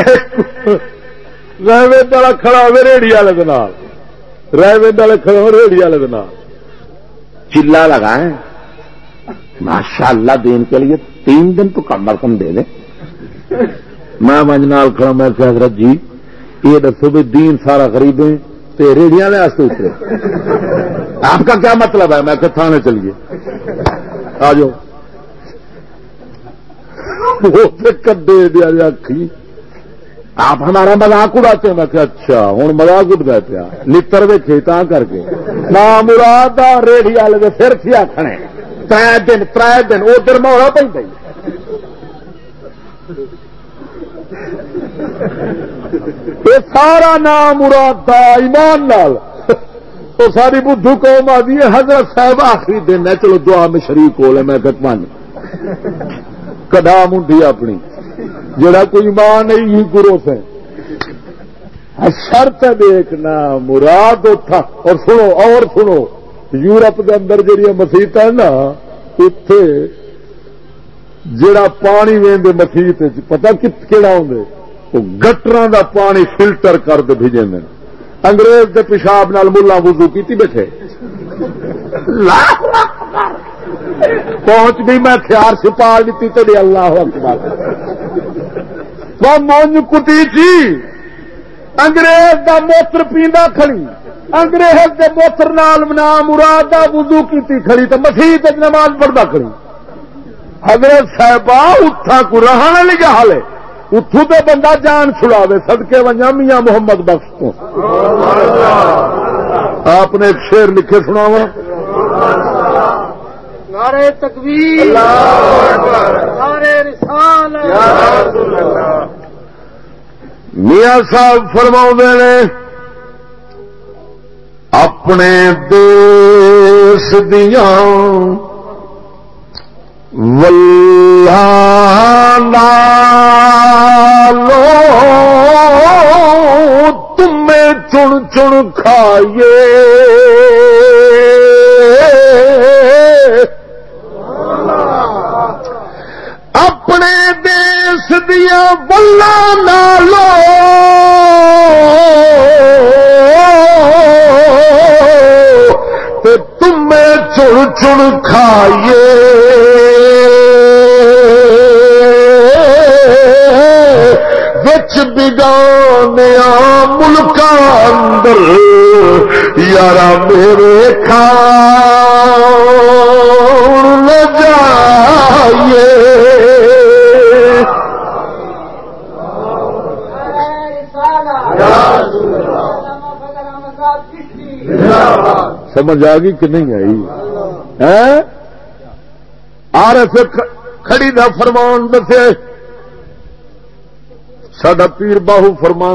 ریویند والا کھڑا ہوئے ریڑی والے ریویند والے کھڑے ہو ریڑی والے چلا لگا ماشاء اللہ دین کے لیے تین دن تو کم از کم دے۔ دیں میں منجنال کھڑا، میں حضرت جی یہ دسو بھی دین سارا خریدیں ریڑیاں اترے۔ آپ کا کیا مطلب ہے؟ میں کہ تھانے چلیے۔ آ جاؤ۔ کدے دیا آپ ہمارا مزاق اڑاتے ہیں۔ میں کہ اچھا ہوں مزاق اٹھ گئے پیا۔ لڑ ویچے تا کر کے۔ نہ مراد ریڑھی والے سر سی آخنے تر دن تر دن، ادھر مہورا پہ یہ سارا نام مراد ایمان نال۔ تو ساری بدھو قوم آدھی ہے، حضرت صاحب آخری دن ہے۔ چلو دعا میں شریک ہو لے، میں کتمان کدا منڈی اپنی۔ جڑا کوئی ایمان نہیں گرو سے شرط دیکھنا مراد تھا اور سنو اور سنو۔ یورپ کے اندر جہیا مسیت ہے نا، اتے جڑا پانی وے مسیت پتا کہڑا ہوں گٹر دا پانی فلٹر کر دے بھیجے انگریز کے پیشاب نال ملا وضو کی بیٹھے۔ پہنچ بھی میں تھیار سپال دیتی تو اللہ اکبر۔ وہ مونج کٹی جی انگریز دا موتر پیندا کھڑی۔ انگریز دے موتر نال نام مراد دا وضو کیتی کھڑی تو مسیح نماز پڑھتا کھڑی۔ حضرت صاحب اتھا کو رہا لگا حال ہے اتو تو بندہ جان چھڑاوے سدکے ونجا میاں محمد بخش تو۔ آپ نے ایک شیر لکھے سناوا نعرہ تکبیر۔ نعرہ رسالت۔ میاں صاحب فرما نے اپنے دیس دیا لو تمہیں چن چن کھائیے۔ اپنے دیس دیا بلا نالو۔ تمہیں چن چن کھائیے۔ بچ بگانیا ملک اندر، یارا میرے کھا جائیے۔ سمجھ آ گئی کہ نہیں آئی؟ آر ایس کھڑی دا فرمان دسے۔ سڈا پیر باہو فرما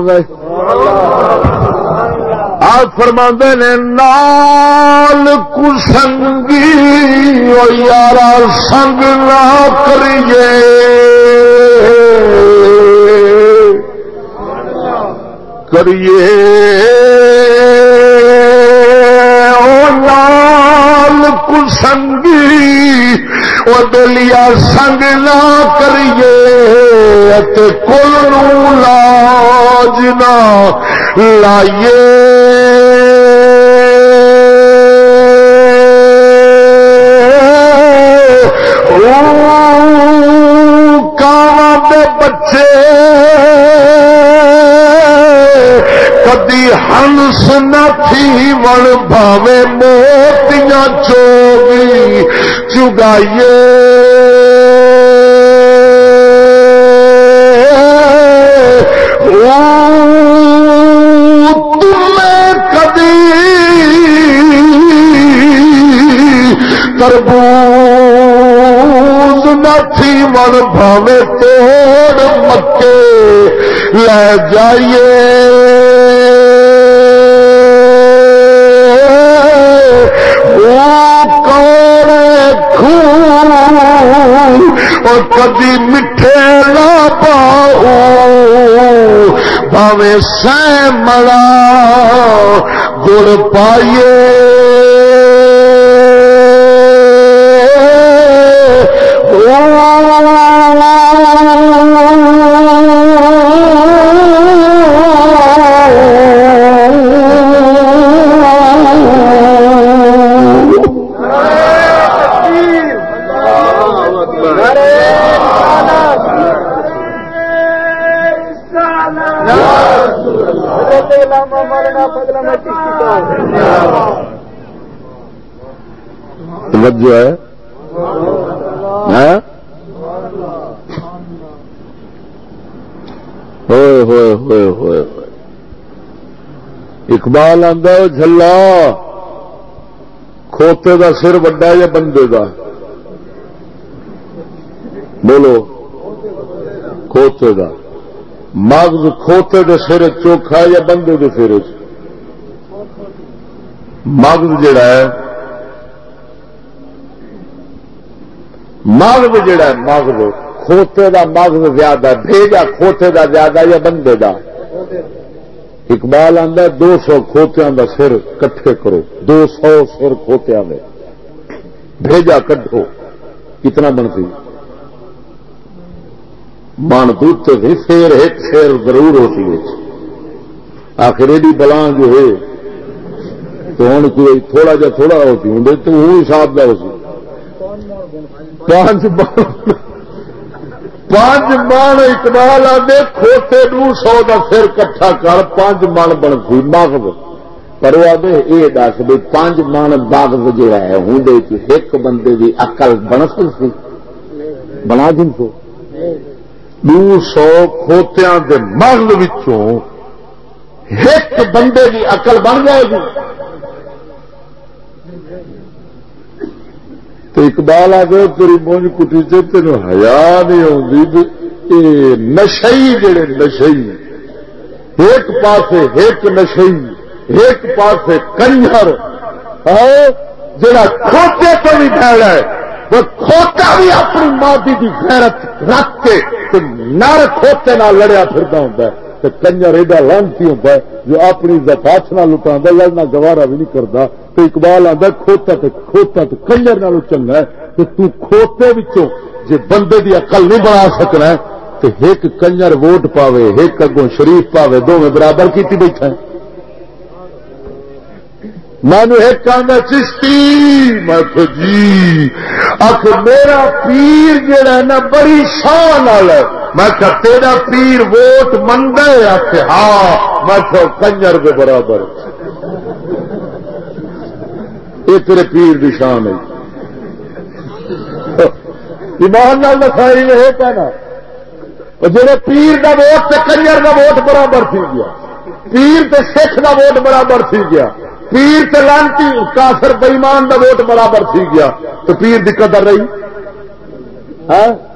آپ فرما نے، نال کسنگی او یارا سنگ نہ کریے۔ کریے۔ لال کسنگی وہ دلیا سنگ نہ کریے کل لاج نہ لائیے۔ دے بچے کدی ہنس نہ تھی ون بھاوے موتیاں چوگی چگائیے تمہیں کدی تربوز نہ تھی من بھاوے توڑ مکے لے جائیے۔ اور کدی میٹھے لا پاؤ بھاوے سہ ملا گڑ پائیے۔ توجہ ہے؟ ہاں؟ ہوئے ہوئے ہوئے ہوئے اقبال آدھا جلا کھوتے دا سر وڈا یا بندے دا؟ بولو۔ کھوتے دا۔ مغز کھوتے دے سر چوکھا یا بندے دے سر مغز جڑا ہے مغز جڑا ہے، مغز. کھوتے دا مغز زیادہ بھیجا، کھوتے دا زیادہ یا بندے دا؟ اقبال آدھا دو سو کھوتیاں دا سر کٹھے کرو، دو سو سر کھوتیاں دے۔ بھیجا کٹھو کتنا بنتی؟ من دودھ پھر ایک شیر ضرور ہوتی ہے۔ آخر ایڈی بلان جو ہے تو ہوں کوئی تھوڑا جا تھوڑا ہوتی ہوں تو وہ حساب کا ہوتی پانچ پانچ من اقبال آدھے، کھوتے نو سو کا سر کٹھا کر پانچ من بنتی مغز پر وہ آدھے یہ دس بھی پانچ من مغز جہا ہے ہوں ایک بندے کی اقل بن سکتی۔ بنا دن کو۔ دو سو کھوتیاں دے مغل ایک بندے کی اقل بن جائے گی۔ تو اقبال آ گئے، تیری مونج کٹی سے تین ہیا نہیں آتی نشئی جڑے نشئی ایک پاسے ایک نشئی، ایک پاسے کنجر۔ ہاں، جڑا کھوتے تو بھی پھیلا ہے، وہ کھوتا بھی اپنی مادی کی غیرت رکھ کے نر کھوتے نہ لڑیا پھرتا ہوں کنجر ایڈا لانتی ہوتا ہے، جو اپنی زکات نہ لٹا لڑنا گوارا بھی نہیں کرتا تو اقبال آتا کھوتا تو کھوتا تو کنجر نہ چنگا ہے۔ تو تو کھوتے بچوں جی بندے دی عقل نہیں بنا سکنا ہے، تو ایک کنجر ووٹ پاوے، ایک اگوں شریف پاوے دونوں برابر کی بیٹھا ہے۔ مینو ایک آدھا چشتی، میں جی آخ، میرا پیر جڑا ہے نا، بڑی شان والا میں تیرا پیر ووٹ منگا آخ ہاں۔ میں کنجر کے برابر۔ یہ تیرے پیر کی شان ہے۔ ایمان نال لکھائی یہ کہنا۔ جڑے پیر کا ووٹ کنجر کا ووٹ برابر تھی گیا۔ پیر تے سکھ کا ووٹ برابر تھی گیا۔ پیر تے لانتی، کافر بئیمان کا ووٹ برابر تھی گیا۔ تو پیر کی قدر رہی۔ ہاں؟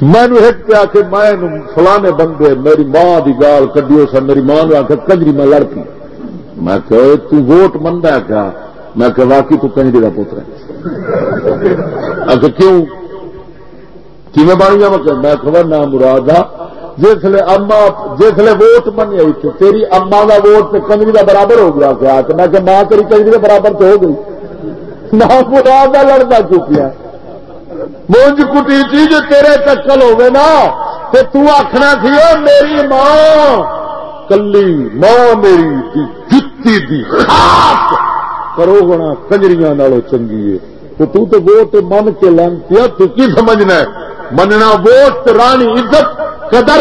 میں ایک پیا کہ میں فلانے بندے، میری ماں کی گال کڈیو سر میری ماں نے آخر کنجری میں لڑ پی میں کہ تو ووٹ منگا کیا؟ میں کہ واقعی تو کنجری کا پوتر ہے۔ آخر کیوں؟ کی میں بن گیا میں خبر نہ مراد جسے اما جسے ووٹ منی آئی تیری اما کا ووٹ تو کنجری کا برابر ہو گیا کیا؟ میں کہ ماں تیری کنجری کے برابر تو ہو گئی۔ نہ مراد کا لڑتا چکیا مونج کٹی تھی جو تیرے چکل ہوگی نا تو تخنا سی میری ماں، کلی ماں میری جتی دی خاص کرو گنا کنجری چنگی ہے۔ تو تو ووٹ من کے لانتی تو کی سمجھنا ہے؟ مننا ووٹ رانی عزت قدر،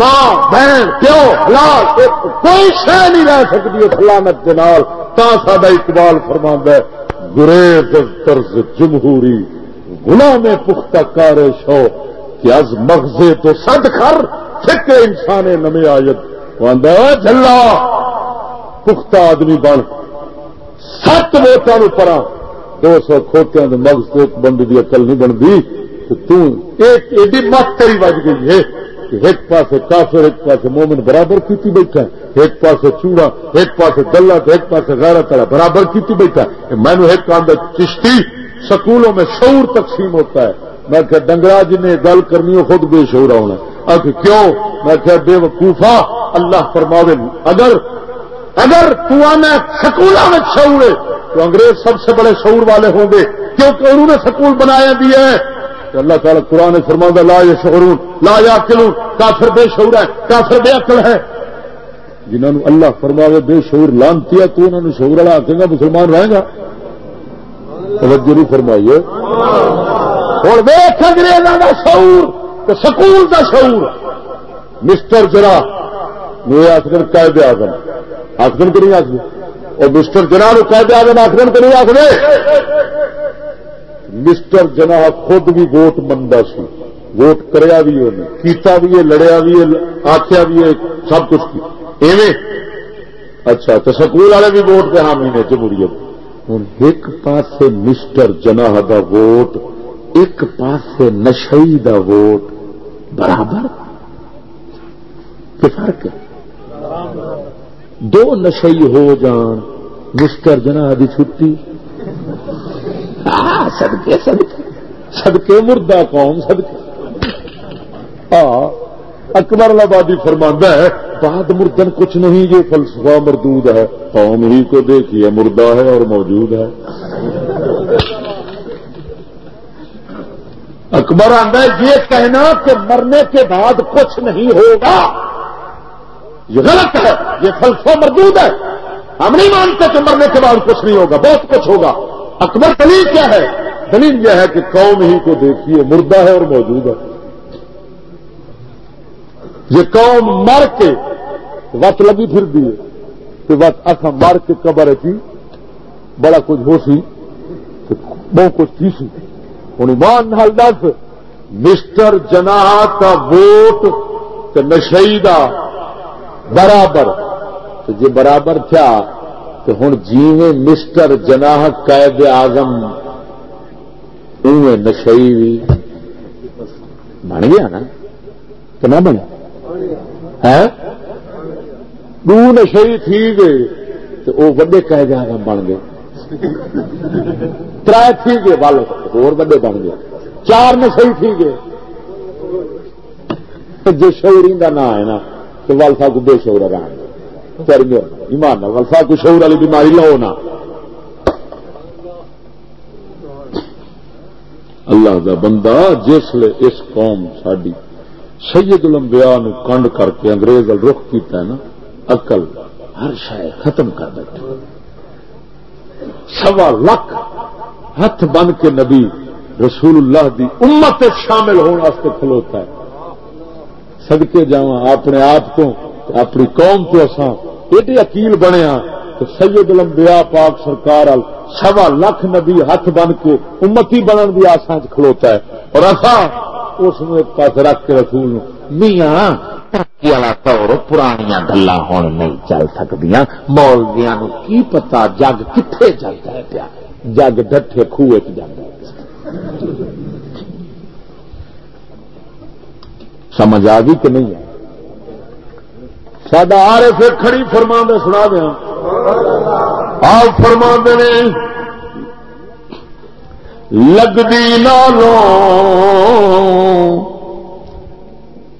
ماں، بہن، پیو، لال کوئی شہ نہیں رہ سکتی فلانت کے نال۔ تا سا اقبال فرما ہے، گریز طرز جمہوری گنا میں پختہ کار شو، کہ از مغزے تو سد کر فکر انسان نمے آیت جلا پختہ آدمی بن۔ سات ووٹان پرا۔ دو سو کھوتیا مغز تو ایک بند کی اکل نہیں بنتی ایڈی مت تری بج گئی ہے۔ ایک پاس کافر، ایک پاس مومن برابر کیتی بیٹھا ایک پاس چوڑا، ایک پاس گلا ایک پاس غیرت والا برابر کیتی بیٹھا میں نے ایک کام چشتی سکولوں میں شعور تقسیم ہوتا ہے۔ میں کہ ڈنگرا جی نے گل کرنی ہو خود بے شعور ہونا اب کیوں؟ میں کہ بے وقوفا اللہ فرماوے، اگر اگر تو آنا سکولوں میں شعور ہے۔ تو انگریز سب سے بڑے شعور والے ہوں گے، کیونکہ انہوں نے سکول بنایا بھی ہے۔ کہ اللہ تعالیٰ قرآن فرما لا یا شعرون لا یا کلو کافر بے شعور ہے، کافر بے عقل ہے۔ جنہوں اللہ فرما بے شعور لانتی ہے، تو انہوں نے شعور والا آخے گا، مسلمان رہے گا۔ توجہ نہیں فرمائیے۔ اور ویخ انگریزوں کا شعور تو سکول کا شعور۔ مسٹر جرا یہ آخر قائد آزم آخر کہ نہیں آخر اور مسٹر جرا قائد آزم آخر کہ نہیں آخر مسٹر جنا خود بھی ووٹ منگا سی۔ ووٹ کریا بھی کیتا بھی ہے، لڑیا بھی ہے آخیا بھی ہے، سب کچھ کی اچھا تو سکول والے بھی ووٹ پہ حامی نے جمہوریت ہوں ایک پاس مسٹر جنا دا ووٹ، ایک پاس نشئی دا ووٹ۔ برابر؟ فرق ہے؟ دو نشئی ہو جان مسٹر جنا دی چھٹی۔ ہاں، سدکے سدکے سدکے مردہ قوم سدکے ہاں، اکبر آبادی فرماندہ ہے، بعد مردن کچھ نہیں، یہ فلسفہ مردود ہے۔ قوم ہی کو دیکھیے، مردہ ہے اور موجود ہے۔ اکبر آدھا یہ کہنا کہ مرنے کے بعد کچھ نہیں ہوگا۔ یہ غلط ہے، یہ فلسفہ مردود ہے۔ ہم نہیں مانتے کہ مرنے کے بعد کچھ نہیں ہوگا، بہت کچھ ہوگا۔ اکبر دلیل کیا ہے؟ دلیل یہ ہے کہ قوم ہی کو دیکھیے مردہ ہے اور موجود ہے۔ یہ قوم مر کے وقت لگی پھر دی کہ وقت اصا مر کے قبر کی جی، بڑا کچھ ہو سی بہت کچھ تھی سی۔ ہوں ایمان نال دس، مسٹر جنا کا ووٹ نشئی دا برابر۔ تو جی برابر تھا تو ہوں جیویں مسٹر جناح قید آزم اویں نشئی بھی بن گیا نا؟ کہ نہ بنیا دو نشئی تھی گئے، تو وہ وڈے قید آزم بن گئے۔ تر تھی گئے بل ہور وڈے بن گئے۔ چار نشئی تھی گئے۔ جو شعوری کا نام ہے نا، تو والفا کو بے شعور رہا ایمان والفا کو والی بیماری لو نا اللہ دا بندہ جس لے اس قوم ساری سید الانبیاء نو کنڈ کر کے انگریز رخ کیتا ہے نا اقل ہر شاید ختم کر بیٹھے سوا لاکھ ہاتھ بن کے نبی رسول اللہ دی امت شامل ہونے کھلوتا ہے۔ سدکے جا اپنے آپ کو اپنی قوم تو اساں ایڈے اکیل بنیا کہ سید الانبیاء پاک سرکار سوا لاکھ نبی ہاتھ بن کے امتی بنن کی آسان چ کھلوتا ہے۔ اور اصا اس ایک پاس رکھ کے رسول میاں، ترقی والا دور پرانیا گلا ہوں نہیں چل سکتی مولویا کی پتا جگ کتنے چلتا ہے پیا؟ جگ ڈٹے خوہ چ سمجھ آ گئی کہ نہیں ہے سڈا آر پھر کھڑی فرما دے سنا دیا۔ آپ فرما نے لگتی نالوں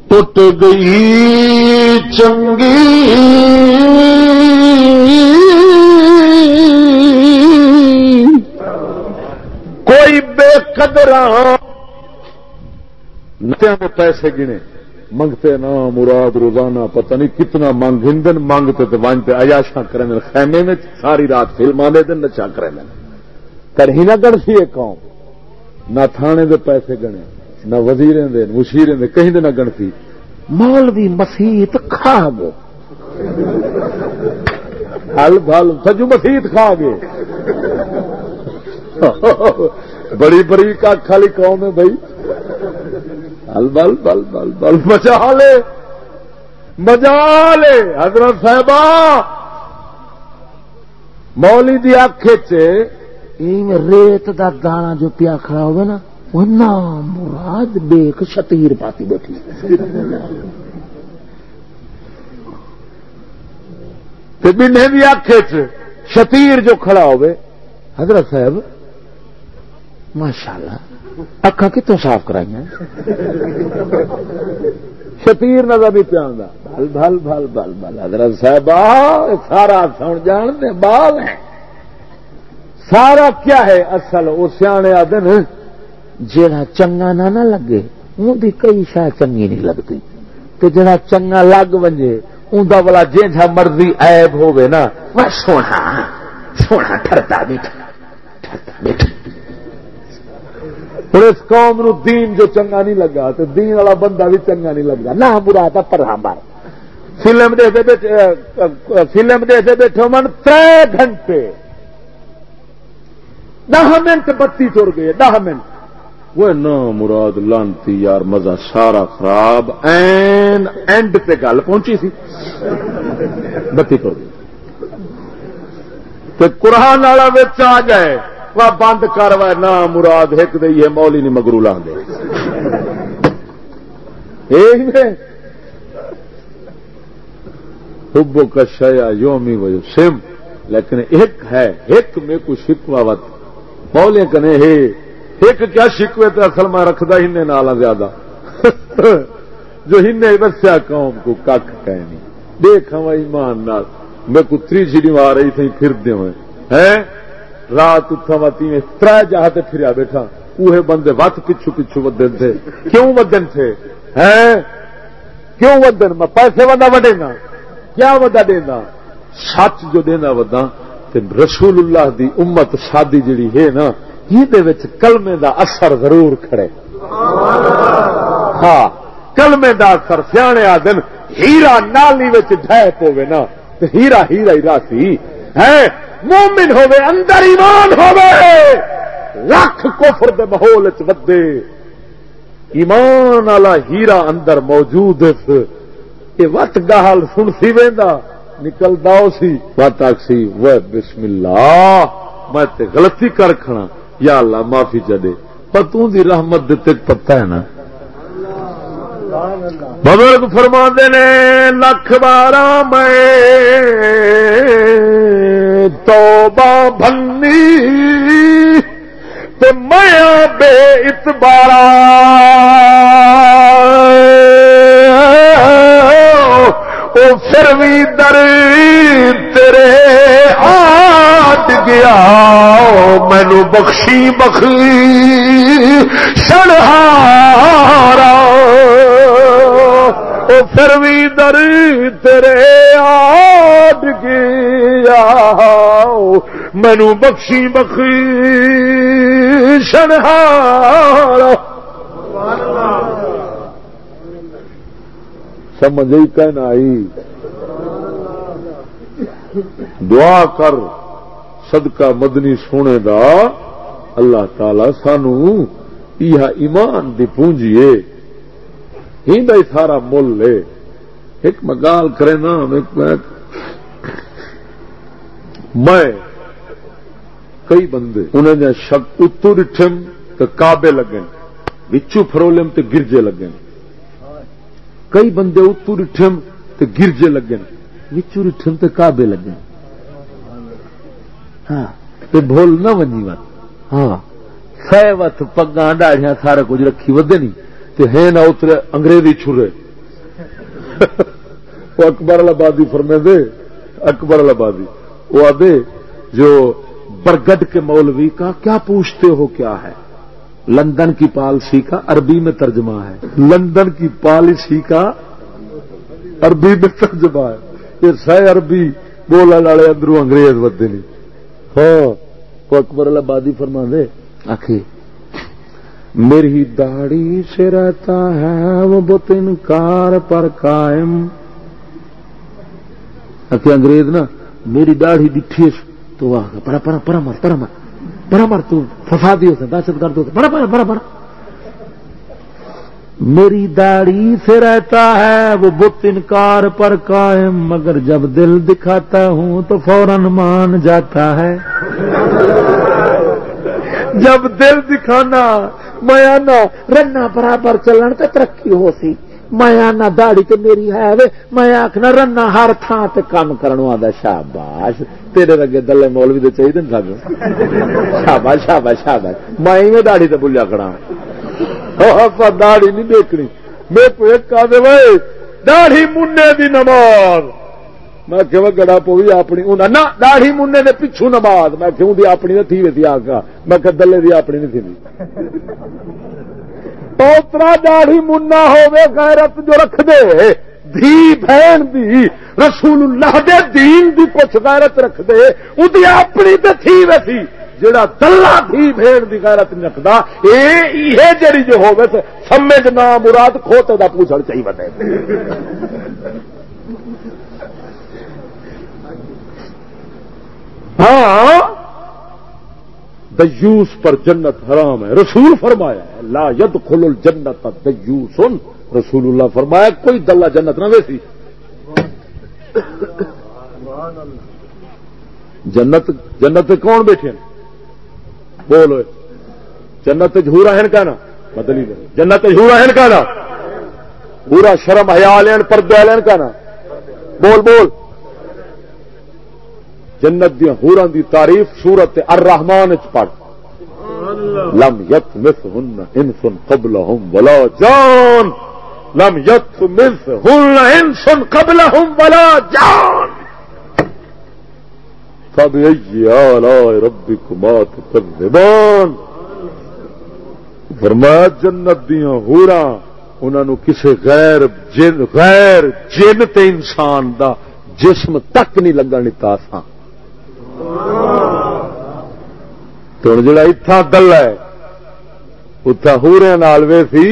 ٹوٹ گئی چنگی۔ کوئی بے قدر پیسے گنے۔ منگتے نا، مراد روزانہ، پتہ نہیں کتنا منگ، ہندن منگتے تو ونجتے ایاشا کریں خیمے میں ساری رات فلم آنے دن نچا کریں کر ہی نہ گڑ سی ایک قوم، نہ تھانے دے پیسے گنے، نہ وزیریں دے مشیریں دے، کہیں دے نہ گنتی مولوی مسیت کھا گو۔ ہل بل سجو مسیت کھا گے۔ بڑی بڑی کا خالی قوم ہے بھائی۔ بل بل بل بل بل مچا لے مجا لے، حضرت صاحبہ۔ مولی دی آخ ریت دا دانا جو پیا کھڑا ہوگا نا، وہ نام مراد بیک شتیر پاتی بیٹھی۔ بنے بھی آخ شتیر جو کھڑا ہوئے، حضرت صاحب ماشاء اللہ اکا کتوں صاف کرائی شتیر نظر نہیں پیا بل بل بل بل بل حضرت صاحب سارا سن جان بال ہے سارا کیا ہے؟ اصل وہ سیانے آدن جڑا چنگا نہ نہ لگے ان کی کئی شاید چنگی نہیں لگتی۔ تو جڑا چنگا لگ ونجے انہیں والا جا مرضی ایب ہوے نا۔ وہ سونا سونا ٹرتا بیٹھا ٹرتا بیٹھا ہوں اس قوم نو دین جو چنگا نہیں لگا تو دین والا بندہ بھی چنگا نہیں لگا۔ نہ برا تھا پر ہمارا فلم فلم دیکھتے بیٹھے من تر گھنٹے۔ دہ منٹ بتی تر گئے، دہ منٹ۔ وہ نہ مراد لانتی یار، مزہ سارا خراب۔ این، اینڈ پہ گل پہنچی سی۔ بتی تر گئی۔ قرآن والا آ جائے وہ بند کر نہ مراد ایک دئی ہے مولی نہیں مگرو لا دے حبو کا شیا یومی و سم لیکن ایک ہے، ایک میں کو شکوا وت مولے کنے ہے ایک کیا شکوے تو اصل میں رکھدا ہی نالا زیادہ۔ جو ہن وسیا قوم کو کھ کہ نہیں۔ دیکھا ایمان نال۔ میں کو تری جڑی مار رہی تھی پھر دے ہوئے ہیں؟ رات اتھا متی میں تر جہاز پھریا بیٹھا۔ وہ بندے وت پچھو پچھو ودن تھے؟ کیوں ودن تھے؟ ہیں؟ کیوں ودن میں پیسے ودا وڈے گا کیا ودا دینا سچ جو دینا ودا رسول اللہ دی امت شادی جڑی ہے نا یہ کلمے دا اثر ضرور کھڑے۔ ہاں کلمے دا اثر سیانے آ دن ہیرا نالی ڈہ پوے نا۔ ہیرا ہیرا ہی راسی ہے مومن ہوے اندر ایمان ہوے لکھ کفر دے ماحول ودے۔ ایمان والا ہیرا اندر موجود یہ وت گال سن سی وہدا نکلتا سی۔ وت آخسی وہ بسم اللہ۔ میں تے غلطی کر کھنا یا اللہ، معافی چڈے۔ پر توں دی رحمت دیتے پتا ہے نا۔ بزرگ فرما نے، لکھ بارہ میں توبہ بھنی تو میں بے اتبارا او پھر بھی در تیرے آٹ گیا مینو بخشی بخشی شڑہارا او پھر بھی در تیرے آٹ گیا مینو بخشی بخشی شڑہارا سمجھ ہی کہنا آئی دعا کر صدقہ مدنی سونے دا۔ اللہ تعالی سانو یہ ایمان دی پونجیے۔ ہی دا سارا مل لے۔ ایک میں گال کرے نا، میں کئی بندے انہیں نے شک اتو ڈٹھم تو کابے لگن بچو فرولم تو گرجے لگن۔ کئی بندے اتو ڈٹھم تو گرجے لگن بچو ڈٹھم تو کابے لگن۔ ہاں بول نہ ونجی مت ہاں سہ وت پگا ڈاڑیاں سارا کچھ رکھی ودے نہیں تے ہے نہ اترے، انگریزی چھرے۔ وہ اکبر آبادی فرمے دے اکبر آبادی وہ آدھے، جو برگڈ کے مولوی کا کیا پوچھتے ہو کیا ہے؟ لندن کی پالسی کا عربی میں ترجمہ ہے۔ لندن کی پالیسی کا عربی میں ترجمہ ہے۔ یہ سہ عربی بولا والے اندروں انگریز ودے نہیں۔ ہاں وہ اکبر آبادی فرما دے آخی میری داڑھی سے رہتا ہے، وہ بت انکار پر قائم۔ آخی انگریز نا، میری داڑھی ڈٹھی تو پڑا پڑا پڑا مر پڑا مر پڑا مر، تو فسادی ہوتا دہشت گرد ہوتا بڑا بڑا بڑا بڑا میری داڑھی سے رہتا ہے، وہ بت انکار پر قائم۔ مگر جب دل دکھاتا ہوں، تو فوراً مان جاتا ہے۔ جب دل دکھانا میں رنا برابر چلن تو ترقی ہو سی۔ میں آنا داڑی تو میری ہے وے۔ میں آخنا رنا ہر تھان تے کام کرنے والا شاباش، تیرے لگے دلے مولوی تو چاہیے سب شاباش شاباش شاباش۔ میں داڑی تو بھولیا کھڑا۔ داڑی نہیں دیکھنی۔ میرے کو ایک کہا دے بھائی داڑھی منہ دی نماز۔ میں کہ گڑا پوی اپنی نہ داڑھی منہ دے پچھو نماز۔ میں کیوں دی اپنی تھی وی آگا میں کہ دلے دی اپنی نہیں تھی پوترا داڑھی منا ہوے غیرت جو رکھ دے۔ دھی بہن دی رسول اللہ دے دین دی کچھ غیرت رکھ دے۔ اندی اپنی تے تھی ویسی۔ جڑا دلہ تھی بھیڑ دی غیرت نہیں رکھدا، اے یہ جڑی جو ہوے سمجھ نہ مراد کھوتے دا پوچھڑ چاہیے ہاں دیوس پر جنت حرام ہے۔ رسول فرمایا ہے، لا ید کھل جنت دیوس رسول اللہ فرمایا، کوئی دلہ جنت نہ ویسی۔ جنت جنت کون بیٹھے بولو جنت جھورا ہے کا نا بدلی جنت جھورا ہے کا نا پورا شرم حیا لین پردے لین کا نا بول بول۔ جنت دیا ہورا دی تعریف سورت الرحمان چ پڑھ۔ لم یت مس ہن انسن قبل ہم ولا جان۔ لم یت مس ہن انسن قبل ہم ولا جان۔ سب ربی کمات تکذبان فرمایا، جنت دیا ہورا انہوں کسی غیر جن غیر جن تے انسان دا جسم تک نہیں لگن دتا سا تو جڑا اتھا دل ہے اتھا ہورے نال وے سی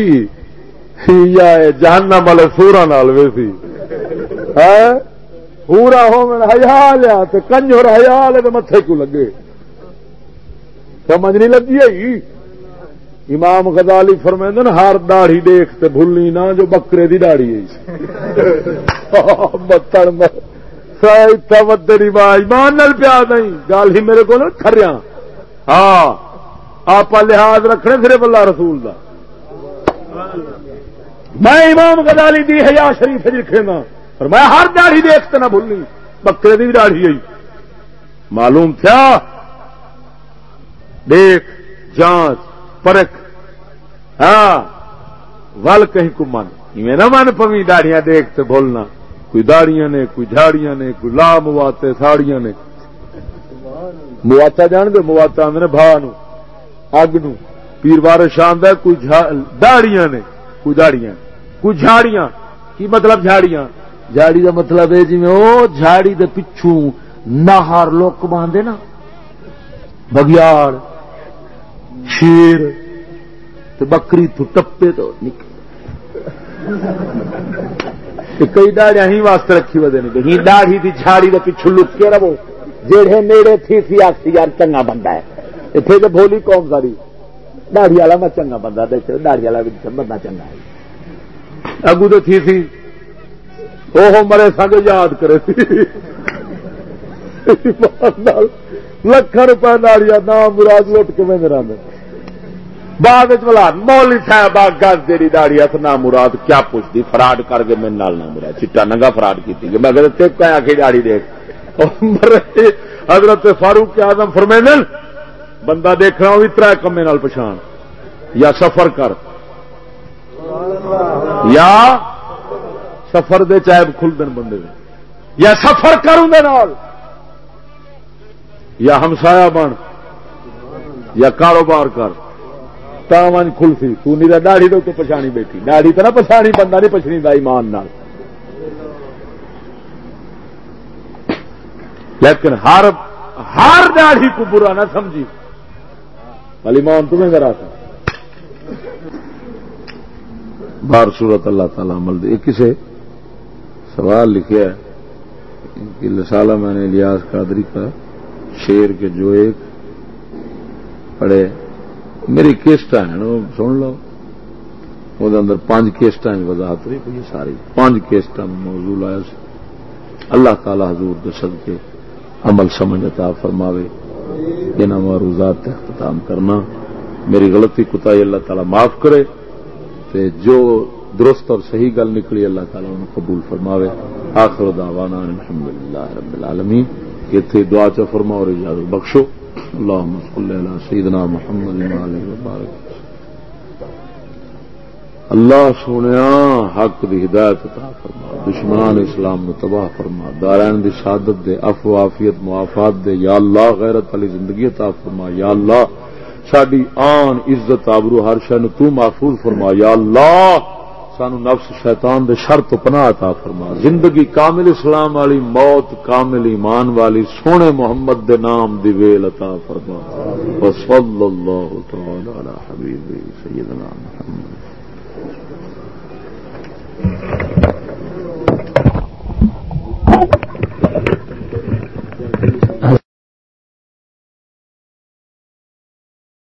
یا جہانا والے سورا نال وے سی پورا ہو ہیا لیا کنجر ہیا لے تو متے کو لگے؟ سمجھ نہیں لگی ہے؟ امام غزالی فرمیندن ہر داڑھی دیکھتے بھولنی نہ، جو بکرے دی داڑھی ہے۔ بتڑ ایمان نال پیا نہیں۔ گل ہی میرے کو کھریا۔ ہاں آپ لحاظ رکھنے صرف اللہ رسول دا۔ میں امام غزالی دی حیا شریف لکھے گا اور میں ہر داڑھی دیکھتے نہ بھولنی بکرے دی داڑھی آئی معلوم تھا دیکھ، جانچ، پرکھ۔ ہاں ول کہیں کو من۔ میں نہ من پوی داڑیاں دیکھتے بولنا کوئی داڑیاں نے، کوئی جھاڑیاں نے، کوئی لا مواتے ساڑیاں نے۔ مواتا جان دے مواتا آدھے بھا نو، اگ نو۔ پیر بار شاند ہے، کوئی داڑیاں نے، کوئی داڑیاں، کوئی جھاڑیاں۔ کی مطلب جھاڑیاں؟ جھاڑی کا مطلب ہے جی وہ جھاڑی دے پچھوں نہار لوک باندھے نا۔ بگیاڑ، شیر تو بکری تو ٹپے تو نکل کئی داڑیاں ہی واسطے رکھی ودے نہیں داڑھی دی جھاڑی دے پچھو لک کے رہو جیڑے نیڑے تھی سی آخسی یار چنگا بندہ ہے اتنے تو بولی قوم ساری داڑھی والا میں چنگا بندہ دیکھ داڑھی والا بندہ چنگا ہے اگو تو تھی سی وہ مرے سنگ یاد کرے لکھن روپئے ناڑیا نام مراد لٹ کے میں میرا بعد بلا مولی صاحب گز جی داڑی ہاتھ نہ مراد، کیا پوچھتی؟ فراڈ کر کے میرے نال نہ مراد۔ چٹا ننگا فراڈ کی میں اگر آ داڑی دیکھ حضرت فاروق آدم فرمین بندہ دیکھنا وہ بھی تر کمے نال پچھان۔ یا سفر کر۔ یا سفر دے چائب کھل دن بندے دے۔ یا سفر کر اندر یا ہمسایا بن۔ یا کاروبار کر۔ تاون کھلسی، تو نہیں داڑھی تو پچھانی بیٹھی۔ داڑھی تو نہ پچھانی بندہ نہیں پچھنی دا ایمان نال۔ لیکن ہر ہر داڑھی کو برا نہ سمجھی۔ ایمان تمہیں ذرا تھا بار صورت اللہ تعالی عمل دے۔ کسے سوال لکھا ہے۔ کہ لسالہ میں نے الیاس قادری کا شیر کے جو ایک پڑے میری کیسٹ ہیں سن لو۔ وہ اندر پانچ کیسٹ وضاحت رہی کوئی ساری پانچ کیسٹ موضوع لایا سے اللہ تعالی حضور دسد کے عمل سمجھ عطا فرماوے جنہ معروضات اختتام کرنا۔ میری غلطی کتا اللہ تعالی معاف کرے، تے جو درست اور صحیح گل نکلی اللہ تعالیٰ انہوں قبول فرماوے۔ آخر دعوانا الحمد للہ رب العالمین۔ کہ تھے دعا چا فرما اور اجازت بخشو۔ اللہم صلی اللہ سیدنا محمد علیہ وبارک اللہ سونیا حق دی ہدایت عطا فرما، دشمنان اسلام نو تباہ فرما، دارین دی شہادت دے افو عافیت، معافات دے، یا اللہ غیرت علی زندگی عطا فرما، یا اللہ ساری آن، عزت، آبرو، ہر شہ تو محفوظ فرما، یا اللہ سانو نفس شیطان دے شرط تو پناہ عطا فرما زندگی کامل اسلام والی، موت کامل ایمان والی، سونے محمد دے نام دی ویل عطا فرما وصل اللہ تعالی علی حبیب سیدنا محمد